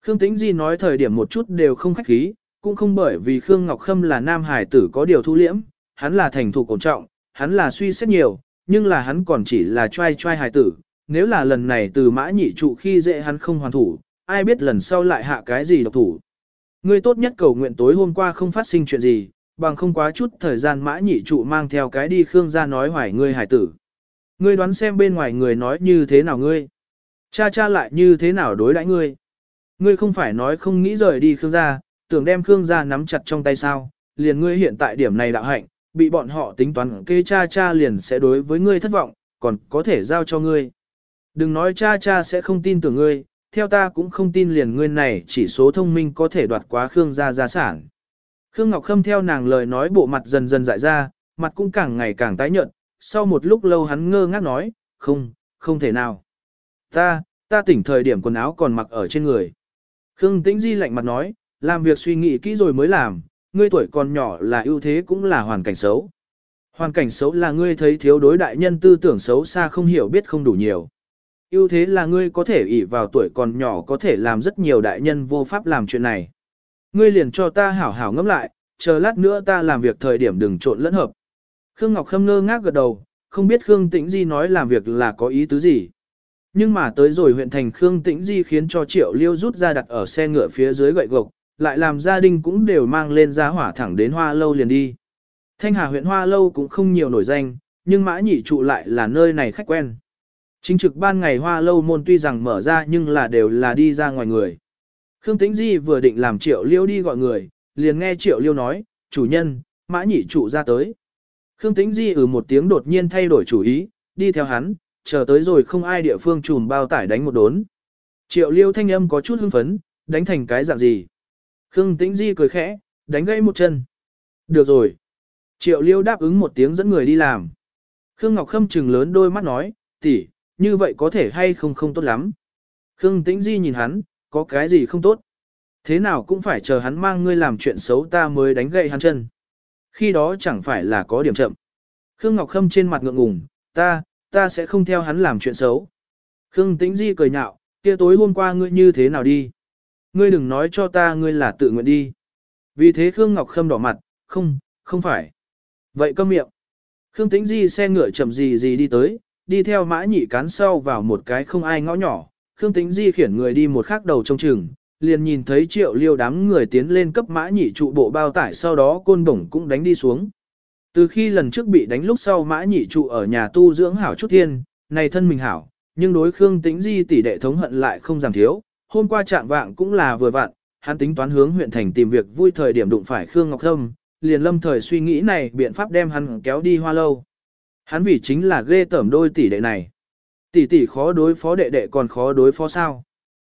Khương Tĩnh Di nói thời điểm một chút đều không khách khí, cũng không bởi vì Khương Ngọc Khâm là nam hải tử có điều thu liễm, hắn là thành thủ cổ trọng, hắn là suy xét nhiều, nhưng là hắn còn chỉ là trai trai hải tử, nếu là lần này từ mã nhị trụ khi dễ hắn không hoàn thủ, ai biết lần sau lại hạ cái gì độc thủ. Ngươi tốt nhất cầu nguyện tối hôm qua không phát sinh chuyện gì, bằng không quá chút thời gian mã nhị trụ mang theo cái đi Khương ra nói hoài ngươi hải tử. Ngươi đoán xem bên ngoài người nói như thế nào ngươi. Cha cha lại như thế nào đối đãi ngươi. Ngươi không phải nói không nghĩ rời đi Khương gia, tưởng đem Khương gia nắm chặt trong tay sao, liền ngươi hiện tại điểm này đạo hạnh, bị bọn họ tính toán kê cha cha liền sẽ đối với ngươi thất vọng, còn có thể giao cho ngươi. Đừng nói cha cha sẽ không tin tưởng ngươi, theo ta cũng không tin liền ngươi này chỉ số thông minh có thể đoạt quá Khương gia gia sản. Khương Ngọc Khâm theo nàng lời nói bộ mặt dần dần dại ra, mặt cũng càng ngày càng tái nhợt, sau một lúc lâu hắn ngơ ngác nói, không, không thể nào. Ta, ta tỉnh thời điểm quần áo còn mặc ở trên người. Khương Tĩnh Di lạnh mặt nói, làm việc suy nghĩ kỹ rồi mới làm, ngươi tuổi còn nhỏ là ưu thế cũng là hoàn cảnh xấu. Hoàn cảnh xấu là ngươi thấy thiếu đối đại nhân tư tưởng xấu xa không hiểu biết không đủ nhiều ưu thế là ngươi có thể ỷ vào tuổi còn nhỏ có thể làm rất nhiều đại nhân vô pháp làm chuyện này. Ngươi liền cho ta hảo hảo ngẫm lại, chờ lát nữa ta làm việc thời điểm đừng trộn lẫn hợp. Khương Ngọc Khâm ngơ ngác gật đầu, không biết Khương Tĩnh Di nói làm việc là có ý tứ gì. Nhưng mà tới rồi huyện thành Khương Tĩnh Di khiến cho Triệu Liêu rút ra đặt ở xe ngựa phía dưới gậy gộc, lại làm gia đình cũng đều mang lên giá hỏa thẳng đến Hoa Lâu liền đi. Thanh Hà huyện Hoa Lâu cũng không nhiều nổi danh, nhưng mã nhị trụ lại là nơi này khách quen. Chính trực ban ngày Hoa Lâu môn tuy rằng mở ra nhưng là đều là đi ra ngoài người. Khương Tĩnh Di vừa định làm Triệu Liêu đi gọi người, liền nghe Triệu Liêu nói, chủ nhân, mã nhị trụ ra tới. Khương Tĩnh Di ừ một tiếng đột nhiên thay đổi chủ ý, đi theo hắn, chờ tới rồi không ai địa phương trùm bao tải đánh một đốn. Triệu liêu thanh âm có chút hưng phấn, đánh thành cái dạng gì. Khương Tĩnh Di cười khẽ, đánh gãy một chân. Được rồi. Triệu liêu đáp ứng một tiếng dẫn người đi làm. Khương Ngọc Khâm trừng lớn đôi mắt nói, tỷ, như vậy có thể hay không không tốt lắm. Khương Tĩnh Di nhìn hắn, có cái gì không tốt. Thế nào cũng phải chờ hắn mang ngươi làm chuyện xấu ta mới đánh gậy hắn chân. Khi đó chẳng phải là có điểm chậm. Khương Ngọc Khâm trên mặt ngượng ngùng, ta, ta sẽ không theo hắn làm chuyện xấu. Khương Tĩnh Di cười nhạo, kia tối hôm qua ngươi như thế nào đi? Ngươi đừng nói cho ta ngươi là tự nguyện đi. Vì thế Khương Ngọc Khâm đỏ mặt, không, không phải. Vậy câm miệng. Khương Tĩnh Di xe ngựa chậm gì gì đi tới, đi theo mã nhị cán sau vào một cái không ai ngõ nhỏ. Khương Tĩnh Di khiển người đi một khắc đầu trong trường, liền nhìn thấy triệu liêu đám người tiến lên cấp mã nhị trụ bộ bao tải sau đó côn bổng cũng đánh đi xuống. Từ khi lần trước bị đánh lúc sau mã nhị trụ ở nhà tu dưỡng hảo chút thiên, này thân mình hảo, nhưng đối Khương Tĩnh Di tỷ đệ thống hận lại không giảm thiếu, hôm qua trạng vạng cũng là vừa vặn, hắn tính toán hướng huyện thành tìm việc vui thời điểm đụng phải Khương Ngọc Thâm, liền lâm thời suy nghĩ này biện pháp đem hắn kéo đi hoa lâu. Hắn vì chính là ghê tởm đôi tỷ đệ này. Tỷ tỷ khó đối phó đệ đệ còn khó đối phó sao.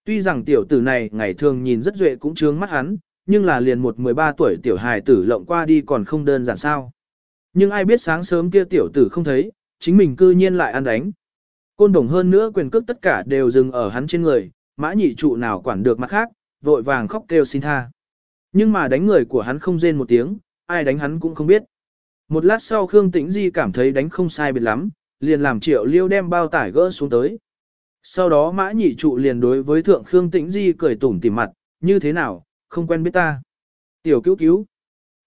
Tuy rằng tiểu tử này ngày thường nhìn rất duệ cũng trướng mắt hắn, nhưng là liền một 13 tuổi tiểu hài tử lộng qua đi còn không đơn giản sao. Nhưng ai biết sáng sớm kia tiểu tử không thấy, chính mình cư nhiên lại ăn đánh. Côn đồng hơn nữa quyền cước tất cả đều dừng ở hắn trên người, mã nhị trụ nào quản được mặt khác, vội vàng khóc kêu xin tha. Nhưng mà đánh người của hắn không rên một tiếng, ai đánh hắn cũng không biết. Một lát sau Khương Tĩnh Di cảm thấy đánh không sai biệt lắm, liền làm triệu liêu đem bao tải gỡ xuống tới. Sau đó mã nhị trụ liền đối với thượng Khương Tĩnh Di cười tủm tỉm mặt, như thế nào, không quen biết ta. Tiểu cứu cứu.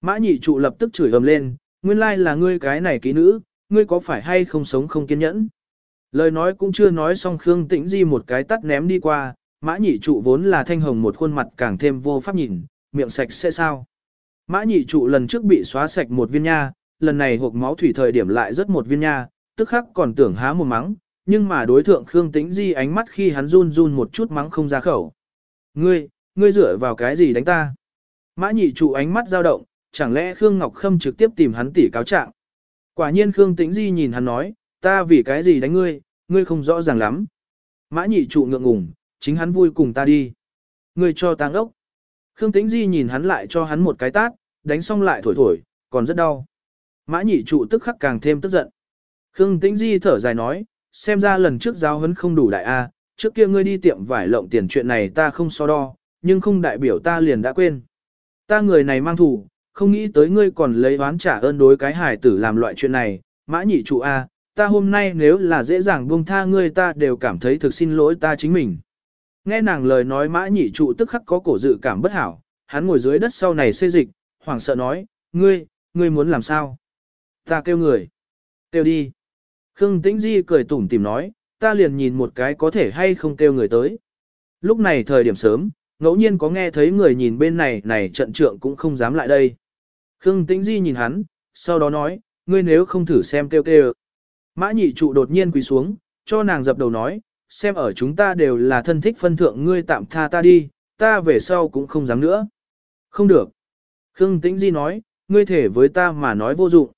Mã nhị trụ lập tức chửi ầm lên, nguyên lai là ngươi cái này ký nữ, ngươi có phải hay không sống không kiên nhẫn. Lời nói cũng chưa nói xong Khương Tĩnh Di một cái tắt ném đi qua, mã nhị trụ vốn là thanh hồng một khuôn mặt càng thêm vô pháp nhìn, miệng sạch sẽ sao. Mã nhị trụ lần trước bị xóa sạch một viên nha, lần này hộp máu thủy thời điểm lại rất một viên nha, tức khắc còn tưởng há một mắng, nhưng mà đối thượng Khương Tĩnh Di ánh mắt khi hắn run run một chút mắng không ra khẩu. Ngươi, ngươi dựa vào cái gì đánh ta? Mã nhị trụ ánh mắt dao động, chẳng lẽ Khương Ngọc Khâm trực tiếp tìm hắn tỉ cáo trạng? Quả nhiên Khương Tĩnh Di nhìn hắn nói, ta vì cái gì đánh ngươi, ngươi không rõ ràng lắm. Mã nhị trụ ngượng ngùng, chính hắn vui cùng ta đi. Ngươi cho tang ốc. Khương Tĩnh Di nhìn hắn lại cho hắn một cái tát, đánh xong lại thổi thổi, còn rất đau. Mã nhị trụ tức khắc càng thêm tức giận. Khương Tĩnh Di thở dài nói, xem ra lần trước giáo huấn không đủ đại A, trước kia ngươi đi tiệm vải lộng tiền chuyện này ta không so đo, nhưng không đại biểu ta liền đã quên. Ta người này mang thủ, không nghĩ tới ngươi còn lấy oán trả ơn đối cái hải tử làm loại chuyện này, mã nhị trụ A, ta hôm nay nếu là dễ dàng buông tha ngươi ta đều cảm thấy thực xin lỗi ta chính mình. Nghe nàng lời nói mã nhị trụ tức khắc có cổ dự cảm bất hảo, hắn ngồi dưới đất sau này xê dịch, hoảng sợ nói, ngươi, ngươi muốn làm sao? Ta kêu người. Kêu đi. Khương Tĩnh Di cười tủm tìm nói, ta liền nhìn một cái có thể hay không kêu người tới. Lúc này thời điểm sớm, ngẫu nhiên có nghe thấy người nhìn bên này này trận trượng cũng không dám lại đây. Khương Tĩnh Di nhìn hắn, sau đó nói, ngươi nếu không thử xem kêu kêu. Mã nhị trụ đột nhiên quỳ xuống, cho nàng dập đầu nói, xem ở chúng ta đều là thân thích phân thượng ngươi tạm tha ta đi, ta về sau cũng không dám nữa. Không được. Khương Tĩnh Di nói, ngươi thể với ta mà nói vô dụng.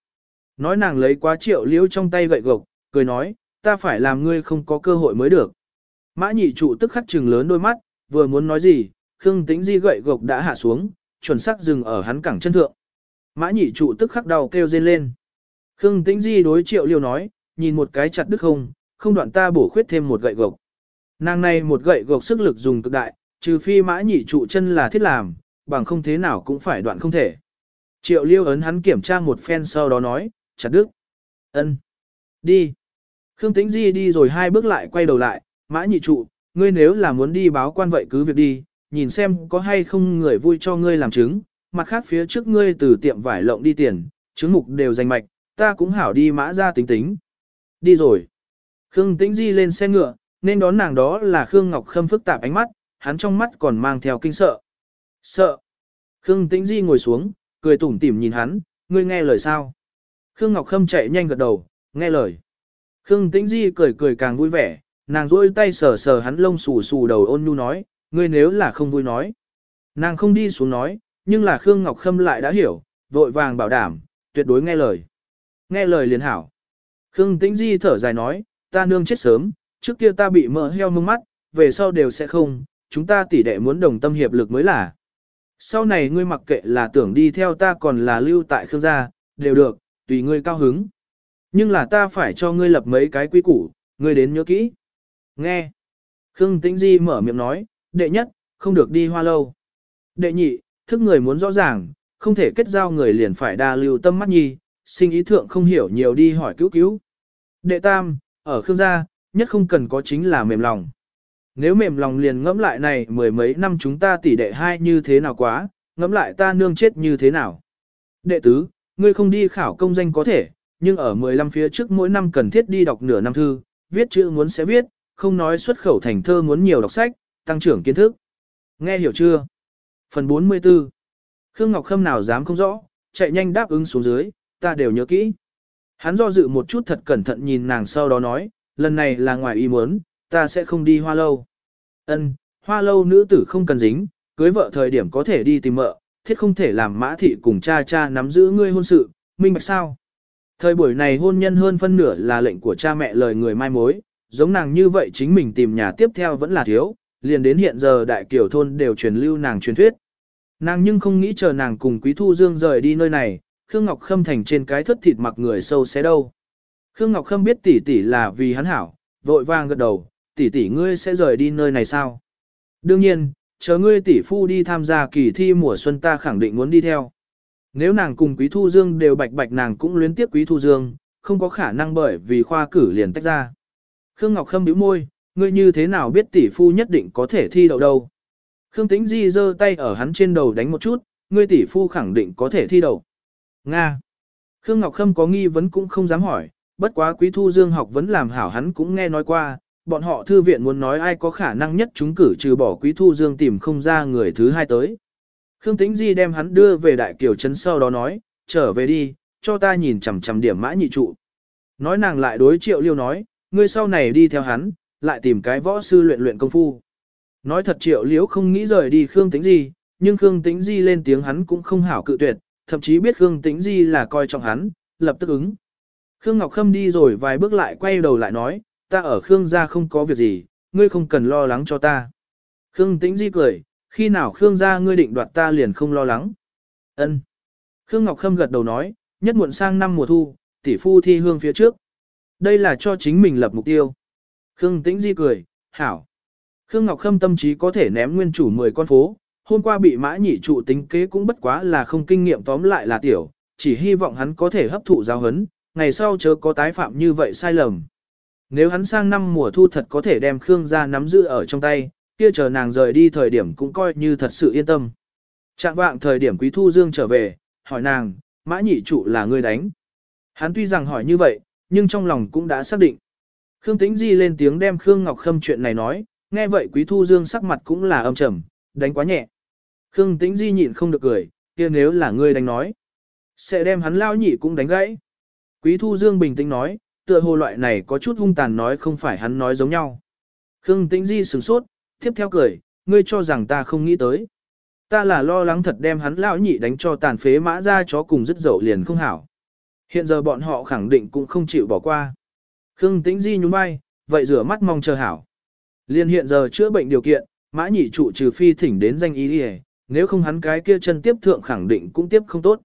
Nói nàng lấy quá triệu liễu trong tay gậy gộc, cười nói, ta phải làm ngươi không có cơ hội mới được. Mã nhị trụ tức khắc trừng lớn đôi mắt, vừa muốn nói gì, Khương Tĩnh Di gậy gộc đã hạ xuống, chuẩn xác dừng ở hắn cẳng chân thượng. Mã nhị trụ tức khắc đau kêu rên lên. Khương Tĩnh Di đối triệu liêu nói, nhìn một cái chặt đứt không, không đoạn ta bổ khuyết thêm một gậy gộc. Nàng này một gậy gộc sức lực dùng cực đại, trừ phi mã nhị trụ chân là thiết làm, bằng không thế nào cũng phải đoạn không thể. Triệu liêu ấn hắn kiểm tra một phen sau đó nói, chặt đứt. ân, Đi. Khương Tĩnh Di đi rồi hai bước lại quay đầu lại, mã nhị trụ, ngươi nếu là muốn đi báo quan vậy cứ việc đi, nhìn xem có hay không người vui cho ngươi làm chứng, mặt khác phía trước ngươi từ tiệm vải lộng đi tiền, chứng mục đều danh mạch, ta cũng hảo đi mã ra tính tính. Đi rồi. Khương Tĩnh Di lên xe ngựa, nên đón nàng đó là Khương Ngọc Khâm phức tạp ánh mắt, hắn trong mắt còn mang theo kinh sợ. Sợ. Khương Tĩnh Di ngồi xuống, cười tủm tỉm nhìn hắn, ngươi nghe lời sao? Khương Ngọc Khâm chạy nhanh gật đầu, nghe lời. Khương Tĩnh Di cười cười càng vui vẻ, nàng rôi tay sờ sờ hắn lông xù xù đầu ôn nhu nói, ngươi nếu là không vui nói. Nàng không đi xuống nói, nhưng là Khương Ngọc Khâm lại đã hiểu, vội vàng bảo đảm, tuyệt đối nghe lời. Nghe lời liền hảo. Khương Tĩnh Di thở dài nói, ta nương chết sớm, trước kia ta bị mỡ heo mông mắt, về sau đều sẽ không, chúng ta tỷ đệ muốn đồng tâm hiệp lực mới là. Sau này ngươi mặc kệ là tưởng đi theo ta còn là lưu tại Khương gia, đều được, tùy ngươi cao hứng. Nhưng là ta phải cho ngươi lập mấy cái quy củ, ngươi đến nhớ kỹ. Nghe. Khương Tĩnh Di mở miệng nói, đệ nhất, không được đi hoa lâu. Đệ nhị, thức người muốn rõ ràng, không thể kết giao người liền phải đa lưu tâm mắt nhi, sinh ý thượng không hiểu nhiều đi hỏi cứu cứu. Đệ tam, ở Khương gia, nhất không cần có chính là mềm lòng. Nếu mềm lòng liền ngẫm lại này mười mấy năm chúng ta tỷ đệ hai như thế nào quá, ngẫm lại ta nương chết như thế nào. Đệ tứ, ngươi không đi khảo công danh có thể, nhưng ở 15 phía trước mỗi năm cần thiết đi đọc nửa năm thư, viết chữ muốn sẽ viết, không nói xuất khẩu thành thơ muốn nhiều đọc sách, tăng trưởng kiến thức. Nghe hiểu chưa? Phần 44 Khương Ngọc Khâm nào dám không rõ, chạy nhanh đáp ứng xuống dưới, ta đều nhớ kỹ. Hắn do dự một chút thật cẩn thận nhìn nàng sau đó nói, lần này là ngoài ý muốn, ta sẽ không đi hoa lâu. Ân, hoa lâu nữ tử không cần dính, cưới vợ thời điểm có thể đi tìm mợ, thiết không thể làm mã thị cùng cha cha nắm giữ ngươi hôn sự, minh bạch sao. Thời buổi này hôn nhân hơn phân nửa là lệnh của cha mẹ lời người mai mối, giống nàng như vậy chính mình tìm nhà tiếp theo vẫn là thiếu, liền đến hiện giờ đại kiểu thôn đều truyền lưu nàng truyền thuyết. Nàng nhưng không nghĩ chờ nàng cùng Quý Thu Dương rời đi nơi này, Khương Ngọc Khâm thành trên cái thất thịt mặc người sâu xé đâu. Khương Ngọc Khâm biết tỷ tỷ là vì hắn hảo, vội vàng gật đầu, tỷ tỷ ngươi sẽ rời đi nơi này sao? Đương nhiên, chờ ngươi tỷ phu đi tham gia kỳ thi mùa xuân ta khẳng định muốn đi theo. Nếu nàng cùng Quý Thu Dương đều bạch bạch nàng cũng luyến tiếp Quý Thu Dương, không có khả năng bởi vì khoa cử liền tách ra. Khương Ngọc Khâm bĩu môi, ngươi như thế nào biết tỷ phu nhất định có thể thi đậu đâu. Khương Tĩnh Di giơ tay ở hắn trên đầu đánh một chút, ngươi tỷ phu khẳng định có thể thi đậu. Nga. Khương Ngọc Khâm có nghi vấn cũng không dám hỏi, bất quá Quý Thu Dương học vẫn làm hảo hắn cũng nghe nói qua, bọn họ thư viện muốn nói ai có khả năng nhất chúng cử trừ bỏ Quý Thu Dương tìm không ra người thứ hai tới. Khương Tĩnh Di đem hắn đưa về Đại Kiều Trấn sau đó nói, trở về đi, cho ta nhìn chằm chằm điểm mã nhị trụ. Nói nàng lại đối triệu liêu nói, ngươi sau này đi theo hắn, lại tìm cái võ sư luyện luyện công phu. Nói thật triệu liễu không nghĩ rời đi Khương Tĩnh Di, nhưng Khương Tĩnh Di lên tiếng hắn cũng không hảo cự tuyệt, thậm chí biết Khương Tĩnh Di là coi trọng hắn, lập tức ứng. Khương Ngọc Khâm đi rồi vài bước lại quay đầu lại nói, ta ở Khương gia không có việc gì, ngươi không cần lo lắng cho ta. Khương Tĩnh Di cười, khi nào Khương gia ngươi định đoạt ta liền không lo lắng. Ân. Khương Ngọc Khâm gật đầu nói, nhất muộn sang năm mùa thu, tỷ phu thi hương phía trước. Đây là cho chính mình lập mục tiêu. Khương Tĩnh Di cười, hảo. Khương Ngọc Khâm tâm trí có thể ném nguyên chủ 10 con phố, hôm qua bị mã nhị trụ tính kế cũng bất quá là không kinh nghiệm tóm lại là tiểu, chỉ hy vọng hắn có thể hấp thụ giáo hấn, ngày sau chớ có tái phạm như vậy sai lầm. Nếu hắn sang năm mùa thu thật có thể đem Khương ra nắm giữ ở trong tay, kia chờ nàng rời đi thời điểm cũng coi như thật sự yên tâm. Trạng vạng thời điểm Quý Thu Dương trở về, hỏi nàng, mã nhị trụ là người đánh. Hắn tuy rằng hỏi như vậy, nhưng trong lòng cũng đã xác định. Khương Tĩnh Di lên tiếng đem Khương Ngọc Khâm chuyện này nói, nghe vậy Quý Thu Dương sắc mặt cũng là âm trầm, đánh quá nhẹ. Khương Tĩnh Di nhịn không được cười, kia nếu là ngươi đánh nói, sẽ đem hắn lao nhị cũng đánh gãy. Quý Thu Dương bình tĩnh nói, tựa hồ loại này có chút hung tàn nói không phải hắn nói giống nhau. Khương Tĩnh Di sửng sốt, tiếp theo cười, ngươi cho rằng ta không nghĩ tới. Ta là lo lắng thật đem hắn lão nhị đánh cho tàn phế mã ra chó cùng dứt dậu liền không hảo. Hiện giờ bọn họ khẳng định cũng không chịu bỏ qua. Khương Tĩnh Di nhún vai, vậy rửa mắt mong chờ hảo. Liên hiện giờ chữa bệnh điều kiện, mã nhị trụ trừ phi thỉnh đến danh y đi nếu không hắn cái kia chân tiếp thượng khẳng định cũng tiếp không tốt.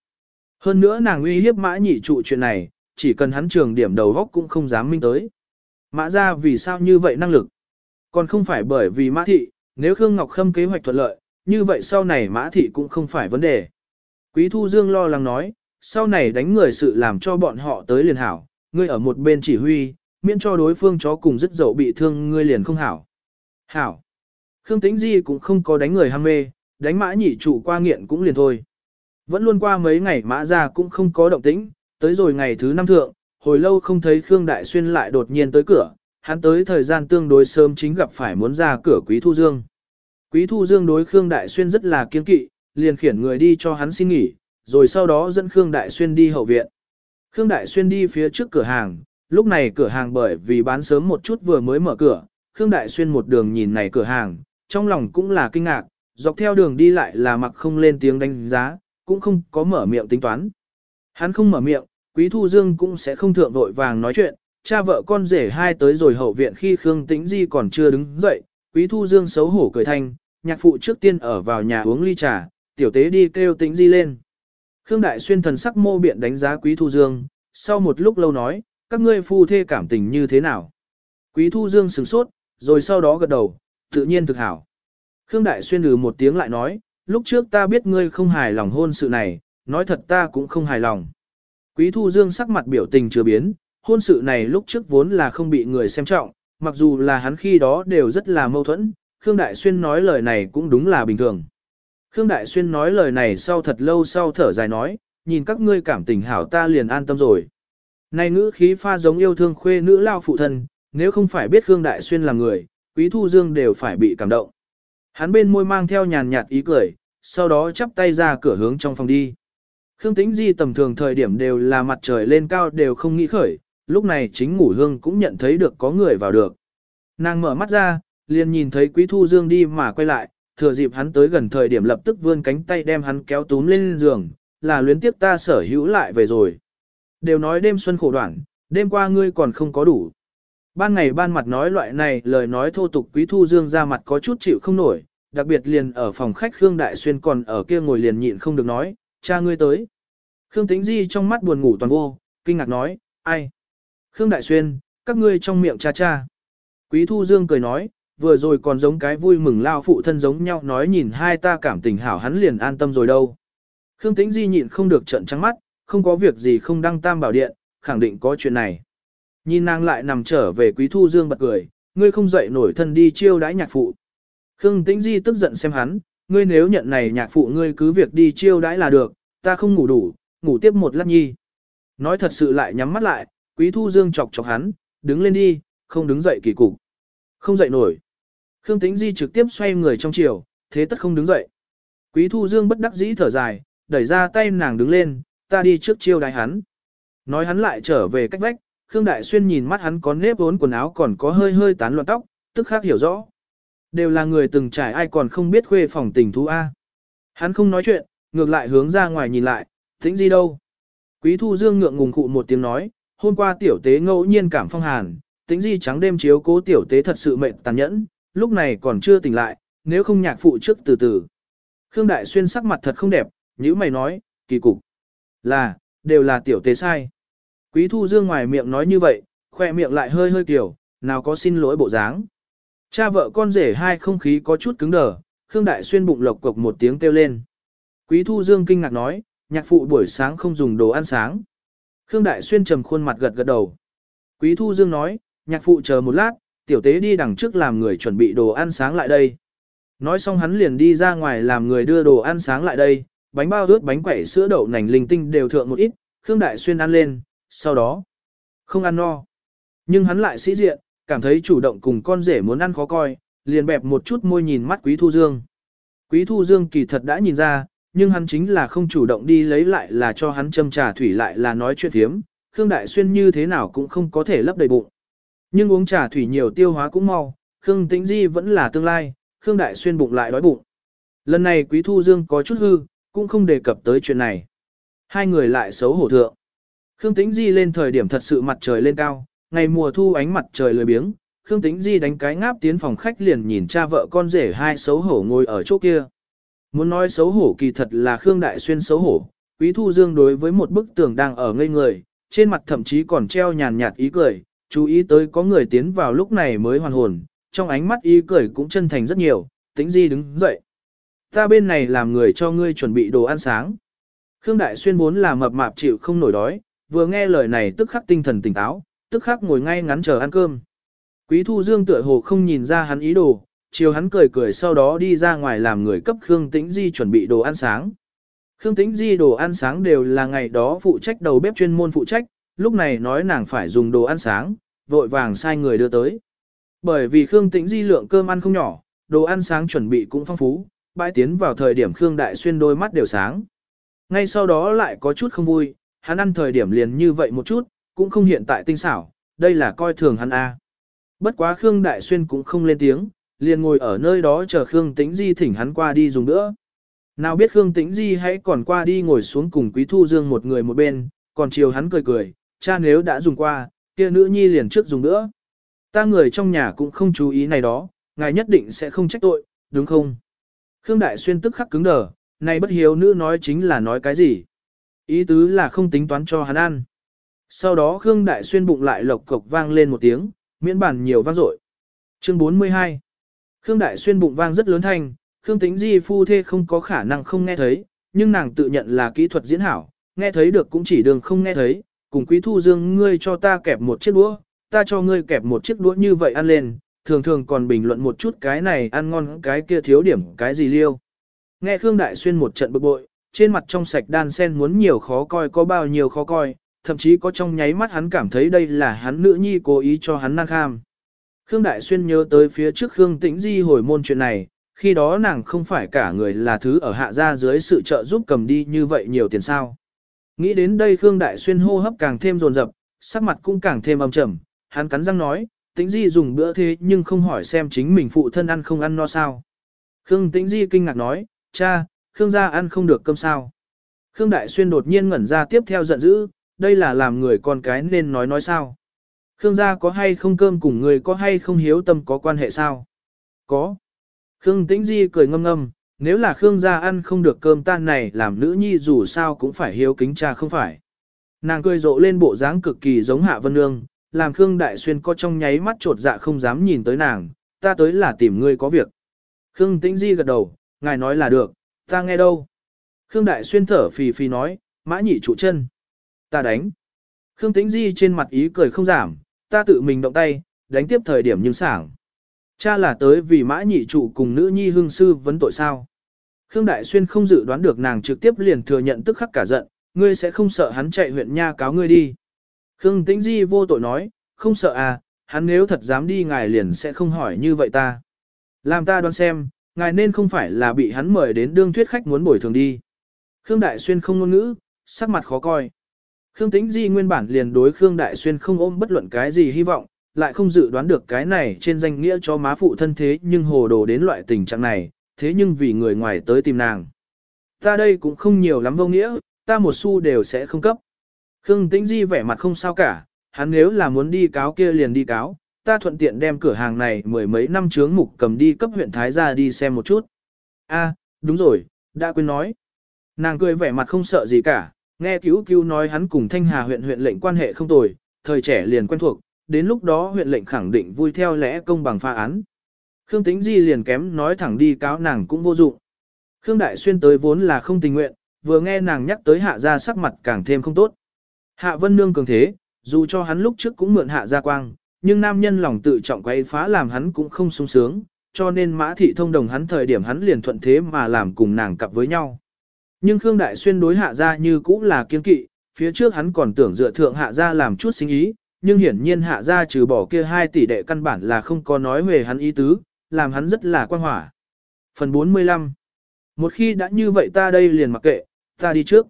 Hơn nữa nàng uy hiếp mã nhị trụ chuyện này, chỉ cần hắn trường điểm đầu góc cũng không dám minh tới. Mã ra vì sao như vậy năng lực? Còn không phải bởi vì mã thị, nếu Khương Ngọc Khâm kế hoạch thuận lợi, như vậy sau này mã thị cũng không phải vấn đề. Quý Thu Dương lo lắng nói, sau này đánh người sự làm cho bọn họ tới liền hảo, ngươi ở một bên chỉ huy, miễn cho đối phương chó cùng rất dậu bị thương ngươi liền không hảo. Hảo. Khương Tĩnh Di cũng không có đánh người ham mê, đánh mã nhị trụ qua nghiện cũng liền thôi. Vẫn luôn qua mấy ngày mã ra cũng không có động tĩnh, tới rồi ngày thứ năm thượng, hồi lâu không thấy Khương Đại Xuyên lại đột nhiên tới cửa, hắn tới thời gian tương đối sớm chính gặp phải muốn ra cửa Quý Thu Dương. Quý Thu Dương đối Khương Đại Xuyên rất là kiên kỵ, liền khiển người đi cho hắn xin nghỉ, rồi sau đó dẫn Khương Đại Xuyên đi hậu viện. Khương Đại Xuyên đi phía trước cửa hàng, lúc này cửa hàng bởi vì bán sớm một chút vừa mới mở cửa, Khương Đại Xuyên một đường nhìn này cửa hàng, trong lòng cũng là kinh ngạc, dọc theo đường đi lại là mặc không lên tiếng đánh giá, cũng không có mở miệng tính toán. Hắn không mở miệng, Quý Thu Dương cũng sẽ không thượng vội vàng nói chuyện, cha vợ con rể hai tới rồi hậu viện khi Khương Tĩnh Di còn chưa đứng dậy, Quý Thu Dương xấu hổ cười thanh, nhạc phụ trước tiên ở vào nhà uống ly trà, tiểu tế đi kêu Tĩnh Di lên. Khương Đại Xuyên thần sắc mô biện đánh giá Quý Thu Dương, sau một lúc lâu nói, các ngươi phu thê cảm tình như thế nào? Quý Thu Dương sửng sốt, rồi sau đó gật đầu, tự nhiên thực hảo. Khương Đại Xuyên lừ một tiếng lại nói, lúc trước ta biết ngươi không hài lòng hôn sự này, nói thật ta cũng không hài lòng. Quý Thu Dương sắc mặt biểu tình chưa biến, hôn sự này lúc trước vốn là không bị người xem trọng, mặc dù là hắn khi đó đều rất là mâu thuẫn, Khương Đại Xuyên nói lời này cũng đúng là bình thường. Khương Đại Xuyên nói lời này sau thật lâu sau thở dài nói, nhìn các ngươi cảm tình hảo ta liền an tâm rồi. Này ngữ khí pha giống yêu thương khuê nữ lao phụ thân, nếu không phải biết Khương Đại Xuyên là người, Quý Thu Dương đều phải bị cảm động. Hắn bên môi mang theo nhàn nhạt ý cười, sau đó chắp tay ra cửa hướng trong phòng đi. Khương Tĩnh Di tầm thường thời điểm đều là mặt trời lên cao đều không nghĩ khởi, lúc này chính ngủ hương cũng nhận thấy được có người vào được. Nàng mở mắt ra, liền nhìn thấy Quý Thu Dương đi mà quay lại, thừa dịp hắn tới gần thời điểm lập tức vươn cánh tay đem hắn kéo túm lên giường, là luyến tiếp ta sở hữu lại về rồi. Đều nói đêm xuân khổ đoạn, đêm qua ngươi còn không có đủ. Ban ngày ban mặt nói loại này lời nói thô tục Quý Thu Dương ra mặt có chút chịu không nổi, đặc biệt liền ở phòng khách Khương Đại Xuyên còn ở kia ngồi liền nhịn không được nói, cha ngươi tới. Khương Tĩnh Di trong mắt buồn ngủ toàn vô, kinh ngạc nói, ai? Khương Đại Xuyên, các ngươi trong miệng cha cha. Quý Thu Dương cười nói, vừa rồi còn giống cái vui mừng lao phụ thân giống nhau nói nhìn hai ta cảm tình hảo hắn liền an tâm rồi đâu. Khương Tĩnh Di nhịn không được trận trắng mắt, không có việc gì không đăng tam bảo điện, khẳng định có chuyện này. Nhìn nàng lại nằm trở về Quý Thu Dương bật cười, ngươi không dậy nổi thân đi chiêu đãi nhạc phụ. Khương Tĩnh Di tức giận xem hắn, ngươi nếu nhận này nhạc phụ ngươi cứ việc đi chiêu đãi là được, ta không ngủ đủ, ngủ tiếp một lát nhi. Nói thật sự lại nhắm mắt lại, Quý Thu Dương chọc chọc hắn, đứng lên đi, không đứng dậy kỳ cục. Không dậy nổi. Khương Tĩnh Di trực tiếp xoay người trong chiều, thế tất không đứng dậy. Quý Thu Dương bất đắc dĩ thở dài, đẩy ra tay nàng đứng lên, ta đi trước chiêu đái hắn. Nói hắn lại trở về cách vách, Khương Đại Xuyên nhìn mắt hắn có nếp vốn quần áo còn có hơi hơi tán loạn tóc, tức khác hiểu rõ. Đều là người từng trải ai còn không biết khuê phòng tình thú A. Hắn không nói chuyện, ngược lại hướng ra ngoài nhìn lại, tĩnh gì đâu. Quý Thu Dương ngượng ngùng cụ một tiếng nói, hôm qua tiểu tế ngẫu nhiên cảm phong hàn, tĩnh di trắng đêm chiếu cố tiểu tế thật sự mệnh tàn nhẫn, lúc này còn chưa tỉnh lại, nếu không nhạc phụ trước từ từ. Khương Đại Xuyên sắc mặt thật không đẹp, như mày nói, kỳ cục. Là, đều là tiểu tế sai. Quý Thu Dương ngoài miệng nói như vậy, khoe miệng lại hơi hơi kiểu, nào có xin lỗi bộ dáng. Cha vợ con rể hai không khí có chút cứng đờ, Khương Đại Xuyên bụng lộc cộc một tiếng kêu lên. Quý Thu Dương kinh ngạc nói, nhạc phụ buổi sáng không dùng đồ ăn sáng. Khương Đại Xuyên trầm khuôn mặt gật gật đầu. Quý Thu Dương nói, nhạc phụ chờ một lát, tiểu tế đi đằng trước làm người chuẩn bị đồ ăn sáng lại đây. Nói xong hắn liền đi ra ngoài làm người đưa đồ ăn sáng lại đây, bánh bao ướt bánh quẩy sữa đậu nành linh tinh đều thượng một ít, Khương Đại Xuyên ăn lên, sau đó không ăn no. Nhưng hắn lại sĩ diện, cảm thấy chủ động cùng con rể muốn ăn khó coi, liền bẹp một chút môi nhìn mắt Quý Thu Dương. Quý Thu Dương kỳ thật đã nhìn ra, nhưng hắn chính là không chủ động đi lấy lại là cho hắn châm trà thủy lại là nói chuyện thiếm, Khương Đại Xuyên như thế nào cũng không có thể lấp đầy bụng. Nhưng uống trà thủy nhiều tiêu hóa cũng mau, Khương Tĩnh Di vẫn là tương lai, Khương Đại Xuyên bụng lại đói bụng. Lần này Quý Thu Dương có chút hư, cũng không đề cập tới chuyện này. Hai người lại xấu hổ thượng. Khương Tĩnh Di lên thời điểm thật sự mặt trời lên cao, ngày mùa thu ánh mặt trời lười biếng, Khương Tĩnh Di đánh cái ngáp tiến phòng khách liền nhìn cha vợ con rể hai xấu hổ ngồi ở chỗ kia. Muốn nói xấu hổ kỳ thật là Khương Đại Xuyên xấu hổ, Quý Thu Dương đối với một bức tường đang ở ngây người, trên mặt thậm chí còn treo nhàn nhạt ý cười, chú ý tới có người tiến vào lúc này mới hoàn hồn, trong ánh mắt ý cười cũng chân thành rất nhiều, Tĩnh Di đứng dậy. Ta bên này làm người cho ngươi chuẩn bị đồ ăn sáng. Khương Đại Xuyên vốn là mập mạp chịu không nổi đói, vừa nghe lời này tức khắc tinh thần tỉnh táo, tức khắc ngồi ngay ngắn chờ ăn cơm. Quý Thu Dương tựa hồ không nhìn ra hắn ý đồ, chiều hắn cười cười sau đó đi ra ngoài làm người cấp Khương Tĩnh Di chuẩn bị đồ ăn sáng. Khương Tĩnh Di đồ ăn sáng đều là ngày đó phụ trách đầu bếp chuyên môn phụ trách, lúc này nói nàng phải dùng đồ ăn sáng, vội vàng sai người đưa tới. Bởi vì Khương Tĩnh Di lượng cơm ăn không nhỏ, đồ ăn sáng chuẩn bị cũng phong phú, bãi tiến vào thời điểm Khương Đại Xuyên đôi mắt đều sáng. Ngay sau đó lại có chút không vui, hắn ăn thời điểm liền như vậy một chút, cũng không hiện tại tinh xảo, đây là coi thường hắn a. Bất quá Khương Đại Xuyên cũng không lên tiếng, liền ngồi ở nơi đó chờ Khương Tĩnh Di thỉnh hắn qua đi dùng nữa. Nào biết Khương Tĩnh Di hãy còn qua đi ngồi xuống cùng Quý Thu Dương một người một bên, còn chiều hắn cười cười, cha nếu đã dùng qua, kia nữ nhi liền trước dùng nữa. Ta người trong nhà cũng không chú ý này đó, ngài nhất định sẽ không trách tội, đúng không? Khương Đại Xuyên tức khắc cứng đờ, này bất hiếu nữ nói chính là nói cái gì? Ý tứ là không tính toán cho hắn ăn. Sau đó Khương Đại Xuyên bụng lại lộc cộc vang lên một tiếng, miễn bản nhiều vang dội. Chương 42 Khương Đại Xuyên bụng vang rất lớn thanh, Khương Tĩnh Di phu thê không có khả năng không nghe thấy, nhưng nàng tự nhận là kỹ thuật diễn hảo, nghe thấy được cũng chỉ đường không nghe thấy, cùng Quý Thu Dương ngươi cho ta kẹp một chiếc đũa, ta cho ngươi kẹp một chiếc đũa như vậy ăn lên, thường thường còn bình luận một chút cái này ăn ngon cái kia thiếu điểm cái gì liêu. Nghe Khương Đại Xuyên một trận bực bội, trên mặt trong sạch đan sen muốn nhiều khó coi có bao nhiêu khó coi, thậm chí có trong nháy mắt hắn cảm thấy đây là hắn nữ nhi cố ý cho hắn năng kham. Khương Đại Xuyên nhớ tới phía trước Khương Tĩnh Di hồi môn chuyện này, khi đó nàng không phải cả người là thứ ở hạ gia dưới sự trợ giúp cầm đi như vậy nhiều tiền sao. Nghĩ đến đây Khương Đại Xuyên hô hấp càng thêm rồn rập, sắc mặt cũng càng thêm âm trầm, hắn cắn răng nói, Tĩnh Di dùng bữa thế nhưng không hỏi xem chính mình phụ thân ăn không ăn no sao. Khương Tĩnh Di kinh ngạc nói, cha, Khương gia ăn không được cơm sao. Khương Đại Xuyên đột nhiên ngẩn ra tiếp theo giận dữ, đây là làm người con cái nên nói nói sao. Khương gia có hay không cơm cùng người có hay không hiếu tâm có quan hệ sao? Có. Khương Tĩnh Di cười ngâm ngâm, nếu là Khương gia ăn không được cơm tan này làm nữ nhi dù sao cũng phải hiếu kính cha không phải. Nàng cười rộ lên bộ dáng cực kỳ giống Hạ Vân Nương, làm Khương Đại Xuyên có trong nháy mắt trột dạ không dám nhìn tới nàng, ta tới là tìm ngươi có việc. Khương Tĩnh Di gật đầu, ngài nói là được, ta nghe đâu. Khương Đại Xuyên thở phì phì nói, mã nhị trụ chân. Ta đánh. Khương Tĩnh Di trên mặt ý cười không giảm, ta tự mình động tay, đánh tiếp thời điểm nhưng sảng. Cha là tới vì mã nhị trụ cùng nữ nhi hương sư vấn tội sao. Khương Đại Xuyên không dự đoán được nàng trực tiếp liền thừa nhận tức khắc cả giận, ngươi sẽ không sợ hắn chạy huyện nha cáo ngươi đi. Khương Tĩnh Di vô tội nói, không sợ à, hắn nếu thật dám đi ngài liền sẽ không hỏi như vậy ta. Làm ta đoán xem, ngài nên không phải là bị hắn mời đến đương thuyết khách muốn bồi thường đi. Khương Đại Xuyên không ngôn ngữ, sắc mặt khó coi. Khương Tĩnh Di nguyên bản liền đối Khương Đại Xuyên không ôm bất luận cái gì hy vọng, lại không dự đoán được cái này trên danh nghĩa cho má phụ thân thế nhưng hồ đồ đến loại tình trạng này, thế nhưng vì người ngoài tới tìm nàng. Ta đây cũng không nhiều lắm vô nghĩa, ta một xu đều sẽ không cấp. Khương Tĩnh Di vẻ mặt không sao cả, hắn nếu là muốn đi cáo kia liền đi cáo, ta thuận tiện đem cửa hàng này mười mấy năm chướng mục cầm đi cấp huyện Thái gia đi xem một chút. A, đúng rồi, đã quên nói. Nàng cười vẻ mặt không sợ gì cả, nghe cứu cứu nói hắn cùng Thanh Hà huyện huyện lệnh quan hệ không tồi, thời trẻ liền quen thuộc, đến lúc đó huyện lệnh khẳng định vui theo lẽ công bằng pha án. Khương Tĩnh Di liền kém nói thẳng đi cáo nàng cũng vô dụng. Khương Đại Xuyên tới vốn là không tình nguyện, vừa nghe nàng nhắc tới hạ gia sắc mặt càng thêm không tốt. Hạ Vân Nương cường thế, dù cho hắn lúc trước cũng mượn hạ gia quang, nhưng nam nhân lòng tự trọng quay phá làm hắn cũng không sung sướng, cho nên mã thị thông đồng hắn thời điểm hắn liền thuận thế mà làm cùng nàng cặp với nhau. Nhưng Khương Đại Xuyên đối hạ gia như cũng là kiên kỵ, phía trước hắn còn tưởng dựa thượng hạ gia làm chút sinh ý, nhưng hiển nhiên hạ gia trừ bỏ kia hai tỷ đệ căn bản là không có nói về hắn ý tứ, làm hắn rất là quan hỏa. Phần 45 Một khi đã như vậy ta đây liền mặc kệ, ta đi trước.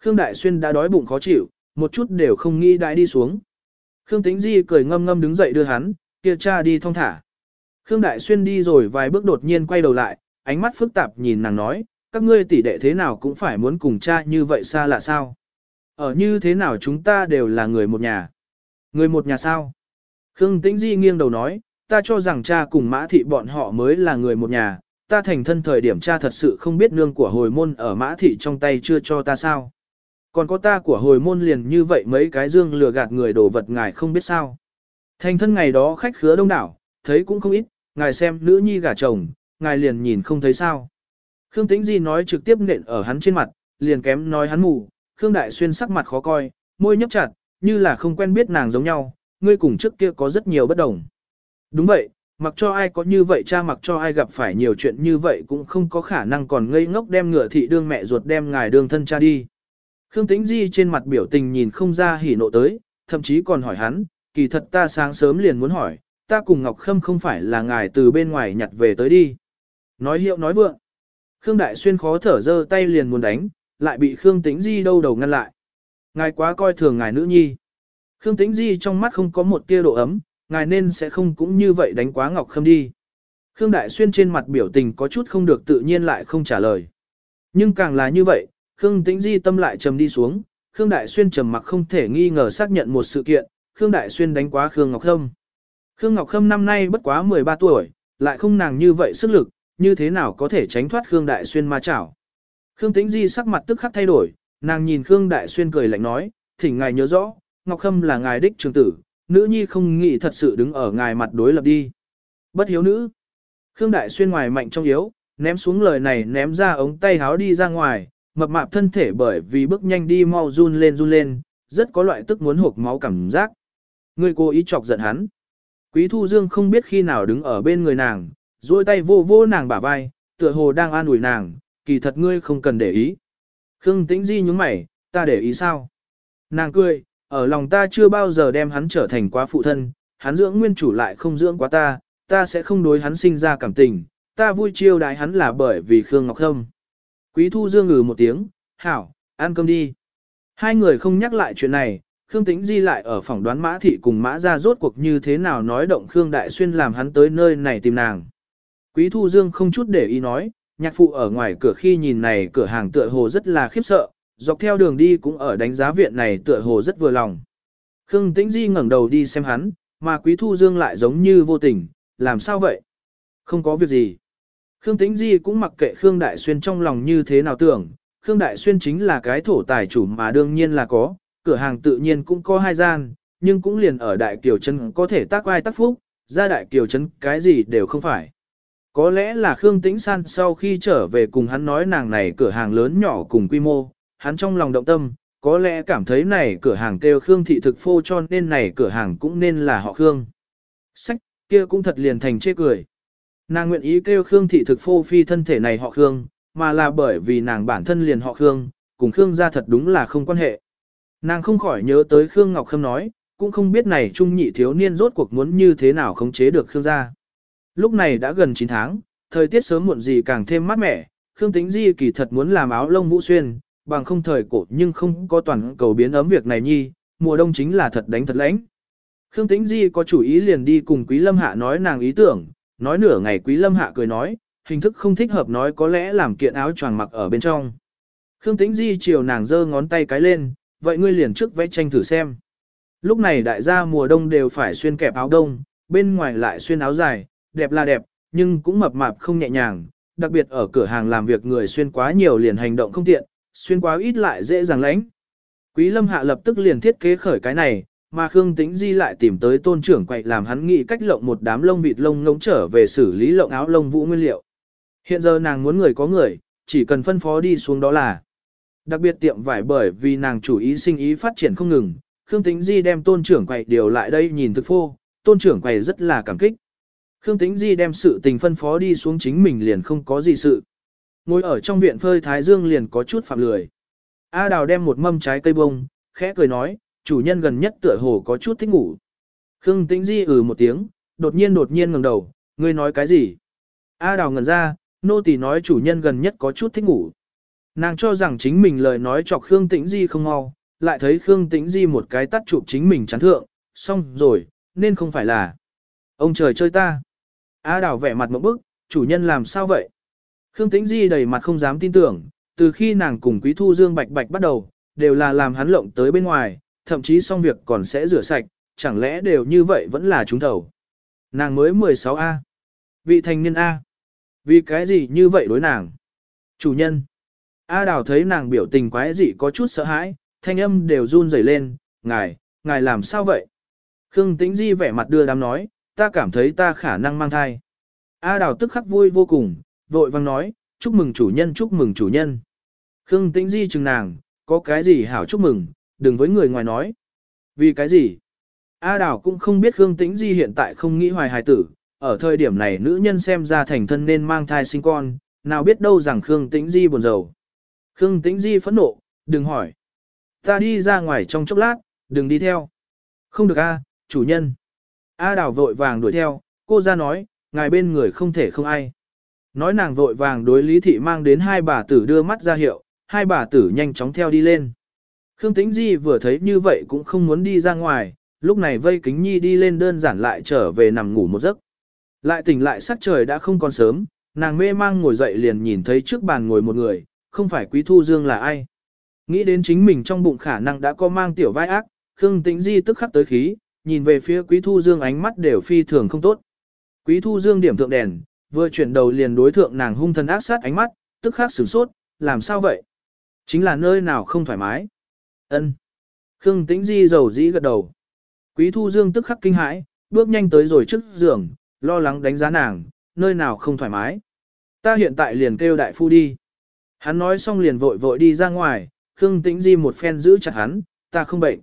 Khương Đại Xuyên đã đói bụng khó chịu, một chút đều không nghĩ đại đi xuống. Khương Tĩnh Di cười ngâm ngâm đứng dậy đưa hắn, kia cha đi thong thả. Khương Đại Xuyên đi rồi vài bước đột nhiên quay đầu lại, ánh mắt phức tạp nhìn nàng nói, các ngươi tỷ đệ thế nào cũng phải muốn cùng cha như vậy xa là sao. Ở như thế nào chúng ta đều là người một nhà. Người một nhà sao? Khương Tĩnh Di nghiêng đầu nói, ta cho rằng cha cùng mã thị bọn họ mới là người một nhà, ta thành thân thời điểm cha thật sự không biết nương của hồi môn ở mã thị trong tay chưa cho ta sao. Còn có ta của hồi môn liền như vậy mấy cái dương lừa gạt người đổ vật ngài không biết sao. Thành thân ngày đó khách khứa đông đảo, thấy cũng không ít, ngài xem nữ nhi gả chồng, ngài liền nhìn không thấy sao. Khương Tĩnh Di nói trực tiếp nện ở hắn trên mặt, liền kém nói hắn mù, Khương Đại Xuyên sắc mặt khó coi, môi nhấp chặt, như là không quen biết nàng giống nhau, ngươi cùng trước kia có rất nhiều bất đồng. Đúng vậy, mặc cho ai có như vậy cha mặc cho ai gặp phải nhiều chuyện như vậy cũng không có khả năng còn ngây ngốc đem ngựa thị đương mẹ ruột đem ngài đương thân cha đi. Khương Tĩnh Di trên mặt biểu tình nhìn không ra hỉ nộ tới, thậm chí còn hỏi hắn, kỳ thật ta sáng sớm liền muốn hỏi, ta cùng Ngọc Khâm không phải là ngài từ bên ngoài nhặt về tới đi. Nói hiệu nói vượng. Khương Đại Xuyên khó thở dơ tay liền muốn đánh, lại bị Khương Tĩnh Di đâu đầu ngăn lại. Ngài quá coi thường ngài nữ nhi. Khương Tĩnh Di trong mắt không có một tia độ ấm, ngài nên sẽ không cũng như vậy đánh quá Ngọc Khâm đi. Khương Đại Xuyên trên mặt biểu tình có chút không được tự nhiên lại không trả lời. Nhưng càng là như vậy, Khương Tĩnh Di tâm lại trầm đi xuống, Khương Đại Xuyên trầm mặc không thể nghi ngờ xác nhận một sự kiện, Khương Đại Xuyên đánh quá Khương Ngọc Khâm. Khương Ngọc Khâm năm nay bất quá 13 tuổi, lại không nàng như vậy sức lực, như thế nào có thể tránh thoát Khương Đại Xuyên ma chảo. Khương Tĩnh Di sắc mặt tức khắc thay đổi, nàng nhìn Khương Đại Xuyên cười lạnh nói, thỉnh ngài nhớ rõ, Ngọc Khâm là ngài đích trường tử, nữ nhi không nghĩ thật sự đứng ở ngài mặt đối lập đi. Bất hiếu nữ. Khương Đại Xuyên ngoài mạnh trong yếu, ném xuống lời này ném ra ống tay háo đi ra ngoài, mập mạp thân thể bởi vì bước nhanh đi mau run lên run lên, rất có loại tức muốn hộp máu cảm giác. Người cố ý chọc giận hắn. Quý Thu Dương không biết khi nào đứng ở bên người nàng, duỗi tay vô vô nàng bả vai, tựa hồ đang an ủi nàng, kỳ thật ngươi không cần để ý. Khương Tĩnh Di nhúng mày, ta để ý sao? Nàng cười, ở lòng ta chưa bao giờ đem hắn trở thành quá phụ thân, hắn dưỡng nguyên chủ lại không dưỡng quá ta, ta sẽ không đối hắn sinh ra cảm tình, ta vui chiêu đái hắn là bởi vì Khương Ngọc Thâm. Quý Thu Dương ngừ một tiếng, hảo, ăn cơm đi. Hai người không nhắc lại chuyện này, Khương Tĩnh Di lại ở phòng đoán Mã Thị cùng Mã ra rốt cuộc như thế nào nói động Khương Đại Xuyên làm hắn tới nơi này tìm nàng. Quý Thu Dương không chút để ý nói, nhạc phụ ở ngoài cửa khi nhìn này cửa hàng tựa hồ rất là khiếp sợ, dọc theo đường đi cũng ở đánh giá viện này tựa hồ rất vừa lòng. Khương Tĩnh Di ngẩng đầu đi xem hắn, mà Quý Thu Dương lại giống như vô tình, làm sao vậy? Không có việc gì. Khương Tĩnh Di cũng mặc kệ Khương Đại Xuyên trong lòng như thế nào tưởng, Khương Đại Xuyên chính là cái thổ tài chủ mà đương nhiên là có, cửa hàng tự nhiên cũng có hai gian, nhưng cũng liền ở Đại Kiều Trấn có thể tác ai tác phúc, ra Đại Kiều Trấn cái gì đều không phải. Có lẽ là Khương Tĩnh San sau khi trở về cùng hắn nói nàng này cửa hàng lớn nhỏ cùng quy mô, hắn trong lòng động tâm, có lẽ cảm thấy này cửa hàng kêu Khương thị thực phô cho nên này cửa hàng cũng nên là họ Khương. Sách, kia cũng thật liền thành chê cười. Nàng nguyện ý kêu Khương thị thực phô phi thân thể này họ Khương, mà là bởi vì nàng bản thân liền họ Khương, cùng Khương gia thật đúng là không quan hệ. Nàng không khỏi nhớ tới Khương Ngọc Khâm nói, cũng không biết này trung nhị thiếu niên rốt cuộc muốn như thế nào khống chế được Khương gia. Lúc này đã gần 9 tháng, thời tiết sớm muộn gì càng thêm mát mẻ, Khương Tĩnh Di kỳ thật muốn làm áo lông vũ xuyên, bằng không thời cổ nhưng không có toàn cầu biến ấm việc này nhi, mùa đông chính là thật đánh thật lãnh. Khương Tĩnh Di có chủ ý liền đi cùng Quý Lâm Hạ nói nàng ý tưởng, nói nửa ngày Quý Lâm Hạ cười nói, hình thức không thích hợp nói có lẽ làm kiện áo choàng mặc ở bên trong. Khương Tĩnh Di chiều nàng giơ ngón tay cái lên, vậy ngươi liền trước vẽ tranh thử xem. Lúc này đại gia mùa đông đều phải xuyên kẹp áo đông, bên ngoài lại xuyên áo dài, đẹp là đẹp, nhưng cũng mập mạp không nhẹ nhàng, đặc biệt ở cửa hàng làm việc người xuyên quá nhiều liền hành động không tiện, xuyên quá ít lại dễ dàng lãnh. Quý lâm hạ lập tức liền thiết kế khởi cái này, mà Khương Tĩnh Di lại tìm tới tôn trưởng quậy làm hắn nghĩ cách lộng một đám lông vịt lông ngỗng trở về xử lý lộng áo lông vũ nguyên liệu. Hiện giờ nàng muốn người có người, chỉ cần phân phó đi xuống đó là. Đặc biệt tiệm vải bởi vì nàng chủ ý sinh ý phát triển không ngừng, Khương Tĩnh Di đem tôn trưởng quầy điều lại đây nhìn thực phô, tôn trưởng quầy rất là cảm kích. Khương Tĩnh Di đem sự tình phân phó đi xuống chính mình liền không có gì sự. Ngồi ở trong viện phơi thái dương liền có chút phạm lười. A Đào đem một mâm trái cây bông, khẽ cười nói, chủ nhân gần nhất tựa hồ có chút thích ngủ. Khương Tĩnh Di ừ một tiếng, đột nhiên đột nhiên ngẩng đầu, ngươi nói cái gì? A Đào ngẩn ra, nô tỳ nói chủ nhân gần nhất có chút thích ngủ. Nàng cho rằng chính mình lời nói chọc Khương Tĩnh Di không mau, lại thấy Khương Tĩnh Di một cái tắt chụp chính mình chán thượng, xong rồi, nên không phải là ông trời chơi ta. A Đào vẻ mặt một bức, chủ nhân làm sao vậy? Khương Tĩnh Di đầy mặt không dám tin tưởng, từ khi nàng cùng Quý Thu Dương bạch bạch bắt đầu, đều là làm hắn lộng tới bên ngoài, thậm chí xong việc còn sẽ rửa sạch, chẳng lẽ đều như vậy vẫn là trúng thầu. Nàng mới 16A. Vị thành niên A. Vì cái gì như vậy đối nàng? Chủ nhân. A Đào thấy nàng biểu tình quái dị có chút sợ hãi, thanh âm đều run rẩy lên, ngài, ngài làm sao vậy? Khương Tĩnh Di vẻ mặt đưa đám nói, ta cảm thấy ta khả năng mang thai. A Đào tức khắc vui vô cùng, vội vang nói, chúc mừng chủ nhân chúc mừng chủ nhân. Khương Tĩnh Di chừng nàng, có cái gì hảo chúc mừng, đừng với người ngoài nói. Vì cái gì? A Đào cũng không biết Khương Tĩnh Di hiện tại không nghĩ hoài hài tử, ở thời điểm này nữ nhân xem ra thành thân nên mang thai sinh con, nào biết đâu rằng Khương Tĩnh Di buồn rầu. Khương Tĩnh Di phẫn nộ, đừng hỏi. Ta đi ra ngoài trong chốc lát, đừng đi theo. Không được a, chủ nhân. A Đào vội vàng đuổi theo, cô ra nói, ngài bên người không thể không ai. Nói nàng vội vàng đối Lý Thị mang đến hai bà tử đưa mắt ra hiệu, hai bà tử nhanh chóng theo đi lên. Khương Tĩnh Di vừa thấy như vậy cũng không muốn đi ra ngoài, lúc này vây kính nhi đi lên đơn giản lại trở về nằm ngủ một giấc. Lại tỉnh lại sắc trời đã không còn sớm, nàng mê mang ngồi dậy liền nhìn thấy trước bàn ngồi một người, không phải Quý Thu Dương là ai. Nghĩ đến chính mình trong bụng khả năng đã có mang tiểu vai ác, Khương Tĩnh Di tức khắc tới khí, nhìn về phía Quý Thu Dương ánh mắt đều phi thường không tốt. Quý Thu Dương điểm thượng đèn, vừa chuyển đầu liền đối thượng nàng hung thần ác sát ánh mắt, tức khắc sửng sốt, làm sao vậy? Chính là nơi nào không thoải mái. Ân. Khương Tĩnh Di dầu dĩ gật đầu. Quý Thu Dương tức khắc kinh hãi, bước nhanh tới rồi trước giường, lo lắng đánh giá nàng, nơi nào không thoải mái. Ta hiện tại liền kêu đại phu đi. Hắn nói xong liền vội vội đi ra ngoài, Khương Tĩnh Di một phen giữ chặt hắn, ta không bệnh.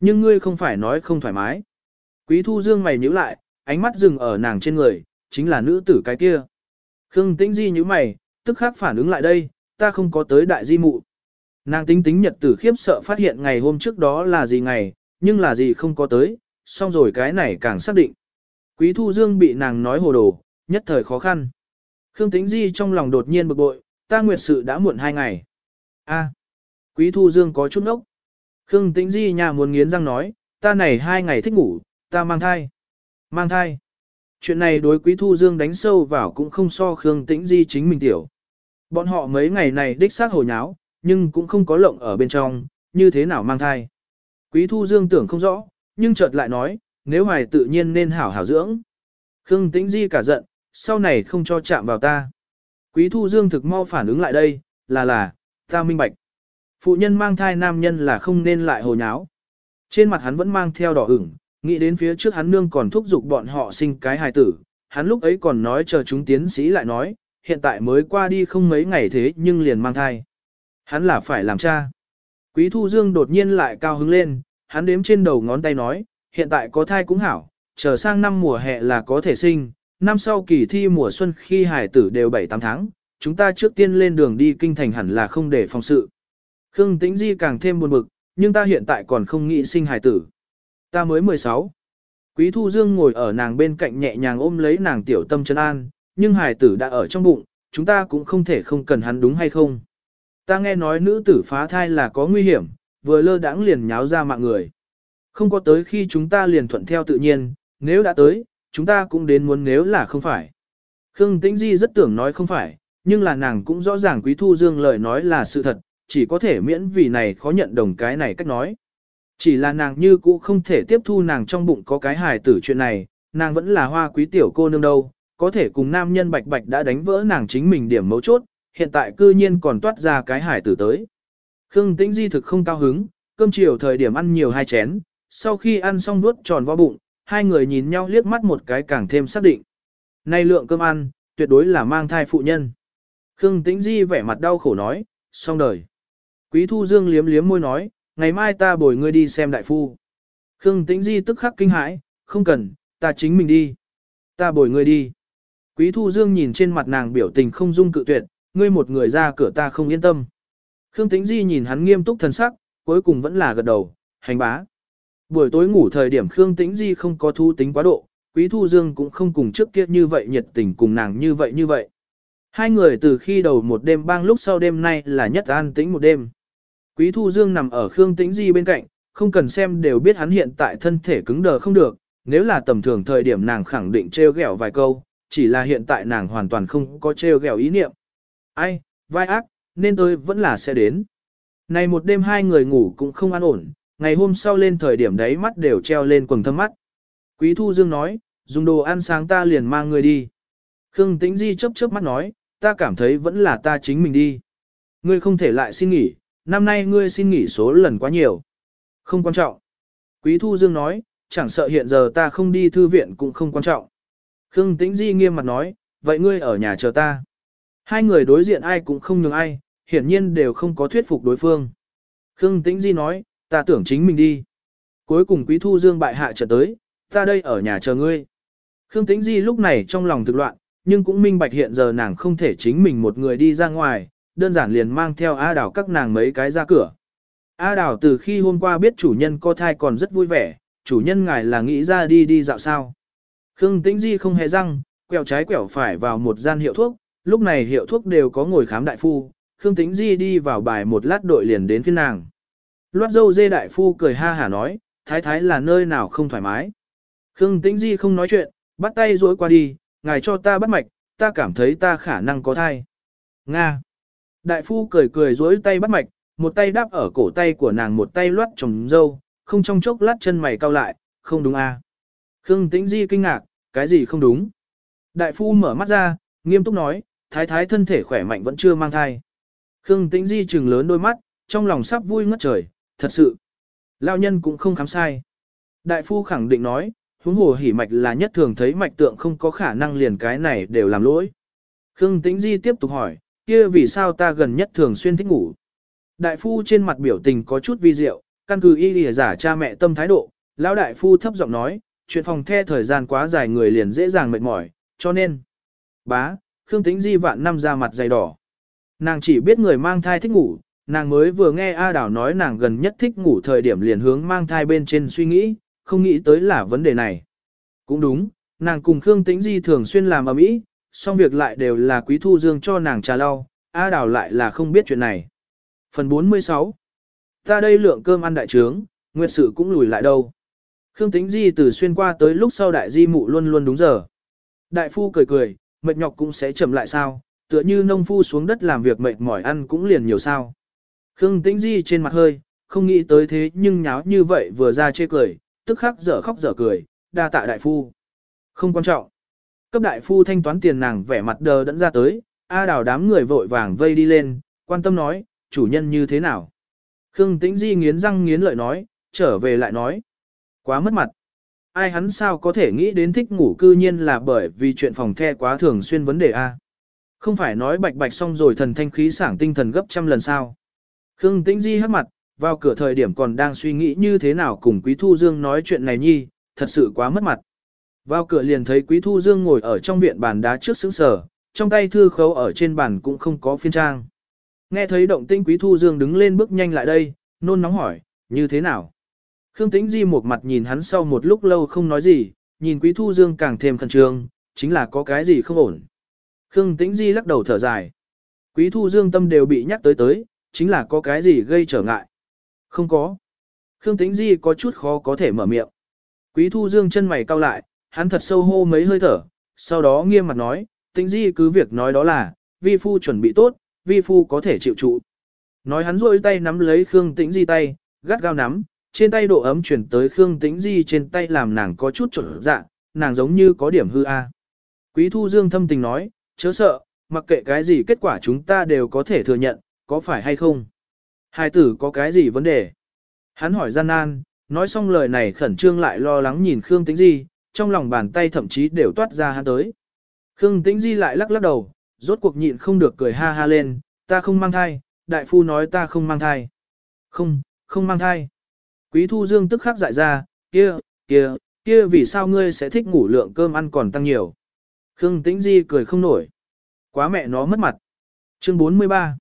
Nhưng ngươi không phải nói không thoải mái. Quý Thu Dương mày nhíu lại, ánh mắt dừng ở nàng trên người, chính là nữ tử cái kia. Khương Tĩnh Di nhíu mày, tức khắc phản ứng lại đây, ta không có tới đại di mụ. Nàng tính tính nhật tử khiếp sợ phát hiện ngày hôm trước đó là gì ngày, nhưng là gì không có tới, xong rồi cái này càng xác định. Quý Thu Dương bị nàng nói hồ đồ, nhất thời khó khăn. Khương Tĩnh Di trong lòng đột nhiên bực bội, ta nguyệt sự đã muộn hai ngày. A, Quý Thu Dương có chút nốc. Khương Tĩnh Di nhà muốn nghiến răng nói, ta này hai ngày thích ngủ, ta mang thai. Mang thai. Chuyện này đối Quý Thu Dương đánh sâu vào cũng không so Khương Tĩnh Di chính mình tiểu. Bọn họ mấy ngày này đích xác hồ nháo, nhưng cũng không có lộng ở bên trong, như thế nào mang thai. Quý Thu Dương tưởng không rõ, nhưng chợt lại nói, nếu hoài tự nhiên nên hảo hảo dưỡng. Khương Tĩnh Di cả giận, sau này không cho chạm vào ta. Quý Thu Dương thực mau phản ứng lại đây, là là, ta minh bạch. Phụ nhân mang thai nam nhân là không nên lại hồ nháo. Trên mặt hắn vẫn mang theo đỏ ửng, nghĩ đến phía trước hắn nương còn thúc giục bọn họ sinh cái hài tử, hắn lúc ấy còn nói chờ chúng tiến sĩ lại nói, hiện tại mới qua đi không mấy ngày thế nhưng liền mang thai. Hắn là phải làm cha. Quý Thu Dương đột nhiên lại cao hứng lên, hắn đếm trên đầu ngón tay nói, hiện tại có thai cũng hảo, chờ sang năm mùa hè là có thể sinh, năm sau kỳ thi mùa xuân khi hải tử đều 7-8 tháng, chúng ta trước tiên lên đường đi kinh thành hẳn là không để phòng sự. Khương Tĩnh Di càng thêm buồn bực, nhưng ta hiện tại còn không nghĩ sinh hải tử. Ta mới 16. Quý Thu Dương ngồi ở nàng bên cạnh nhẹ nhàng ôm lấy nàng tiểu tâm chân an, nhưng hải tử đã ở trong bụng, chúng ta cũng không thể không cần hắn đúng hay không. Ta nghe nói nữ tử phá thai là có nguy hiểm, vừa lơ đãng liền nháo ra mạng người. Không có tới khi chúng ta liền thuận theo tự nhiên, nếu đã tới, chúng ta cũng đến muốn nếu là không phải. Khương Tĩnh Di rất tưởng nói không phải, nhưng là nàng cũng rõ ràng Quý Thu Dương lời nói là sự thật, chỉ có thể miễn vì này khó nhận đồng cái này cách nói. Chỉ là nàng như cũ không thể tiếp thu nàng trong bụng có cái hài tử chuyện này, nàng vẫn là hoa quý tiểu cô nương đâu, có thể cùng nam nhân bạch bạch đã đánh vỡ nàng chính mình điểm mấu chốt, hiện tại cư nhiên còn toát ra cái hài tử tới. Khương Tĩnh Di thực không cao hứng, cơm chiều thời điểm ăn nhiều hai chén, sau khi ăn xong nuốt tròn vo bụng, hai người nhìn nhau liếc mắt một cái càng thêm xác định. Nay lượng cơm ăn, tuyệt đối là mang thai phụ nhân. Khương Tĩnh Di vẻ mặt đau khổ nói, xong đời. Quý Thu Dương liếm liếm môi nói, ngày mai ta bồi ngươi đi xem đại phu. Khương Tĩnh Di tức khắc kinh hãi, không cần, ta chính mình đi. Ta bồi ngươi đi. Quý Thu Dương nhìn trên mặt nàng biểu tình không dung cự tuyệt, ngươi một người ra cửa ta không yên tâm. Khương Tĩnh Di nhìn hắn nghiêm túc thần sắc, cuối cùng vẫn là gật đầu, hành bá. Buổi tối ngủ thời điểm Khương Tĩnh Di không có thu tính quá độ, Quý Thu Dương cũng không cùng trước kia như vậy nhiệt tình cùng nàng như vậy như vậy. Hai người từ khi đầu một đêm bang lúc sau đêm nay là nhất an tĩnh một đêm. Quý Thu Dương nằm ở Khương Tĩnh Di bên cạnh, không cần xem đều biết hắn hiện tại thân thể cứng đờ không được, nếu là tầm thường thời điểm nàng khẳng định trêu ghẹo vài câu, chỉ là hiện tại nàng hoàn toàn không có trêu ghẹo ý niệm. Ai, vai ác, nên tôi vẫn là sẽ đến. Này một đêm hai người ngủ cũng không an ổn, ngày hôm sau lên thời điểm đấy mắt đều treo lên quần thâm mắt. Quý Thu Dương nói, dùng đồ ăn sáng ta liền mang người đi. Khương Tĩnh Di chớp chớp mắt nói, ta cảm thấy vẫn là ta chính mình đi. Ngươi không thể lại xin nghỉ, năm nay ngươi xin nghỉ số lần quá nhiều. Không quan trọng. Quý Thu Dương nói, chẳng sợ hiện giờ ta không đi thư viện cũng không quan trọng. Khương Tĩnh Di nghiêm mặt nói, vậy ngươi ở nhà chờ ta. Hai người đối diện ai cũng không nhường ai, hiển nhiên đều không có thuyết phục đối phương. Khương Tĩnh Di nói, ta tưởng chính mình đi. Cuối cùng Quý Thu Dương bại hạ trở tới, ta đây ở nhà chờ ngươi. Khương Tĩnh Di lúc này trong lòng thực loạn, nhưng cũng minh bạch hiện giờ nàng không thể chính mình một người đi ra ngoài, đơn giản liền mang theo A Đào các nàng mấy cái ra cửa. A Đào từ khi hôm qua biết chủ nhân có thai còn rất vui vẻ, chủ nhân ngài là nghĩ ra đi đi dạo sao. Khương Tĩnh Di không hề răng, quẹo trái quẹo phải vào một gian hiệu thuốc, lúc này hiệu thuốc đều có ngồi khám đại phu, Khương Tĩnh Di đi vào bài một lát đội liền đến phiên nàng. Loát dâu dê đại phu cười ha hả nói, thái thái là nơi nào không thoải mái. Khương Tĩnh Di không nói chuyện, bắt tay rối qua đi, ngài cho ta bắt mạch, ta cảm thấy ta khả năng có thai. Nga. Đại phu cười cười duỗi tay bắt mạch, một tay đáp ở cổ tay của nàng một tay loát trồng dâu, không trong chốc lát chân mày cau lại, không đúng à. Khương Tĩnh Di kinh ngạc, cái gì không đúng. Đại phu mở mắt ra, nghiêm túc nói, thái thái thân thể khỏe mạnh vẫn chưa mang thai. Khương Tĩnh Di trừng lớn đôi mắt, trong lòng sắp vui ngất trời, thật sự. Lao nhân cũng không khám sai. Đại phu khẳng định nói, huống hồ hỉ mạch là nhất thường thấy mạch tượng không có khả năng liền cái này đều làm lỗi. Khương Tĩnh Di tiếp tục hỏi, kia vì sao ta gần nhất thường xuyên thích ngủ. Đại phu trên mặt biểu tình có chút vi diệu, căn cứ y lìa giả cha mẹ tâm thái độ, lão đại phu thấp giọng nói, chuyện phòng the thời gian quá dài người liền dễ dàng mệt mỏi, cho nên. Bá, Khương Tĩnh Di vạn năm ra mặt dày đỏ. Nàng chỉ biết người mang thai thích ngủ, nàng mới vừa nghe A Đảo nói nàng gần nhất thích ngủ thời điểm liền hướng mang thai bên trên suy nghĩ, không nghĩ tới là vấn đề này. Cũng đúng, nàng cùng Khương Tĩnh Di thường xuyên làm ở mỹ, xong việc lại đều là Quý Thu Dương cho nàng trà lau, A đào lại là không biết chuyện này. Phần 46 Ta đây lượng cơm ăn đại trướng, nguyệt sự cũng lùi lại đâu. Khương Tĩnh Di từ xuyên qua tới lúc sau đại di mụ luôn luôn đúng giờ. Đại phu cười cười, mệt nhọc cũng sẽ chậm lại sao, tựa như nông phu xuống đất làm việc mệt mỏi ăn cũng liền nhiều sao. Khương Tĩnh Di trên mặt hơi, không nghĩ tới thế nhưng nháo như vậy vừa ra chê cười, tức khắc dở khóc dở cười, đa tạ đại phu. Không quan trọng. Cấp đại phu thanh toán tiền nàng vẻ mặt đờ đẫn ra tới, A đào đám người vội vàng vây đi lên, quan tâm nói, chủ nhân như thế nào. Khương Tĩnh Di nghiến răng nghiến lợi nói, trở về lại nói. Quá mất mặt. Ai hắn sao có thể nghĩ đến thích ngủ cư nhiên là bởi vì chuyện phòng the quá thường xuyên vấn đề A. Không phải nói bạch bạch xong rồi thần thanh khí sảng tinh thần gấp trăm lần sao. Khương Tĩnh Di hắc mặt, vào cửa thời điểm còn đang suy nghĩ như thế nào cùng Quý Thu Dương nói chuyện này nhi, thật sự quá mất mặt. Vào cửa liền thấy Quý Thu Dương ngồi ở trong viện bàn đá trước sững sở trong tay thư khấu ở trên bàn cũng không có phiên trang. Nghe thấy động tinh Quý Thu Dương đứng lên bước nhanh lại đây, nôn nóng hỏi, như thế nào? Khương Tĩnh Di một mặt nhìn hắn sau một lúc lâu không nói gì, nhìn Quý Thu Dương càng thêm khẩn trương, chính là có cái gì không ổn. Khương Tĩnh Di lắc đầu thở dài. Quý Thu Dương tâm đều bị nhắc tới tới, chính là có cái gì gây trở ngại. Không có. Khương Tĩnh Di có chút khó có thể mở miệng. Quý Thu Dương chân mày cau lại, hắn thật sâu hô mấy hơi thở, sau đó nghiêm mặt nói, Tĩnh Di cứ việc nói đó là, vi phu chuẩn bị tốt, vi phu có thể chịu trụ. Nói hắn rôi tay nắm lấy Khương Tĩnh Di tay, gắt gao nắm, trên tay độ ấm chuyển tới Khương Tĩnh Di trên tay làm nàng có chút trở dạ, nàng giống như có điểm hư a. Quý Thu Dương thâm tình nói, chớ sợ, mặc kệ cái gì kết quả chúng ta đều có thể thừa nhận, có phải hay không? Hai tử có cái gì vấn đề? Hắn hỏi gian nan, nói xong lời này khẩn trương lại lo lắng nhìn Khương Tĩnh Di, trong lòng bàn tay thậm chí đều toát ra hắn tới. Khương Tĩnh Di lại lắc lắc đầu, rốt cuộc nhịn không được cười ha ha lên, ta không mang thai, đại phu nói ta không mang thai. Không, không mang thai. Quý Thu Dương tức khắc dại ra, kia, kia, kia vì sao ngươi sẽ thích ngủ lượng cơm ăn còn tăng nhiều. Khương Tĩnh Di cười không nổi. Quá mẹ nó mất mặt. Chương 43.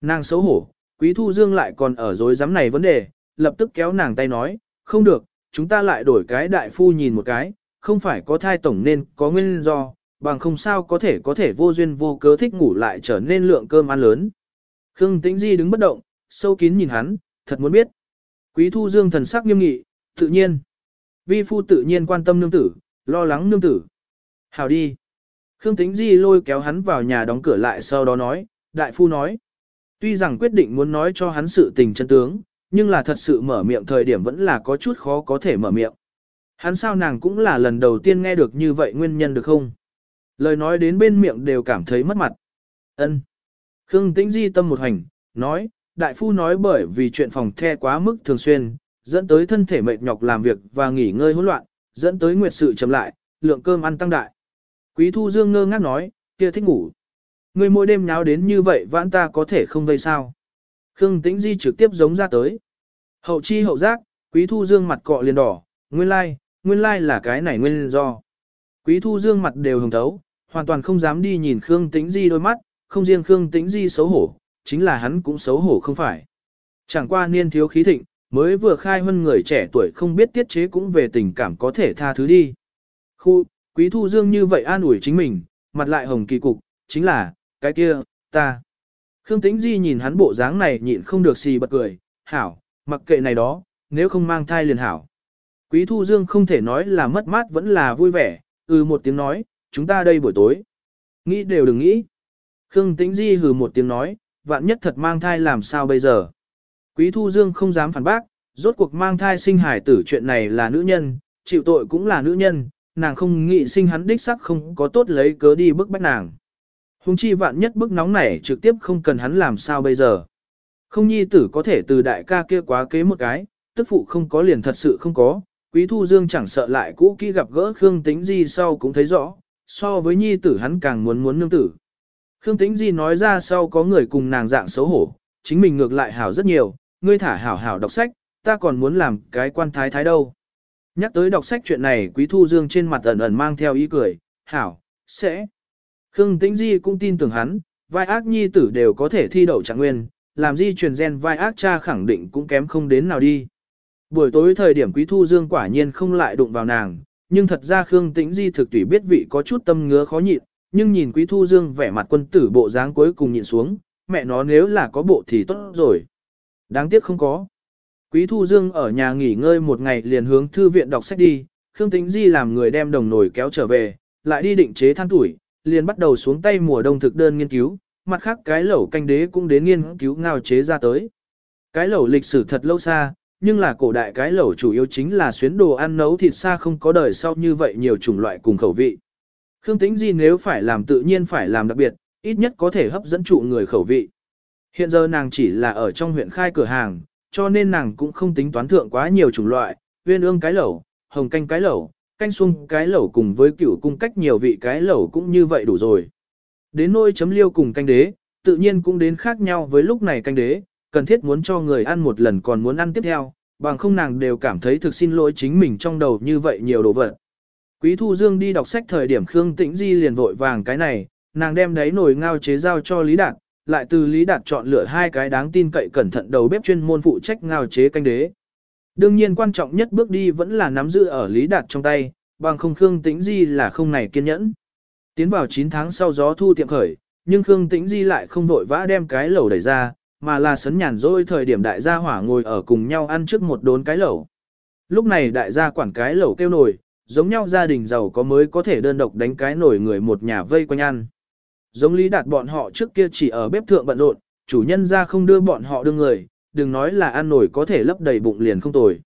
Nàng xấu hổ, Quý Thu Dương lại còn ở dối giám này vấn đề, lập tức kéo nàng tay nói, không được, chúng ta lại đổi cái đại phu nhìn một cái, không phải có thai tổng nên có nguyên do, bằng không sao có thể có thể vô duyên vô cớ thích ngủ lại trở nên lượng cơm ăn lớn. Khương Tĩnh Di đứng bất động, sâu kín nhìn hắn, thật muốn biết. Quý Thu Dương thần sắc nghiêm nghị, tự nhiên. Vi phu tự nhiên quan tâm nương tử, lo lắng nương tử. Hào đi. Khương Tĩnh Di lôi kéo hắn vào nhà đóng cửa lại sau đó nói, đại phu nói. Tuy rằng quyết định muốn nói cho hắn sự tình chân tướng, nhưng là thật sự mở miệng thời điểm vẫn là có chút khó có thể mở miệng. Hắn sao nàng cũng là lần đầu tiên nghe được như vậy nguyên nhân được không? Lời nói đến bên miệng đều cảm thấy mất mặt. Ân. Khương Tĩnh Di tâm một hành, nói, đại phu nói bởi vì chuyện phòng the quá mức thường xuyên, dẫn tới thân thể mệt nhọc làm việc và nghỉ ngơi hỗn loạn, dẫn tới nguyệt sự chậm lại, lượng cơm ăn tăng đại. Quý Thu Dương ngơ ngác nói, kia thích ngủ. Người mỗi đêm nháo đến như vậy vãn ta có thể không vây sao. Khương Tĩnh Di trực tiếp giống ra tới. Hậu chi hậu giác, Quý Thu Dương mặt cọ liền đỏ, nguyên lai, nguyên lai là cái này nguyên do. Quý Thu Dương mặt đều hồng thấu, hoàn toàn không dám đi nhìn Khương Tĩnh Di đôi mắt, không riêng Khương Tĩnh Di xấu hổ, chính là hắn cũng xấu hổ không phải. Chẳng qua niên thiếu khí thịnh, mới vừa khai hơn người trẻ tuổi không biết tiết chế cũng về tình cảm có thể tha thứ đi. Khu, Quý Thu Dương như vậy an ủi chính mình, mặt lại hồng kỳ cục, chính là, cái kia, ta. Khương Tĩnh Di nhìn hắn bộ dáng này nhịn không được xì bật cười, hảo, mặc kệ này đó, nếu không mang thai liền hảo. Quý Thu Dương không thể nói là mất mát vẫn là vui vẻ, ừ một tiếng nói, chúng ta đây buổi tối. Nghĩ đều đừng nghĩ. Khương Tĩnh Di hừ một tiếng nói, vạn nhất thật mang thai làm sao bây giờ. Quý Thu Dương không dám phản bác, rốt cuộc mang thai sinh hải tử chuyện này là nữ nhân, chịu tội cũng là nữ nhân, nàng không nghĩ sinh hắn đích sắc không có tốt lấy cớ đi bức bách nàng. Hùng chi vạn nhất bức nóng này trực tiếp không cần hắn làm sao bây giờ. Không nhi tử có thể từ đại ca kia quá kế một cái, tức phụ không có liền thật sự không có, quý thu dương chẳng sợ lại cũ kỹ gặp gỡ Khương Tĩnh Di sau cũng thấy rõ, so với nhi tử hắn càng muốn muốn nương tử. Khương Tĩnh Di nói ra sau có người cùng nàng dạng xấu hổ, chính mình ngược lại hảo rất nhiều, ngươi thả hảo hảo đọc sách, ta còn muốn làm cái quan thái thái đâu. Nhắc tới đọc sách chuyện này Quý Thu Dương trên mặt ẩn ẩn mang theo ý cười, hảo, sẽ. Khương Tĩnh Di cũng tin tưởng hắn, vai ác nhi tử đều có thể thi đậu trạng nguyên, làm di truyền gen vai ác cha khẳng định cũng kém không đến nào đi. Buổi tối thời điểm Quý Thu Dương quả nhiên không lại đụng vào nàng, nhưng thật ra Khương Tĩnh Di thực tùy biết vị có chút tâm ngứa khó nhịn, nhưng nhìn Quý Thu Dương vẻ mặt quân tử bộ dáng cuối cùng nhịn xuống, mẹ nó nếu là có bộ thì tốt rồi. Đáng tiếc không có. Quý Thu Dương ở nhà nghỉ ngơi một ngày liền hướng thư viện đọc sách đi, Khương Tĩnh Di làm người đem đồng nồi kéo trở về, lại đi định chế than tuổi, liền bắt đầu xuống tay mùa đông thực đơn nghiên cứu, mặt khác cái lẩu canh đế cũng đến nghiên cứu ngao chế ra tới. Cái lẩu lịch sử thật lâu xa, nhưng là cổ đại cái lẩu chủ yếu chính là xuyến đồ ăn nấu thịt xa không có đời sau như vậy nhiều chủng loại cùng khẩu vị. Khương Tĩnh Di nếu phải làm tự nhiên phải làm đặc biệt, ít nhất có thể hấp dẫn trụ người khẩu vị. Hiện giờ nàng chỉ là ở trong huyện khai cửa hàng, cho nên nàng cũng không tính toán thượng quá nhiều chủng loại, viên ương cái lẩu, hồng canh cái lẩu, canh xuông cái lẩu cùng với cửu cung cách nhiều vị cái lẩu cũng như vậy đủ rồi. Đến nôi chấm liêu cùng canh đế, tự nhiên cũng đến khác nhau với lúc này canh đế, cần thiết muốn cho người ăn một lần còn muốn ăn tiếp theo, bằng không nàng đều cảm thấy thực xin lỗi chính mình trong đầu như vậy nhiều đồ vật. Quý Thu Dương đi đọc sách thời điểm Khương Tĩnh Di liền vội vàng cái này, nàng đem đấy nồi ngao chế giao cho Lý Đạt, lại từ Lý Đạt chọn lựa hai cái đáng tin cậy cẩn thận đầu bếp chuyên môn phụ trách ngao chế canh đế. Đương nhiên quan trọng nhất bước đi vẫn là nắm giữ ở Lý Đạt trong tay, bằng không Khương Tĩnh Di là không này kiên nhẫn. Tiến vào 9 tháng sau gió thu tiệm khởi, nhưng Khương Tĩnh Di lại không vội vã đem cái lẩu đẩy ra, mà là sấn nhàn rỗi thời điểm đại gia hỏa ngồi ở cùng nhau ăn trước một đốn cái lẩu. Lúc này đại gia quản cái lẩu kêu nổi, giống nhau gia đình giàu có mới có thể đơn độc đánh cái nổi người một nhà vây quanh ăn. Giống lý đạt bọn họ trước kia chỉ ở bếp thượng bận rộn, chủ nhân ra không đưa bọn họ đưa người, đừng nói là ăn nổi có thể lấp đầy bụng liền không tồi.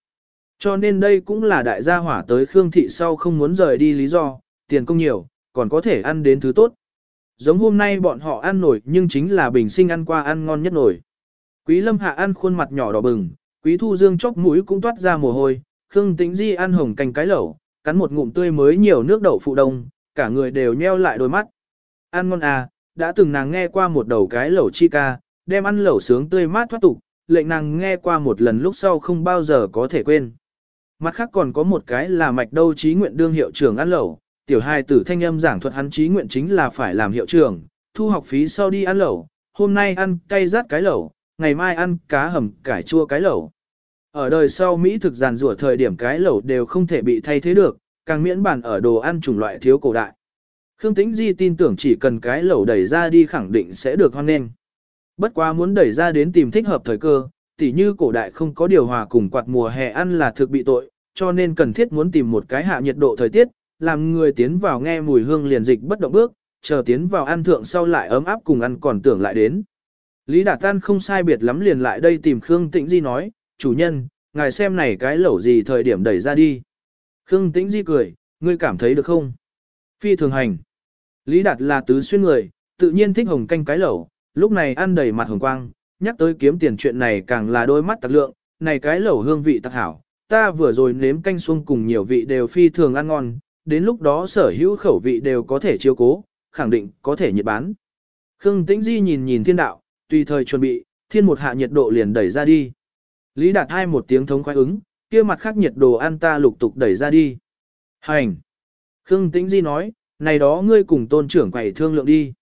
Cho nên đây cũng là đại gia hỏa tới Khương Thị sau không muốn rời đi lý do, tiền công nhiều, còn có thể ăn đến thứ tốt. Giống hôm nay bọn họ ăn nổi nhưng chính là bình sinh ăn qua ăn ngon nhất nổi. Quý Lâm Hạ ăn khuôn mặt nhỏ đỏ bừng, Quý Thu Dương chóc mũi cũng toát ra mồ hôi, Khương Tĩnh Di ăn hồng cành cái lẩu, cắn một ngụm tươi mới nhiều nước đậu phụ đông, cả người đều nheo lại đôi mắt. Ăn ngon à, đã từng nàng nghe qua một đầu cái lẩu chi ca, đem ăn lẩu sướng tươi mát thoát tục, lệnh nàng nghe qua một lần lúc sau không bao giờ có thể quên. Mặt khác còn có một cái là mạch đâu trí nguyện đương hiệu trưởng ăn lẩu, tiểu hài tử thanh âm giảng thuật hắn chí nguyện chính là phải làm hiệu trưởng, thu học phí sau đi ăn lẩu, hôm nay ăn cay rát cái lẩu, ngày mai ăn cá hầm cải chua cái lẩu. Ở đời sau Mỹ thực giàn rủa thời điểm cái lẩu đều không thể bị thay thế được, càng miễn bản ở đồ ăn chủng loại thiếu cổ đại. Khương Tĩnh Di tin tưởng chỉ cần cái lẩu đẩy ra đi khẳng định sẽ được hoan nghênh. Bất quá muốn đẩy ra đến tìm thích hợp thời cơ, tỉ như cổ đại không có điều hòa cùng quạt mùa hè ăn là thực bị tội, cho nên cần thiết muốn tìm một cái hạ nhiệt độ thời tiết, làm người tiến vào nghe mùi hương liền dịch bất động bước, chờ tiến vào ăn thượng sau lại ấm áp cùng ăn còn tưởng lại đến. Lý Đạt Tan không sai biệt lắm liền lại đây tìm Khương Tĩnh Di nói, chủ nhân, ngài xem này cái lẩu gì thời điểm đẩy ra đi. Khương Tĩnh Di cười, ngươi cảm thấy được không? Phi thường hành. Lý Đạt là tứ xuyên người, tự nhiên thích hồng canh cái lẩu, lúc này ăn đầy mặt hồng quang, nhắc tới kiếm tiền chuyện này càng là đôi mắt tạc lượng, này cái lẩu hương vị tạc hảo, ta vừa rồi nếm canh xuông cùng nhiều vị đều phi thường ăn ngon, đến lúc đó sở hữu khẩu vị đều có thể chiêu cố, khẳng định có thể nhiệt bán. Khương Tĩnh Di nhìn nhìn thiên đạo, tùy thời chuẩn bị, thiên một hạ nhiệt độ liền đẩy ra đi. Lý Đạt hai một tiếng thống khoái ứng, kia mặt khác nhiệt đồ ăn ta lục tục đẩy ra đi. Hành! Khương Tĩnh Di nói, này đó ngươi cùng tôn trưởng quầy thương lượng đi.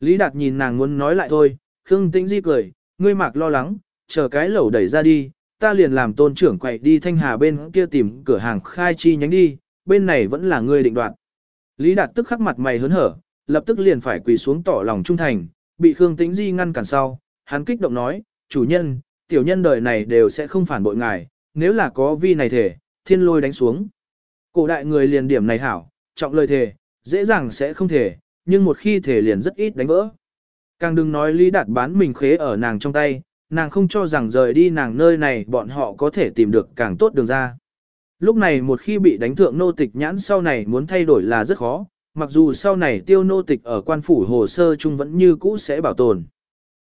Lý Đạt nhìn nàng muốn nói lại thôi, Khương Tĩnh Di cười, ngươi mặc lo lắng, chờ cái lẩu đẩy ra đi, ta liền làm tôn trưởng quậy đi thanh hà bên kia tìm cửa hàng khai chi nhánh đi, bên này vẫn là ngươi định đoạt. Lý Đạt tức khắc mặt mày hớn hở, lập tức liền phải quỳ xuống tỏ lòng trung thành, bị Khương Tĩnh Di ngăn cản sau, hắn kích động nói, chủ nhân, tiểu nhân đời này đều sẽ không phản bội ngài, nếu là có vi này thể, thiên lôi đánh xuống. Cổ đại người liền điểm này hảo, trọng lời thể, dễ dàng sẽ không thể, nhưng một khi thể liền rất ít đánh vỡ. Càng đừng nói Lý Đạt bán mình khế ở nàng trong tay, nàng không cho rằng rời đi nàng nơi này bọn họ có thể tìm được càng tốt đường ra. Lúc này một khi bị đánh thượng nô tịch nhãn sau này muốn thay đổi là rất khó, mặc dù sau này tiêu nô tịch ở quan phủ hồ sơ chung vẫn như cũ sẽ bảo tồn.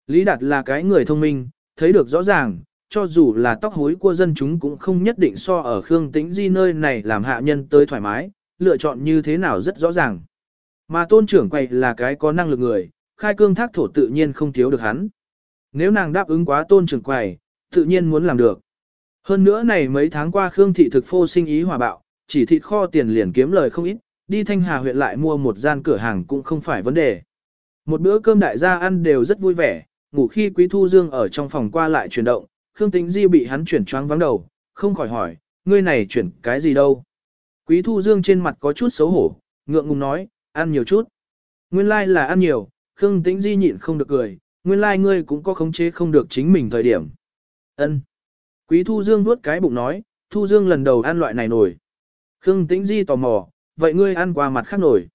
Lý Đạt là cái người thông minh, thấy được rõ ràng, cho dù là tóc hối của dân chúng cũng không nhất định so ở Khương Tĩnh Di nơi này làm hạ nhân tới thoải mái, lựa chọn như thế nào rất rõ ràng. Mà tôn trưởng quầy là cái có năng lực người, khai cương thác thổ tự nhiên không thiếu được hắn. Nếu nàng đáp ứng quá tôn trưởng quầy, tự nhiên muốn làm được. Hơn nữa này mấy tháng qua Khương thị thực phô sinh ý hòa bạo, chỉ thịt kho tiền liền kiếm lời không ít, đi Thanh Hà huyện lại mua một gian cửa hàng cũng không phải vấn đề. Một bữa cơm đại gia ăn đều rất vui vẻ, ngủ khi Quý Thu Dương ở trong phòng qua lại chuyển động, Khương Tĩnh Di bị hắn chuyển choáng vắng đầu, không khỏi hỏi, ngươi này chuyển cái gì đâu. Quý Thu Dương trên mặt có chút xấu hổ, ngượng ngùng nói, ăn nhiều chút. Nguyên lai like là ăn nhiều, Khương Tĩnh Di nhịn không được cười, nguyên lai like ngươi cũng có khống chế không được chính mình thời điểm. Ân. Quý Thu Dương vuốt cái bụng nói, Thu Dương lần đầu ăn loại này nổi. Khương Tĩnh Di tò mò, vậy ngươi ăn qua mặt khác nổi.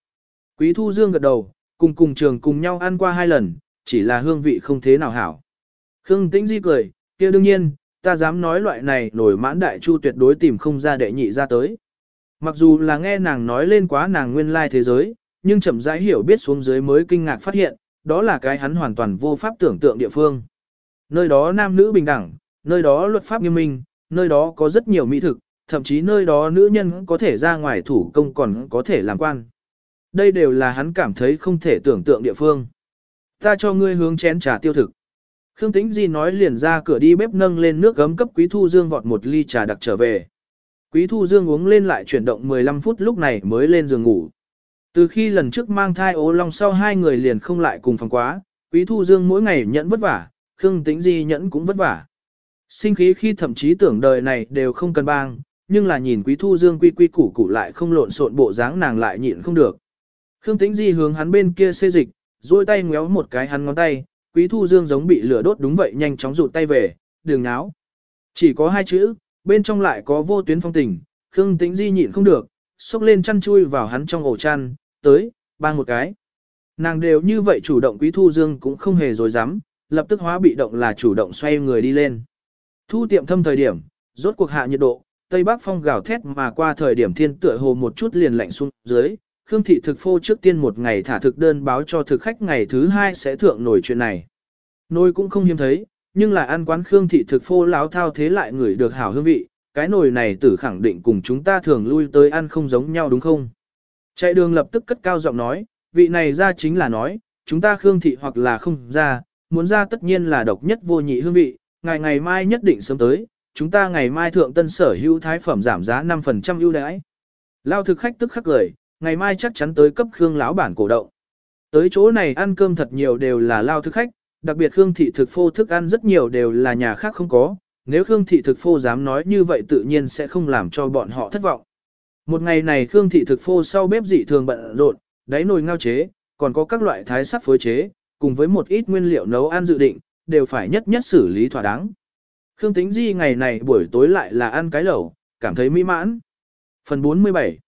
Quý Thu Dương gật đầu, cùng cùng trường cùng nhau ăn qua hai lần, chỉ là hương vị không thế nào hảo. Khương Tĩnh Di cười, kia đương nhiên, ta dám nói loại này nổi mãn đại chu tuyệt đối tìm không ra đệ nhị ra tới. Mặc dù là nghe nàng nói lên quá nàng nguyên lai thế giới, nhưng chậm rãi hiểu biết xuống dưới mới kinh ngạc phát hiện, đó là cái hắn hoàn toàn vô pháp tưởng tượng địa phương. Nơi đó nam nữ bình đẳng, nơi đó luật pháp nghiêm minh, nơi đó có rất nhiều mỹ thực, thậm chí nơi đó nữ nhân có thể ra ngoài thủ công còn có thể làm quan. Đây đều là hắn cảm thấy không thể tưởng tượng địa phương. Ta cho ngươi hướng chén trà tiêu thực. Khương Tĩnh Di nói liền ra cửa đi bếp nâng lên nước gấm cấp Quý Thu Dương vọt một ly trà đặc trở về. Quý Thu Dương uống lên lại chuyển động 15 phút lúc này mới lên giường ngủ. Từ khi lần trước mang thai ố long sau hai người liền không lại cùng phòng quá, Quý Thu Dương mỗi ngày nhẫn vất vả, Khương Tĩnh Di nhẫn cũng vất vả. Sinh khí khi thậm chí tưởng đời này đều không cần bang, nhưng là nhìn Quý Thu Dương quy quy củ củ lại không lộn xộn bộ dáng nàng lại nhịn không được. Khương Tĩnh Di hướng hắn bên kia xê dịch, duỗi tay ngéo một cái hắn ngón tay, Quý Thu Dương giống bị lửa đốt đúng vậy nhanh chóng rụt tay về, đường náo. Chỉ có hai chữ, bên trong lại có vô tuyến phong tình, Khương Tĩnh Di nhịn không được, xốc lên chăn chui vào hắn trong ổ chăn, tới, bang một cái. Nàng đều như vậy chủ động Quý Thu Dương cũng không hề dối dám, lập tức hóa bị động là chủ động xoay người đi lên. Thu tiệm thâm thời điểm, rốt cuộc hạ nhiệt độ, Tây Bắc phong gào thét mà qua thời điểm thiên tựa hồ một chút liền lạnh xuống dưới. Khương thị thực phô trước tiên một ngày thả thực đơn báo cho thực khách ngày thứ hai sẽ thượng nổi chuyện này. Nồi cũng không hiếm thấy, nhưng là ăn quán Khương thị thực phô láo thao thế lại người được hảo hương vị, cái nồi này tử khẳng định cùng chúng ta thường lui tới ăn không giống nhau đúng không? Chạy đường lập tức cất cao giọng nói, vị này ra chính là nói, chúng ta Khương thị hoặc là không ra, muốn ra tất nhiên là độc nhất vô nhị hương vị, ngày ngày mai nhất định sớm tới, chúng ta ngày mai thượng tân sở hữu thái phẩm giảm giá 5% ưu đãi. Lao thực khách tức khắc cười, ngày mai chắc chắn tới cấp Khương lão bản cổ động. Tới chỗ này ăn cơm thật nhiều đều là lao thực khách, đặc biệt Khương thị thực phô thức ăn rất nhiều đều là nhà khác không có, nếu Khương thị thực phô dám nói như vậy tự nhiên sẽ không làm cho bọn họ thất vọng. Một ngày này Khương thị thực phô sau bếp dị thường bận rộn, đáy nồi ngao chế, còn có các loại thái sắc phối chế, cùng với một ít nguyên liệu nấu ăn dự định, đều phải nhất nhất xử lý thỏa đáng. Khương Tĩnh Di ngày này buổi tối lại là ăn cái lẩu, cảm thấy mỹ mãn. Phần 47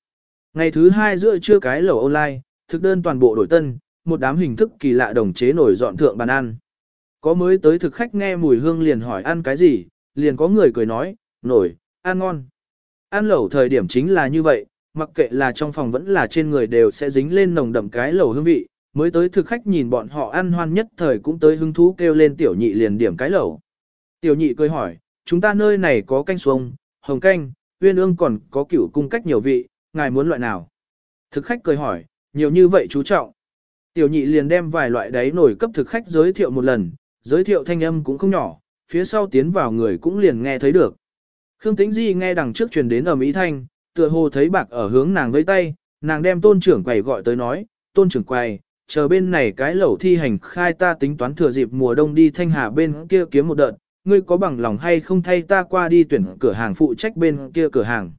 Ngày thứ hai giữa trưa cái lẩu online, thực đơn toàn bộ đổi tân, một đám hình thức kỳ lạ đồng chế nổi dọn thượng bàn ăn. Có mới tới thực khách nghe mùi hương liền hỏi ăn cái gì, liền có người cười nói, nổi, ăn ngon. Ăn lẩu thời điểm chính là như vậy, mặc kệ là trong phòng vẫn là trên người đều sẽ dính lên nồng đậm cái lẩu hương vị, mới tới thực khách nhìn bọn họ ăn hoan nhất thời cũng tới hứng thú kêu lên tiểu nhị liền điểm cái lẩu. Tiểu nhị cười hỏi, chúng ta nơi này có canh xuông, hồng canh, uyên ương còn có cửu cung cách nhiều vị, ngài muốn loại nào? Thực khách cười hỏi, nhiều như vậy chú trọng. Tiểu nhị liền đem vài loại đấy nổi cấp thực khách giới thiệu một lần, giới thiệu thanh âm cũng không nhỏ, phía sau tiến vào người cũng liền nghe thấy được. Khương Tĩnh Di nghe đằng trước truyền đến ở Mỹ Thanh, tựa hồ thấy bạc ở hướng nàng với tay, nàng đem tôn trưởng quầy gọi tới nói, tôn trưởng quầy, chờ bên này cái lẩu thi hành khai ta tính toán thừa dịp mùa đông đi thanh hà bên kia kiếm một đợt, ngươi có bằng lòng hay không thay ta qua đi tuyển cửa hàng phụ trách bên kia cửa hàng.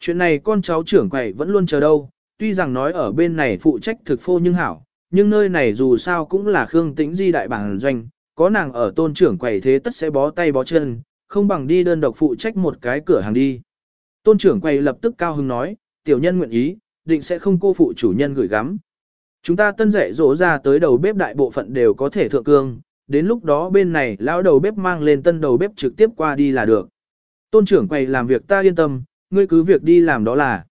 Chuyện này con cháu trưởng quầy vẫn luôn chờ đâu, tuy rằng nói ở bên này phụ trách thực phô nhưng hảo, nhưng nơi này dù sao cũng là Khương Tĩnh Di đại bản doanh, có nàng ở tôn trưởng quầy thế tất sẽ bó tay bó chân, không bằng đi đơn độc phụ trách một cái cửa hàng đi. Tôn trưởng quầy lập tức cao hứng nói, tiểu nhân nguyện ý, định sẽ không cô phụ chủ nhân gửi gắm. Chúng ta tân dạy dỗ ra tới đầu bếp đại bộ phận đều có thể thượng cương, đến lúc đó bên này lão đầu bếp mang lên tân đầu bếp trực tiếp qua đi là được. Tôn trưởng quầy làm việc ta yên tâm, ngươi cứ việc đi làm đó là.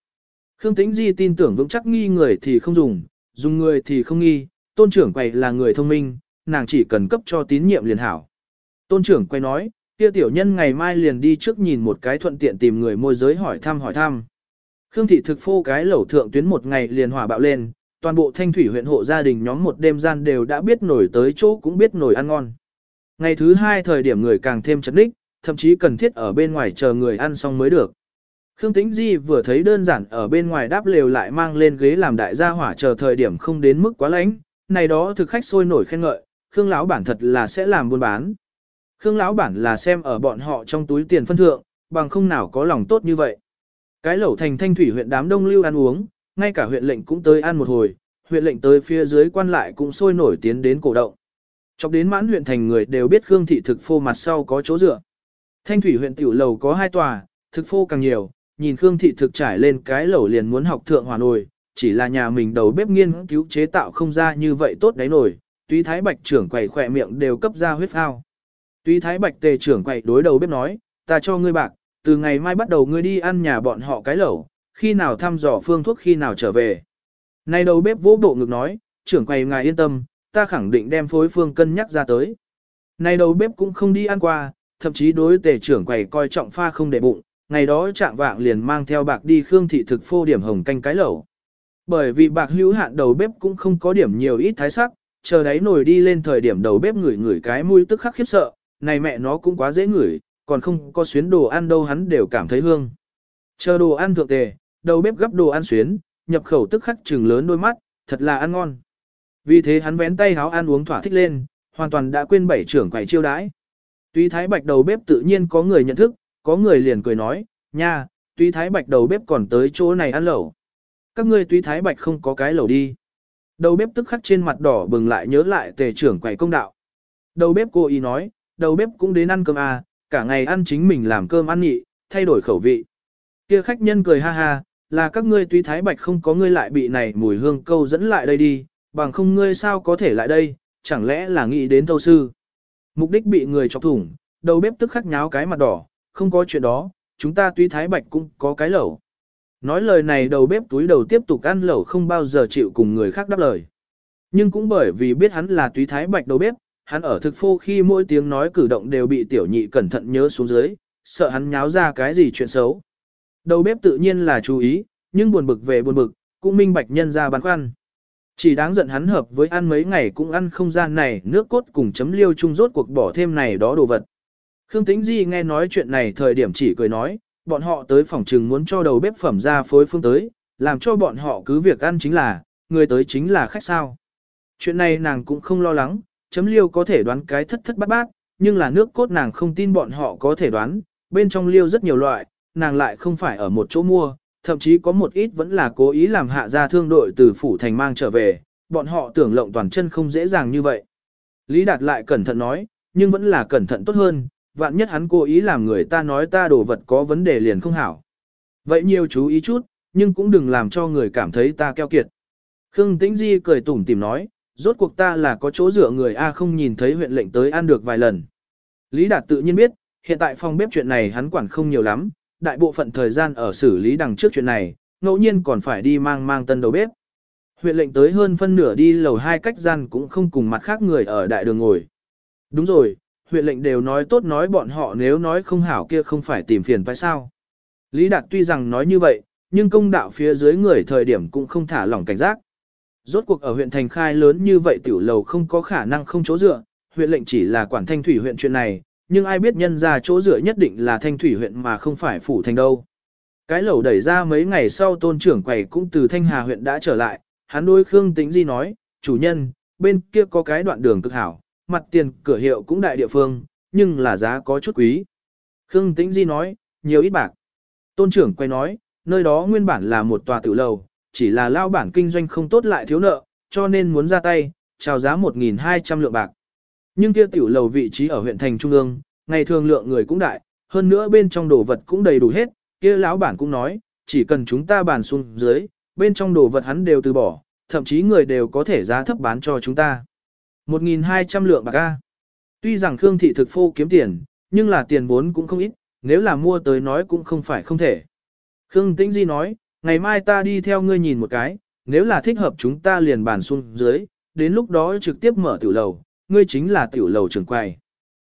Khương Tĩnh Di tin tưởng vững chắc nghi người thì không dùng, dùng người thì không nghi, tôn trưởng quầy là người thông minh, nàng chỉ cần cấp cho tín nhiệm liền hảo. Tôn trưởng quay nói, kia tiểu nhân ngày mai liền đi trước nhìn một cái thuận tiện tìm người môi giới hỏi thăm hỏi thăm. Khương thị thực phô cái lẩu thượng tuyến một ngày liền hỏa bạo lên, toàn bộ thanh thủy huyện hộ gia đình nhóm một đêm gian đều đã biết nổi tới chỗ cũng biết nổi ăn ngon. Ngày thứ hai thời điểm người càng thêm chấn ních, thậm chí cần thiết ở bên ngoài chờ người ăn xong mới được. Khương Tĩnh Di vừa thấy đơn giản ở bên ngoài đáp lều lại mang lên ghế làm đại gia hỏa chờ thời điểm không đến mức quá lạnh, này đó thực khách sôi nổi khen ngợi, Khương lão bản thật là sẽ làm buôn bán. Khương lão bản là xem ở bọn họ trong túi tiền phân thượng, bằng không nào có lòng tốt như vậy. Cái lẩu thành thanh thủy huyện đám đông lưu ăn uống, ngay cả huyện lệnh cũng tới ăn một hồi, huyện lệnh tới phía dưới quan lại cũng sôi nổi tiến đến cổ động. Chọc đến mãn huyện thành người đều biết Khương thị thực phô mặt sau có chỗ dựa. Thanh thủy huyện tiểu lầu có hai tòa, thực phô càng nhiều, nhìn Khương thị thực trải lên cái lẩu liền muốn học thượng hòa nồi, chỉ là nhà mình đầu bếp nghiên cứu chế tạo không ra như vậy tốt đấy nổi, tuy thái bạch trưởng quầy khỏe miệng đều cấp ra huyết phao. Tuy thái bạch tề trưởng quầy đối đầu bếp nói, ta cho ngươi bạc, từ ngày mai bắt đầu ngươi đi ăn nhà bọn họ cái lẩu, khi nào thăm dò phương thuốc khi nào trở về. nay đầu bếp vỗ bộ ngực nói, trưởng quầy ngài yên tâm, ta khẳng định đem phối phương cân nhắc ra tới. nay đầu bếp cũng không đi ăn qua, thậm chí đối tề trưởng quầy coi trọng pha không để bụng, ngày đó trạng vạng liền mang theo bạc đi khương thị thực phô điểm hồng canh cái lẩu. Bởi vì bạc hữu hạn đầu bếp cũng không có điểm nhiều ít thái sắc, chờ đấy nồi đi lên thời điểm đầu bếp ngửi ngửi cái mũi tức khắc khiếp sợ, này mẹ nó cũng quá dễ ngửi, còn không có xuyến đồ ăn đâu hắn đều cảm thấy hương. Chờ đồ ăn thượng tề, đầu bếp gấp đồ ăn xuyến, nhập khẩu tức khắc trừng lớn đôi mắt, thật là ăn ngon. Vì thế hắn vén tay háo ăn uống thỏa thích lên, hoàn toàn đã quên bảy trưởng quầy chiêu đãi. Tuy thái bạch đầu bếp tự nhiên có người nhận thức, có người liền cười nói, nha, tuy thái bạch đầu bếp còn tới chỗ này ăn lẩu. Các ngươi tuy thái bạch không có cái lẩu đi. Đầu bếp tức khắc trên mặt đỏ bừng lại nhớ lại tề trưởng quầy công đạo. Đầu bếp cô ý nói, đầu bếp cũng đến ăn cơm à, cả ngày ăn chính mình làm cơm ăn nhị, thay đổi khẩu vị. Kia khách nhân cười ha ha, là các ngươi tuy thái bạch không có ngươi lại bị này mùi hương câu dẫn lại đây đi, bằng không ngươi sao có thể lại đây, chẳng lẽ là nghĩ đến thâu sư. Mục đích bị người chọc thủng, đầu bếp tức khắc nháo cái mặt đỏ, không có chuyện đó, chúng ta tuy thái bạch cũng có cái lẩu. Nói lời này đầu bếp túi đầu tiếp tục ăn lẩu không bao giờ chịu cùng người khác đáp lời. Nhưng cũng bởi vì biết hắn là túy thái bạch đầu bếp, hắn ở thực phô khi mỗi tiếng nói cử động đều bị tiểu nhị cẩn thận nhớ xuống dưới, sợ hắn nháo ra cái gì chuyện xấu. Đầu bếp tự nhiên là chú ý, nhưng buồn bực về buồn bực, cũng minh bạch nhân ra băn khoăn. Chỉ đáng giận hắn hợp với ăn mấy ngày cũng ăn không gian này, nước cốt cùng chấm liêu chung rốt cuộc bỏ thêm này đó đồ vật. Khương Tĩnh Di nghe nói chuyện này thời điểm chỉ cười nói, bọn họ tới phòng trừng muốn cho đầu bếp phẩm ra phối phương tới, làm cho bọn họ cứ việc ăn chính là, người tới chính là khách sao. Chuyện này nàng cũng không lo lắng, chấm liêu có thể đoán cái thất thất bát bát, nhưng là nước cốt nàng không tin bọn họ có thể đoán, bên trong liêu rất nhiều loại, nàng lại không phải ở một chỗ mua, thậm chí có một ít vẫn là cố ý làm hạ gia thương đội từ phủ thành mang trở về, bọn họ tưởng lộng toàn chân không dễ dàng như vậy. Lý Đạt lại cẩn thận nói, nhưng vẫn là cẩn thận tốt hơn, vạn nhất hắn cố ý làm người ta nói ta đồ vật có vấn đề liền không hảo. Vậy nhiều chú ý chút, nhưng cũng đừng làm cho người cảm thấy ta keo kiệt. Khương Tĩnh Di cười tủm tìm nói, rốt cuộc ta là có chỗ dựa người A không nhìn thấy huyện lệnh tới ăn được vài lần. Lý Đạt tự nhiên biết, hiện tại phòng bếp chuyện này hắn quản không nhiều lắm, đại bộ phận thời gian ở xử lý đằng trước chuyện này, ngẫu nhiên còn phải đi mang mang tân đầu bếp. Huyện lệnh tới hơn phân nửa đi lầu hai cách gian cũng không cùng mặt khác người ở đại đường ngồi. Đúng rồi, huyện lệnh đều nói tốt nói bọn họ nếu nói không hảo kia không phải tìm phiền phải sao. Lý Đạt tuy rằng nói như vậy, nhưng công đạo phía dưới người thời điểm cũng không thả lỏng cảnh giác. Rốt cuộc ở huyện thành khai lớn như vậy tiểu lầu không có khả năng không chỗ dựa, huyện lệnh chỉ là quản thanh thủy huyện chuyện này, nhưng ai biết nhân ra chỗ dựa nhất định là thanh thủy huyện mà không phải phủ thành đâu. Cái lẩu đẩy ra mấy ngày sau tôn trưởng quầy cũng từ thanh hà huyện đã trở lại, hắn đối Khương Tĩnh Di nói, chủ nhân, bên kia có cái đoạn đường cực hảo, mặt tiền cửa hiệu cũng đại địa phương, nhưng là giá có chút quý. Khương Tĩnh Di nói, nhiều ít bạc. Tôn trưởng quay nói, nơi đó nguyên bản là một tòa tử lầu, chỉ là lao bản kinh doanh không tốt lại thiếu nợ, cho nên muốn ra tay, chào giá 1.200 lượng bạc. Nhưng kia tiểu lầu vị trí ở huyện thành trung ương, ngày thường lượng người cũng đại, hơn nữa bên trong đồ vật cũng đầy đủ hết, kia lão bản cũng nói, chỉ cần chúng ta bàn xuống dưới, bên trong đồ vật hắn đều từ bỏ, thậm chí người đều có thể giá thấp bán cho chúng ta. 1.200 lượng bạc A. Tuy rằng Khương Thị thực phô kiếm tiền, nhưng là tiền vốn cũng không ít, nếu là mua tới nói cũng không phải không thể. Khương Tĩnh Di nói, ngày mai ta đi theo ngươi nhìn một cái, nếu là thích hợp chúng ta liền bàn xuống dưới, đến lúc đó trực tiếp mở tiểu lầu, ngươi chính là tiểu lầu trưởng quầy.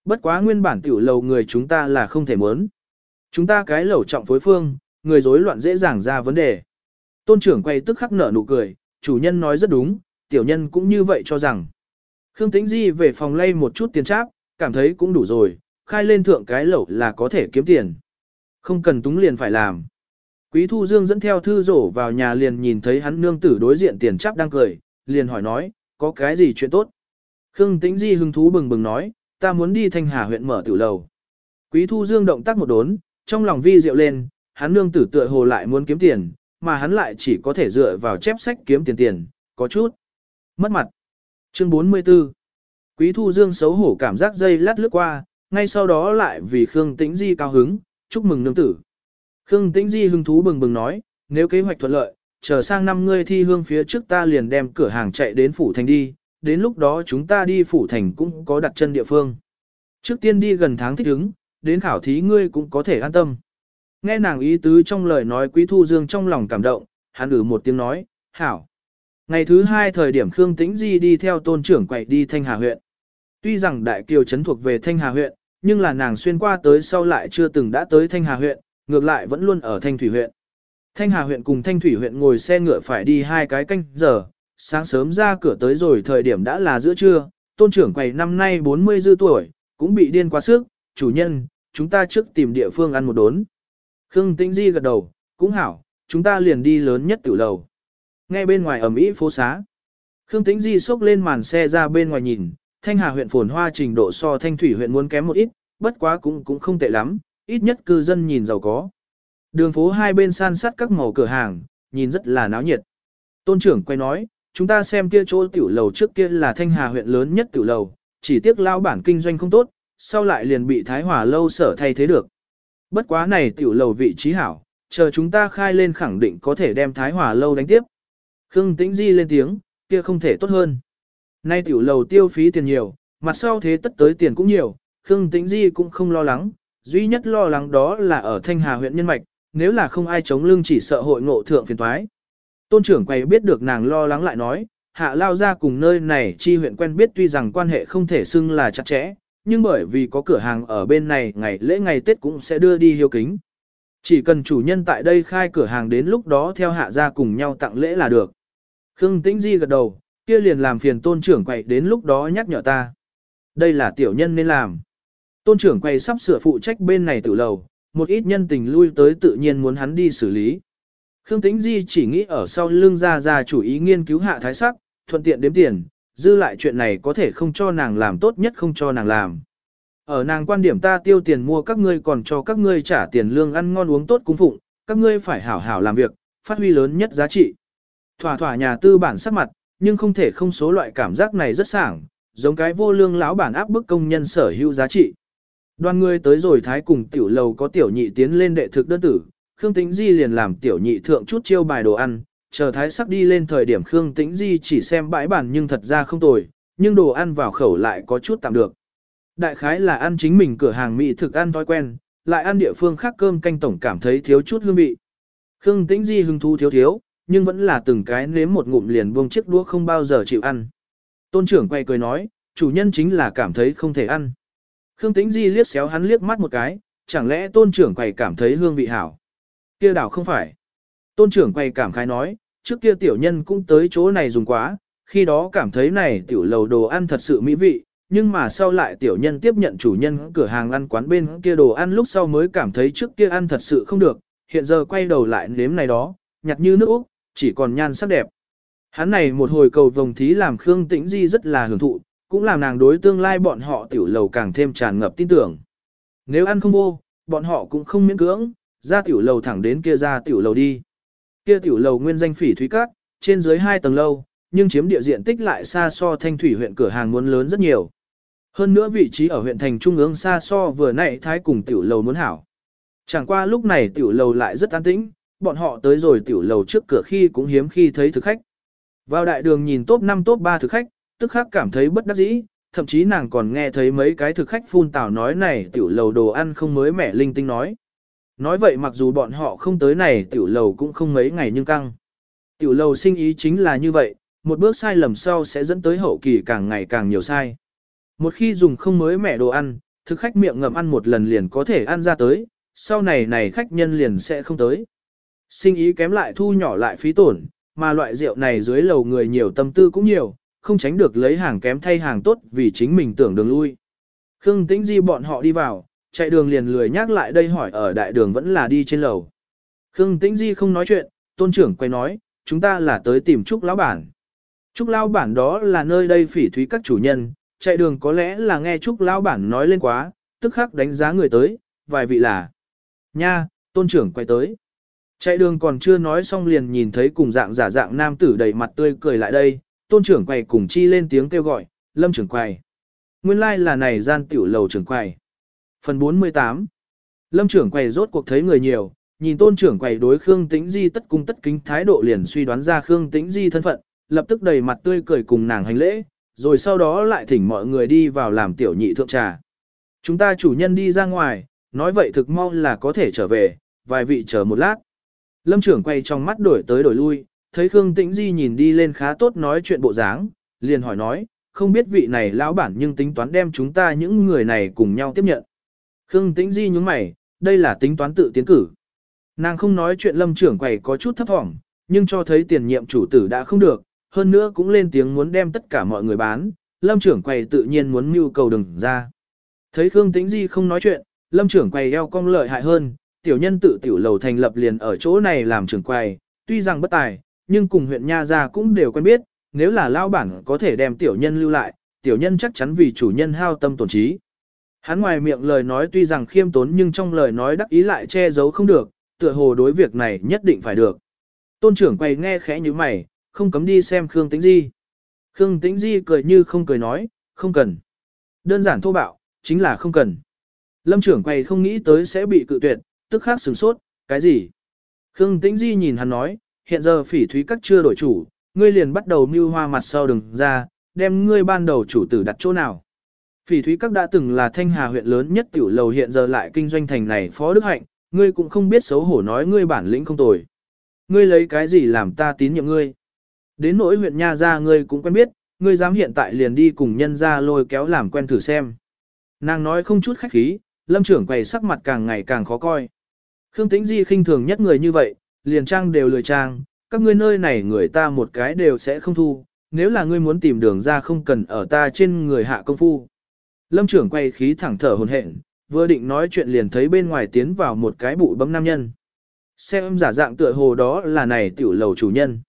Bất quá nguyên bản tiểu lầu người chúng ta là không thể muốn. Chúng ta cái lầu trọng phối phương, người rối loạn dễ dàng ra vấn đề. Tôn trưởng quay tức khắc nở nụ cười, chủ nhân nói rất đúng, tiểu nhân cũng như vậy cho rằng. Khương Tĩnh Di về phòng lay một chút tiền tráp, cảm thấy cũng đủ rồi, khai lên thượng cái lẩu là có thể kiếm tiền. Không cần túng liền phải làm. Quý Thu Dương dẫn theo thư rổ vào nhà liền nhìn thấy hắn nương tử đối diện tiền tráp đang cười, liền hỏi nói, có cái gì chuyện tốt. Khương Tĩnh Di hứng thú bừng bừng nói, ta muốn đi Thanh Hà huyện mở tiểu lầu. Quý Thu Dương động tác một đốn, trong lòng vi diệu lên, hắn nương tử tựa hồ lại muốn kiếm tiền, mà hắn lại chỉ có thể dựa vào chép sách kiếm tiền tiền, có chút mất mặt. Chương 44 Quý Thu Dương xấu hổ cảm giác dây lát lướt qua, ngay sau đó lại vì Khương Tĩnh Di cao hứng, chúc mừng nương tử. Khương Tĩnh Di hứng thú bừng bừng nói, nếu kế hoạch thuận lợi, chờ sang năm ngươi thi hương phía trước ta liền đem cửa hàng chạy đến Phủ Thành đi, đến lúc đó chúng ta đi Phủ Thành cũng có đặt chân địa phương. Trước tiên đi gần tháng thích ứng, đến khảo thí ngươi cũng có thể an tâm. Nghe nàng ý tứ trong lời nói Quý Thu Dương trong lòng cảm động, hắn ử một tiếng nói, hảo. Ngày thứ hai thời điểm Khương Tĩnh Di đi theo tôn trưởng quậy đi Thanh Hà huyện. Tuy rằng Đại Kiều Trấn thuộc về Thanh Hà huyện, nhưng là nàng xuyên qua tới sau lại chưa từng đã tới Thanh Hà huyện, ngược lại vẫn luôn ở Thanh Thủy huyện. Thanh Hà huyện cùng Thanh Thủy huyện ngồi xe ngựa phải đi hai cái canh giờ, sáng sớm ra cửa tới rồi thời điểm đã là giữa trưa, tôn trưởng quầy năm nay 40 dư tuổi, cũng bị điên quá sức, chủ nhân, chúng ta trước tìm địa phương ăn một đốn. Khương Tĩnh Di gật đầu, cũng hảo, chúng ta liền đi lớn nhất tiểu lầu. Ngay bên ngoài ẩm ĩ phố xá. Khương Tĩnh Di xốc lên màn xe ra bên ngoài nhìn, Thanh Hà huyện phồn hoa trình độ so Thanh Thủy huyện muốn kém một ít, bất quá cũng cũng không tệ lắm, ít nhất cư dân nhìn giàu có. Đường phố hai bên san sát các màu cửa hàng, nhìn rất là náo nhiệt. Tôn trưởng quay nói, chúng ta xem kia chỗ tiểu lầu trước kia là Thanh Hà huyện lớn nhất tiểu lầu, chỉ tiếc lao bản kinh doanh không tốt, sau lại liền bị Thái Hòa lâu sở thay thế được. Bất quá này tiểu lầu vị trí hảo, chờ chúng ta khai lên khẳng định có thể đem Thái Hòa lâu đánh tiếp. Khương Tĩnh Di lên tiếng, kia không thể tốt hơn. Nay tiểu lầu tiêu phí tiền nhiều, mặt sau thế tất tới tiền cũng nhiều, Khương Tĩnh Di cũng không lo lắng, duy nhất lo lắng đó là ở Thanh Hà huyện nhân mạch, nếu là không ai chống lưng chỉ sợ hội ngộ thượng phiền toái. Tôn trưởng quầy biết được nàng lo lắng lại nói, hạ lao ra cùng nơi này chi huyện quen biết tuy rằng quan hệ không thể xưng là chặt chẽ, nhưng bởi vì có cửa hàng ở bên này ngày lễ ngày Tết cũng sẽ đưa đi hiếu kính. Chỉ cần chủ nhân tại đây khai cửa hàng đến lúc đó theo hạ ra cùng nhau tặng lễ là được. Khương Tĩnh Di gật đầu, kia liền làm phiền tôn trưởng quầy đến lúc đó nhắc nhở ta. Đây là tiểu nhân nên làm. Tôn trưởng quầy sắp sửa phụ trách bên này tự lầu, một ít nhân tình lui tới tự nhiên muốn hắn đi xử lý. Khương Tĩnh Di chỉ nghĩ ở sau lưng ra ra chủ ý nghiên cứu hạ thái sắc, thuận tiện đếm tiền, dư lại chuyện này có thể không cho nàng làm tốt nhất không cho nàng làm. Ở nàng quan điểm ta tiêu tiền mua các ngươi còn cho các ngươi trả tiền lương ăn ngon uống tốt cung phụng, các ngươi phải hảo hảo làm việc, phát huy lớn nhất giá trị. Thỏa thỏa nhà tư bản sắc mặt, nhưng không thể không số loại cảm giác này rất sảng, giống cái vô lương lão bản áp bức công nhân sở hữu giá trị. Đoàn người tới rồi thái cùng tiểu lầu có tiểu nhị tiến lên đệ thực đơn tử, Khương Tĩnh Di liền làm tiểu nhị thượng chút chiêu bài đồ ăn, chờ thái sắc đi lên thời điểm Khương Tĩnh Di chỉ xem bãi bản nhưng thật ra không tồi, nhưng đồ ăn vào khẩu lại có chút tạm được. Đại khái là ăn chính mình cửa hàng mỹ thực ăn thói quen, lại ăn địa phương khác cơm canh tổng cảm thấy thiếu chút hương vị. Khương Tĩnh Di hứng thú thiếu thiếu, nhưng vẫn là từng cái nếm một ngụm liền buông chiếc đũa không bao giờ chịu ăn. Tôn trưởng quay cười nói, chủ nhân chính là cảm thấy không thể ăn. Khương Tĩnh Di liếc xéo hắn liếc mắt một cái, chẳng lẽ tôn trưởng quầy cảm thấy hương vị hảo. Kia đảo không phải. Tôn trưởng quay cảm khái nói, trước kia tiểu nhân cũng tới chỗ này dùng quá, khi đó cảm thấy này tiểu lầu đồ ăn thật sự mỹ vị, nhưng mà sau lại tiểu nhân tiếp nhận chủ nhân cửa hàng ăn quán bên kia đồ ăn lúc sau mới cảm thấy trước kia ăn thật sự không được, hiện giờ quay đầu lại nếm này đó, nhặt như nước Úc, chỉ còn nhan sắc đẹp. Hắn này một hồi cầu vồng thí làm Khương Tĩnh Di rất là hưởng thụ, cũng làm nàng đối tương lai bọn họ tiểu lầu càng thêm tràn ngập tin tưởng. Nếu ăn không vô, bọn họ cũng không miễn cưỡng, ra tiểu lầu thẳng đến kia ra tiểu lầu đi. Kia tiểu lầu nguyên danh phỉ thúy cát, trên dưới hai tầng lâu, nhưng chiếm địa diện tích lại xa so thanh thủy huyện cửa hàng muốn lớn rất nhiều. Hơn nữa vị trí ở huyện thành trung ương xa so vừa nãy thái cùng tiểu lầu muốn hảo. Chẳng qua lúc này tiểu lầu lại rất an tĩnh, bọn họ tới rồi tiểu lầu trước cửa khi cũng hiếm khi thấy thực khách. Vào đại đường nhìn top 5 top 3 thực khách, tức khắc cảm thấy bất đắc dĩ, thậm chí nàng còn nghe thấy mấy cái thực khách phun tào nói này tiểu lầu đồ ăn không mới mẻ linh tinh nói. Nói vậy mặc dù bọn họ không tới này tiểu lầu cũng không mấy ngày nhưng căng. Tiểu lầu sinh ý chính là như vậy, một bước sai lầm sau sẽ dẫn tới hậu kỳ càng ngày càng nhiều sai. Một khi dùng không mới mẻ đồ ăn, thực khách miệng ngậm ăn một lần liền có thể ăn ra tới, sau này này khách nhân liền sẽ không tới. Sinh ý kém lại thu nhỏ lại phí tổn, mà loại rượu này dưới lầu người nhiều tâm tư cũng nhiều, không tránh được lấy hàng kém thay hàng tốt vì chính mình tưởng đường lui. Khương Tĩnh Di bọn họ đi vào, chạy đường liền lười nhắc lại đây hỏi ở đại đường vẫn là đi trên lầu. Khương Tĩnh Di không nói chuyện, tôn trưởng quay nói, chúng ta là tới tìm Trúc Lão Bản. Trúc Lão Bản đó là nơi đây phỉ thúy các chủ nhân, chạy đường có lẽ là nghe Trúc Lão Bản nói lên quá, tức khắc đánh giá người tới, vài vị là. Nha, tôn trưởng quay tới. Chạy đường còn chưa nói xong liền nhìn thấy cùng dạng giả dạng nam tử đầy mặt tươi cười lại đây, tôn trưởng quầy cùng chi lên tiếng kêu gọi, lâm trưởng quầy. Nguyên lai like là này gian tiểu lầu trưởng quầy. Phần 48 Lâm trưởng quầy rốt cuộc thấy người nhiều, nhìn tôn trưởng quầy đối Khương Tĩnh Di tất cung tất kính thái độ liền suy đoán ra Khương Tĩnh Di thân phận, lập tức đầy mặt tươi cười cùng nàng hành lễ, rồi sau đó lại thỉnh mọi người đi vào làm tiểu nhị thượng trà. Chúng ta chủ nhân đi ra ngoài, nói vậy thực mau là có thể trở về, vài vị chờ một lát. Lâm trưởng quay trong mắt đổi tới đổi lui, thấy Khương Tĩnh Di nhìn đi lên khá tốt nói chuyện bộ dáng, liền hỏi nói, không biết vị này lão bản nhưng tính toán đem chúng ta những người này cùng nhau tiếp nhận. Khương Tĩnh Di nhúng mày, đây là tính toán tự tiến cử. Nàng không nói chuyện lâm trưởng quầy có chút thấp thỏm, nhưng cho thấy tiền nhiệm chủ tử đã không được, hơn nữa cũng lên tiếng muốn đem tất cả mọi người bán, lâm trưởng quầy tự nhiên muốn mưu cầu đừng ra. Thấy Khương Tĩnh Di không nói chuyện, lâm trưởng quầy eo cong lợi hại hơn, tiểu nhân tự tiểu lầu thành lập liền ở chỗ này làm trưởng quầy, tuy rằng bất tài, nhưng cùng huyện Nha Gia cũng đều quen biết, nếu là lao bản có thể đem tiểu nhân lưu lại, tiểu nhân chắc chắn vì chủ nhân hao tâm tổn trí. Hắn ngoài miệng lời nói tuy rằng khiêm tốn nhưng trong lời nói đắc ý lại che giấu không được, tựa hồ đối việc này nhất định phải được. Tôn trưởng quay nghe khẽ như mày, không cấm đi xem Khương Tĩnh Di. Khương Tĩnh Di cười như không cười nói, không cần. Đơn giản thô bạo, chính là không cần. Lâm trưởng quay không nghĩ tới sẽ bị cự tuyệt, tức khắc sửng sốt, cái gì? Khương Tĩnh Di nhìn hắn nói, hiện giờ phỉ thúy các chưa đổi chủ, ngươi liền bắt đầu mưu hoa mặt sau đừng ra, đem ngươi ban đầu chủ tử đặt chỗ nào. Phỉ thúy các đã từng là thanh hà huyện lớn nhất tiểu lầu hiện giờ lại kinh doanh thành này phó đức hạnh, ngươi cũng không biết xấu hổ nói ngươi bản lĩnh không tồi. Ngươi lấy cái gì làm ta tín nhiệm ngươi? đến nỗi huyện nha ra ngươi cũng quen biết, ngươi dám hiện tại liền đi cùng nhân ra lôi kéo làm quen thử xem. Nàng nói không chút khách khí, lâm trưởng quầy sắc mặt càng ngày càng khó coi. Khương Tĩnh Di khinh thường nhất người như vậy, liền trang đều lười trang, các ngươi nơi này người ta một cái đều sẽ không thu, nếu là ngươi muốn tìm đường ra không cần ở ta trên người hạ công phu. Lâm trưởng quay khí thẳng thở hồn hển, vừa định nói chuyện liền thấy bên ngoài tiến vào một cái bụi bấm nam nhân. Xem giả dạng tựa hồ đó là này tiểu lầu chủ nhân.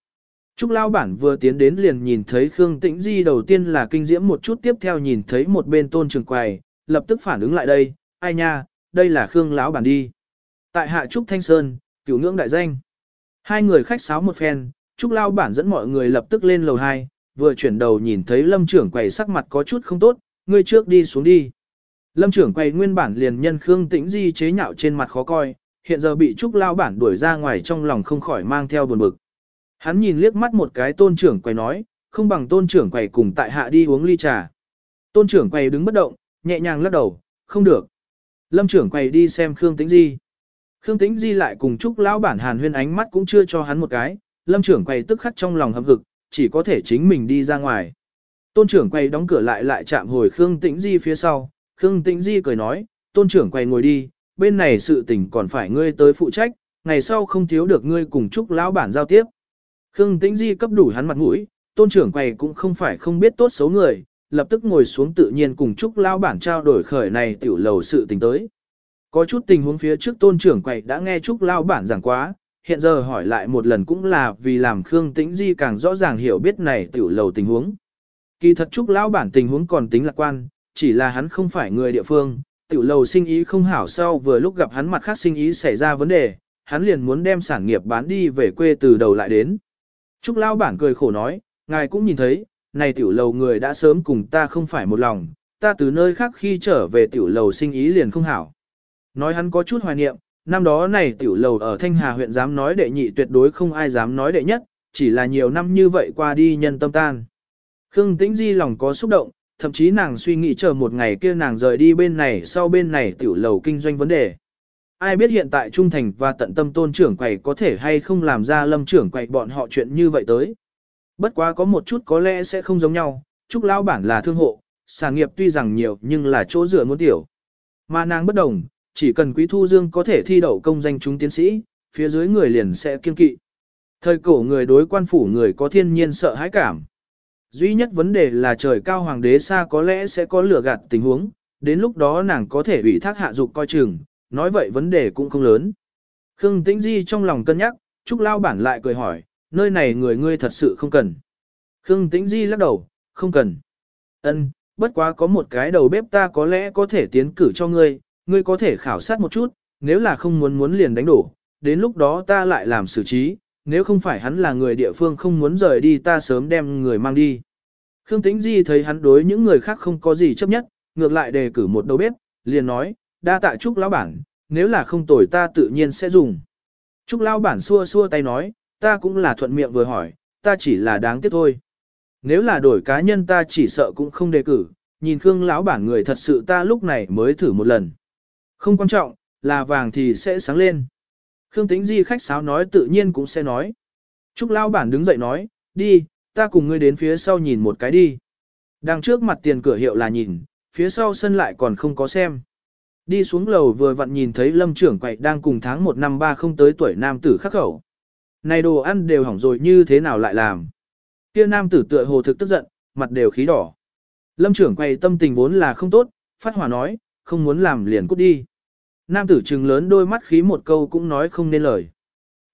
Trúc Lao Bản vừa tiến đến liền nhìn thấy Khương Tĩnh Di đầu tiên là kinh diễm một chút tiếp theo nhìn thấy một bên tôn trường quầy, lập tức phản ứng lại đây, ai nha, đây là Khương Lão Bản đi. Tại hạ Trúc Thanh Sơn, cửu ngưỡng đại danh. Hai người khách sáo một phen, Trúc Lao Bản dẫn mọi người lập tức lên lầu 2, vừa chuyển đầu nhìn thấy lâm trưởng quầy sắc mặt có chút không tốt, ngươi trước đi xuống đi. Lâm trưởng quầy nguyên bản liền nhân Khương Tĩnh Di chế nhạo trên mặt khó coi, hiện giờ bị Trúc Lao Bản đuổi ra ngoài trong lòng không khỏi mang theo buồn bực. Hắn nhìn liếc mắt một cái tôn trưởng quầy nói, không bằng tôn trưởng quầy cùng tại hạ đi uống ly trà. Tôn trưởng quầy đứng bất động, nhẹ nhàng lắc đầu, không được. Lâm trưởng quầy đi xem Khương Tĩnh Di. Khương Tĩnh Di lại cùng Trúc Lão Bản hàn huyên ánh mắt cũng chưa cho hắn một cái, lâm trưởng quầy tức khắc trong lòng hậm hực, chỉ có thể chính mình đi ra ngoài. Tôn trưởng quay đóng cửa lại lại chạm hồi Khương Tĩnh Di phía sau, Khương Tĩnh Di cười nói, tôn trưởng quay ngồi đi, bên này sự tình còn phải ngươi tới phụ trách, ngày sau không thiếu được ngươi cùng Trúc Lão Bản giao tiếp. Khương Tĩnh Di cấp đủ hắn mặt mũi, tôn trưởng quầy cũng không phải không biết tốt xấu người, lập tức ngồi xuống tự nhiên cùng Trúc Lão Bản trao đổi khởi này tiểu lầu sự tình tới. Có chút tình huống phía trước tôn trưởng quầy đã nghe Trúc Lão Bản giảng quá, hiện giờ hỏi lại một lần cũng là vì làm Khương Tĩnh Di càng rõ ràng hiểu biết này tiểu lầu tình huống. Kỳ thật Trúc Lão Bản tình huống còn tính lạc quan, chỉ là hắn không phải người địa phương, tiểu lầu sinh ý không hảo sau vừa lúc gặp hắn mặt khác sinh ý xảy ra vấn đề, hắn liền muốn đem sản nghiệp bán đi về quê từ đầu lại đến. Trúc Lão Bản cười khổ nói, ngài cũng nhìn thấy, này tiểu lầu người đã sớm cùng ta không phải một lòng, ta từ nơi khác khi trở về tiểu lầu sinh ý liền không hảo. Nói hắn có chút hoài niệm, năm đó này tiểu lầu ở Thanh Hà huyện dám nói đệ nhị tuyệt đối không ai dám nói đệ nhất, chỉ là nhiều năm như vậy qua đi nhân tâm tan. Khương Tĩnh Di lòng có xúc động, thậm chí nàng suy nghĩ chờ một ngày kia nàng rời đi bên này sau bên này tiểu lầu kinh doanh vấn đề. Ai biết hiện tại trung thành và tận tâm tôn trưởng quầy có thể hay không làm ra lâm trưởng quầy bọn họ chuyện như vậy tới. Bất quá có một chút có lẽ sẽ không giống nhau, Trúc Lão Bản là thương hộ, sản nghiệp tuy rằng nhiều nhưng là chỗ dựa muốn tiểu. Mà nàng bất đồng, chỉ cần Quý Thu Dương có thể thi đậu công danh chúng tiến sĩ, phía dưới người liền sẽ kiên kỵ. Thời cổ người đối quan phủ người có thiên nhiên sợ hãi cảm. Duy nhất vấn đề là trời cao hoàng đế xa có lẽ sẽ có lửa gạt tình huống, đến lúc đó nàng có thể ủy thác hạ dục coi chừng, nói vậy vấn đề cũng không lớn. Khương Tĩnh Di trong lòng cân nhắc, Trúc Lao Bản lại cười hỏi, nơi này người ngươi thật sự không cần. Khương Tĩnh Di lắc đầu, không cần. Ân, bất quá có một cái đầu bếp ta có lẽ có thể tiến cử cho ngươi, ngươi có thể khảo sát một chút, nếu là không muốn muốn liền đánh đổ, đến lúc đó ta lại làm xử trí, nếu không phải hắn là người địa phương không muốn rời đi ta sớm đem người mang đi. Khương Tĩnh Di thấy hắn đối những người khác không có gì chấp nhất, ngược lại đề cử một đầu bếp, liền nói, đa tạ Trúc Lão Bản, nếu là không tồi ta tự nhiên sẽ dùng. Trúc Lão Bản xua xua tay nói, ta cũng là thuận miệng vừa hỏi, ta chỉ là đáng tiếc thôi. Nếu là đổi cá nhân ta chỉ sợ cũng không đề cử, nhìn Khương Lão Bản người thật sự ta lúc này mới thử một lần. Không quan trọng, là vàng thì sẽ sáng lên. Khương Tĩnh Di khách sáo nói tự nhiên cũng sẽ nói. Trúc Lao Bản đứng dậy nói, đi, ta cùng ngươi đến phía sau nhìn một cái đi. Đằng trước mặt tiền cửa hiệu là nhìn, phía sau sân lại còn không có xem. Đi xuống lầu vừa vặn nhìn thấy lâm trưởng quậy đang cùng tháng 1 năm ba không tới tuổi nam tử khắc khẩu. Này đồ ăn đều hỏng rồi như thế nào lại làm. Kia nam tử tựa hồ thực tức giận, mặt đều khí đỏ. Lâm trưởng quậy tâm tình vốn là không tốt, phát hỏa nói, không muốn làm liền cút đi. Nam tử trừng lớn đôi mắt khí một câu cũng nói không nên lời.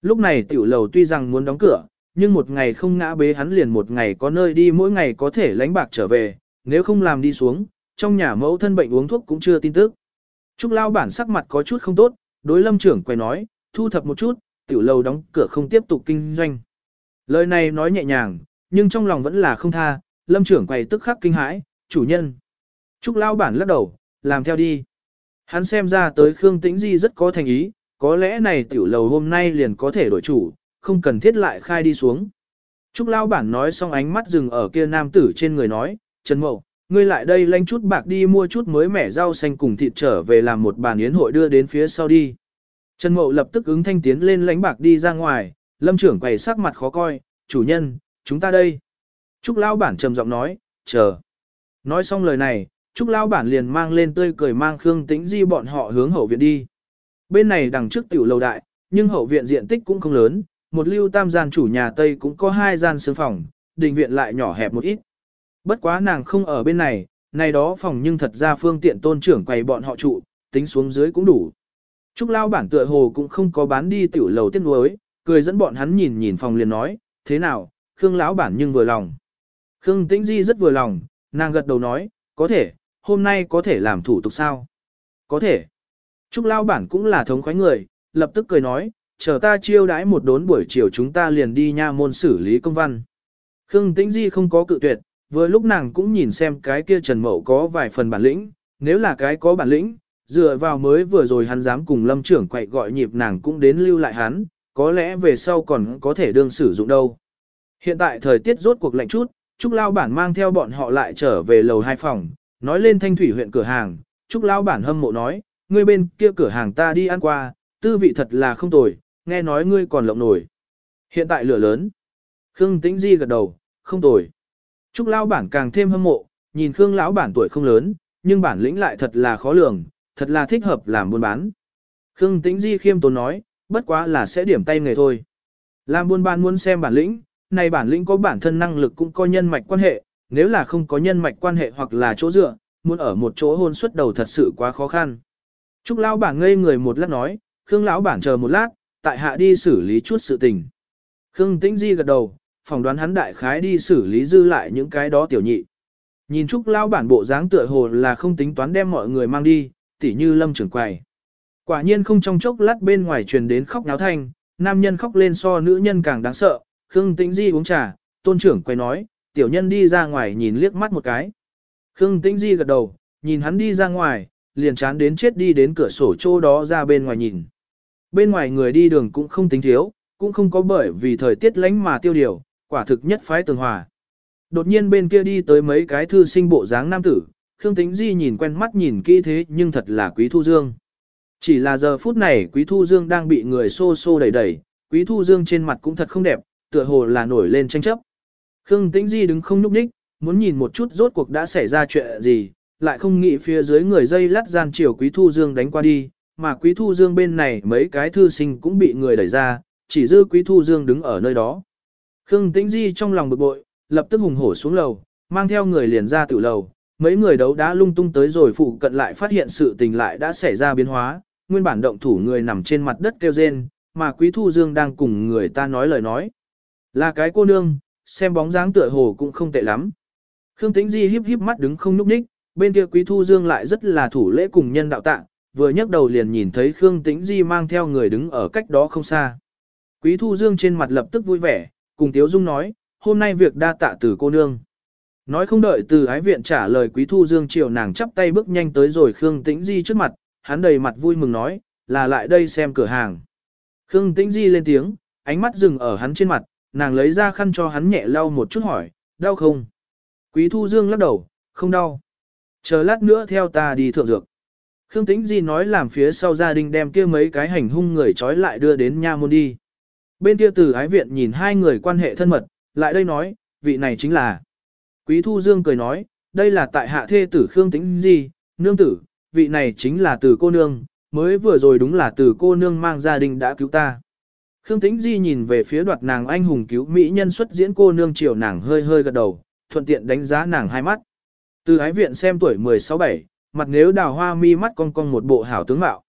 Lúc này tiểu lầu tuy rằng muốn đóng cửa, nhưng một ngày không ngã bế hắn liền một ngày có nơi đi mỗi ngày có thể lánh bạc trở về, nếu không làm đi xuống, trong nhà mẫu thân bệnh uống thuốc cũng chưa tin tức. Trúc lao bản sắc mặt có chút không tốt, đối lâm trưởng quay nói, thu thập một chút, tiểu lầu đóng cửa không tiếp tục kinh doanh. Lời này nói nhẹ nhàng, nhưng trong lòng vẫn là không tha, lâm trưởng quay tức khắc kinh hãi, chủ nhân. Trúc lao bản lắc đầu, làm theo đi. Hắn xem ra tới Khương Tĩnh Di rất có thành ý, có lẽ này tiểu lầu hôm nay liền có thể đổi chủ, không cần thiết lại khai đi xuống. Trúc Lao Bản nói xong ánh mắt dừng ở kia nam tử trên người nói, Trần Mậu, ngươi lại đây lanh chút bạc đi mua chút mới mẻ rau xanh cùng thịt trở về làm một bàn yến hội đưa đến phía sau đi. Trần Mậu lập tức ứng thanh tiến lên lãnh bạc đi ra ngoài, lâm trưởng quầy sắc mặt khó coi, chủ nhân, chúng ta đây. Trúc Lão Bản trầm giọng nói, chờ. Nói xong lời này, Trúc Lão Bản liền mang lên tươi cười mang Khương Tĩnh Di bọn họ hướng hậu viện đi. Bên này đằng trước tiểu lầu đại, nhưng hậu viện diện tích cũng không lớn, một lưu tam gian chủ nhà Tây cũng có hai gian sương phòng, đình viện lại nhỏ hẹp một ít. Bất quá nàng không ở bên này, này đó phòng nhưng thật ra phương tiện tôn trưởng quầy bọn họ trụ, tính xuống dưới cũng đủ. Trúc Lao bản tựa hồ cũng không có bán đi tiểu lầu tiết nuối, cười dẫn bọn hắn nhìn nhìn phòng liền nói, thế nào, Khương lão bản nhưng vừa lòng. Khương Tĩnh Di rất vừa lòng, nàng gật đầu nói, có thể, hôm nay có thể làm thủ tục sao? Có thể. Trúc Lao bản cũng là thống khoái người, lập tức cười nói, chờ ta chiêu đãi một đốn buổi chiều chúng ta liền đi nha môn xử lý công văn. Khương Tĩnh Di không có cự tuyệt, vừa lúc nàng cũng nhìn xem cái kia Trần Mậu có vài phần bản lĩnh, nếu là cái có bản lĩnh, dựa vào mới vừa rồi hắn dám cùng lâm trưởng quậy gọi nhịp nàng cũng đến lưu lại hắn, có lẽ về sau còn có thể đương sử dụng đâu. Hiện tại thời tiết rốt cuộc lạnh chút, Trúc Lao Bản mang theo bọn họ lại trở về lầu hai phòng, nói lên thanh thủy huyện cửa hàng, Trúc lão Bản hâm mộ nói, ngươi bên kia cửa hàng ta đi ăn qua, tư vị thật là không tồi, nghe nói ngươi còn lộng nổi. Hiện tại lửa lớn. Khương Tĩnh Di gật đầu, không tồi. Trúc lão Bản càng thêm hâm mộ, nhìn Khương lão Bản tuổi không lớn, nhưng bản lĩnh lại thật là khó lường, thật là thích hợp làm buôn bán. Khương Tĩnh Di khiêm tốn nói, bất quá là sẽ điểm tay nghề thôi. Làm buôn bán muốn xem bản lĩnh, này bản lĩnh có bản thân năng lực cũng có nhân mạch quan hệ, nếu là không có nhân mạch quan hệ hoặc là chỗ dựa, muốn ở một chỗ hôn suất đầu thật sự quá khó khăn. Trúc lão bản ngây người một lát nói, Khương lão bản chờ một lát, tại hạ đi xử lý chút sự tình. Khương Tĩnh Di gật đầu, phỏng đoán hắn đại khái đi xử lý dư lại những cái đó tiểu nhị. Nhìn Trúc lão bản bộ dáng tựa hồ là không tính toán đem mọi người mang đi, tỉ như lâm trưởng quầy. Quả nhiên không trong chốc lát bên ngoài truyền đến khóc náo thanh, nam nhân khóc lên so nữ nhân càng đáng sợ, Khương Tĩnh Di uống trà, tôn trưởng quay nói, tiểu nhân đi ra ngoài nhìn liếc mắt một cái. Khương Tĩnh Di gật đầu, nhìn hắn đi ra ngoài, liền chán đến chết đi đến cửa sổ chỗ đó ra bên ngoài nhìn. Bên ngoài người đi đường cũng không tính thiếu, cũng không có bởi vì thời tiết lánh mà tiêu điều, quả thực nhất phái tường hòa. Đột nhiên bên kia đi tới mấy cái thư sinh bộ dáng nam tử, Khương Tĩnh Di nhìn quen mắt nhìn kỹ thế nhưng thật là Quý Thu Dương. Chỉ là giờ phút này Quý Thu Dương đang bị người xô xô đẩy đẩy, Quý Thu Dương trên mặt cũng thật không đẹp, tựa hồ là nổi lên tranh chấp. Khương Tĩnh Di đứng không nhúc nhích, muốn nhìn một chút rốt cuộc đã xảy ra chuyện gì, lại không nghĩ phía dưới người dây lắt gian chiều Quý Thu Dương đánh qua đi, mà Quý Thu Dương bên này mấy cái thư sinh cũng bị người đẩy ra, chỉ dư Quý Thu Dương đứng ở nơi đó. Khương Tĩnh Di trong lòng bực bội, lập tức hùng hổ xuống lầu, mang theo người liền ra tiểu lầu, mấy người đấu đá lung tung tới rồi phụ cận lại phát hiện sự tình lại đã xảy ra biến hóa, nguyên bản động thủ người nằm trên mặt đất kêu rên, mà Quý Thu Dương đang cùng người ta nói lời nói. Là cái cô nương, xem bóng dáng tựa hồ cũng không tệ lắm. Khương Tĩnh Di híp híp mắt đứng không nhúc nhích, bên kia Quý Thu Dương lại rất là thủ lễ cùng nhân đạo tạ, vừa nhấc đầu liền nhìn thấy Khương Tĩnh Di mang theo người đứng ở cách đó không xa. Quý Thu Dương trên mặt lập tức vui vẻ, cùng Tiếu Dung nói, hôm nay việc đa tạ từ cô nương. Nói không đợi từ ái viện trả lời Quý Thu Dương chiều nàng chắp tay bước nhanh tới rồi Khương Tĩnh Di trước mặt, hắn đầy mặt vui mừng nói, là lại đây xem cửa hàng. Khương Tĩnh Di lên tiếng, ánh mắt dừng ở hắn trên mặt, nàng lấy ra khăn cho hắn nhẹ lau một chút hỏi, đau không? Quý Thu Dương lắc đầu, không đau. Chờ lát nữa theo ta đi thượng dược. Khương Tĩnh Di nói làm phía sau gia đình đem kia mấy cái hành hung người trói lại đưa đến nha môn đi. Bên kia từ ái viện nhìn hai người quan hệ thân mật, lại đây nói, vị này chính là. Quý Thu Dương cười nói, đây là tại hạ thê tử Khương Tĩnh Di, nương tử, vị này chính là từ cô nương, mới vừa rồi đúng là từ cô nương mang gia đình đã cứu ta. Khương Tĩnh Di nhìn về phía đoạt nàng anh hùng cứu mỹ nhân xuất diễn cô nương chiều nàng hơi hơi gật đầu, thuận tiện đánh giá nàng hai mắt. Từ ái viện xem tuổi 16-7, mặt nếu đào hoa mi mắt cong cong một bộ hảo tướng mạo.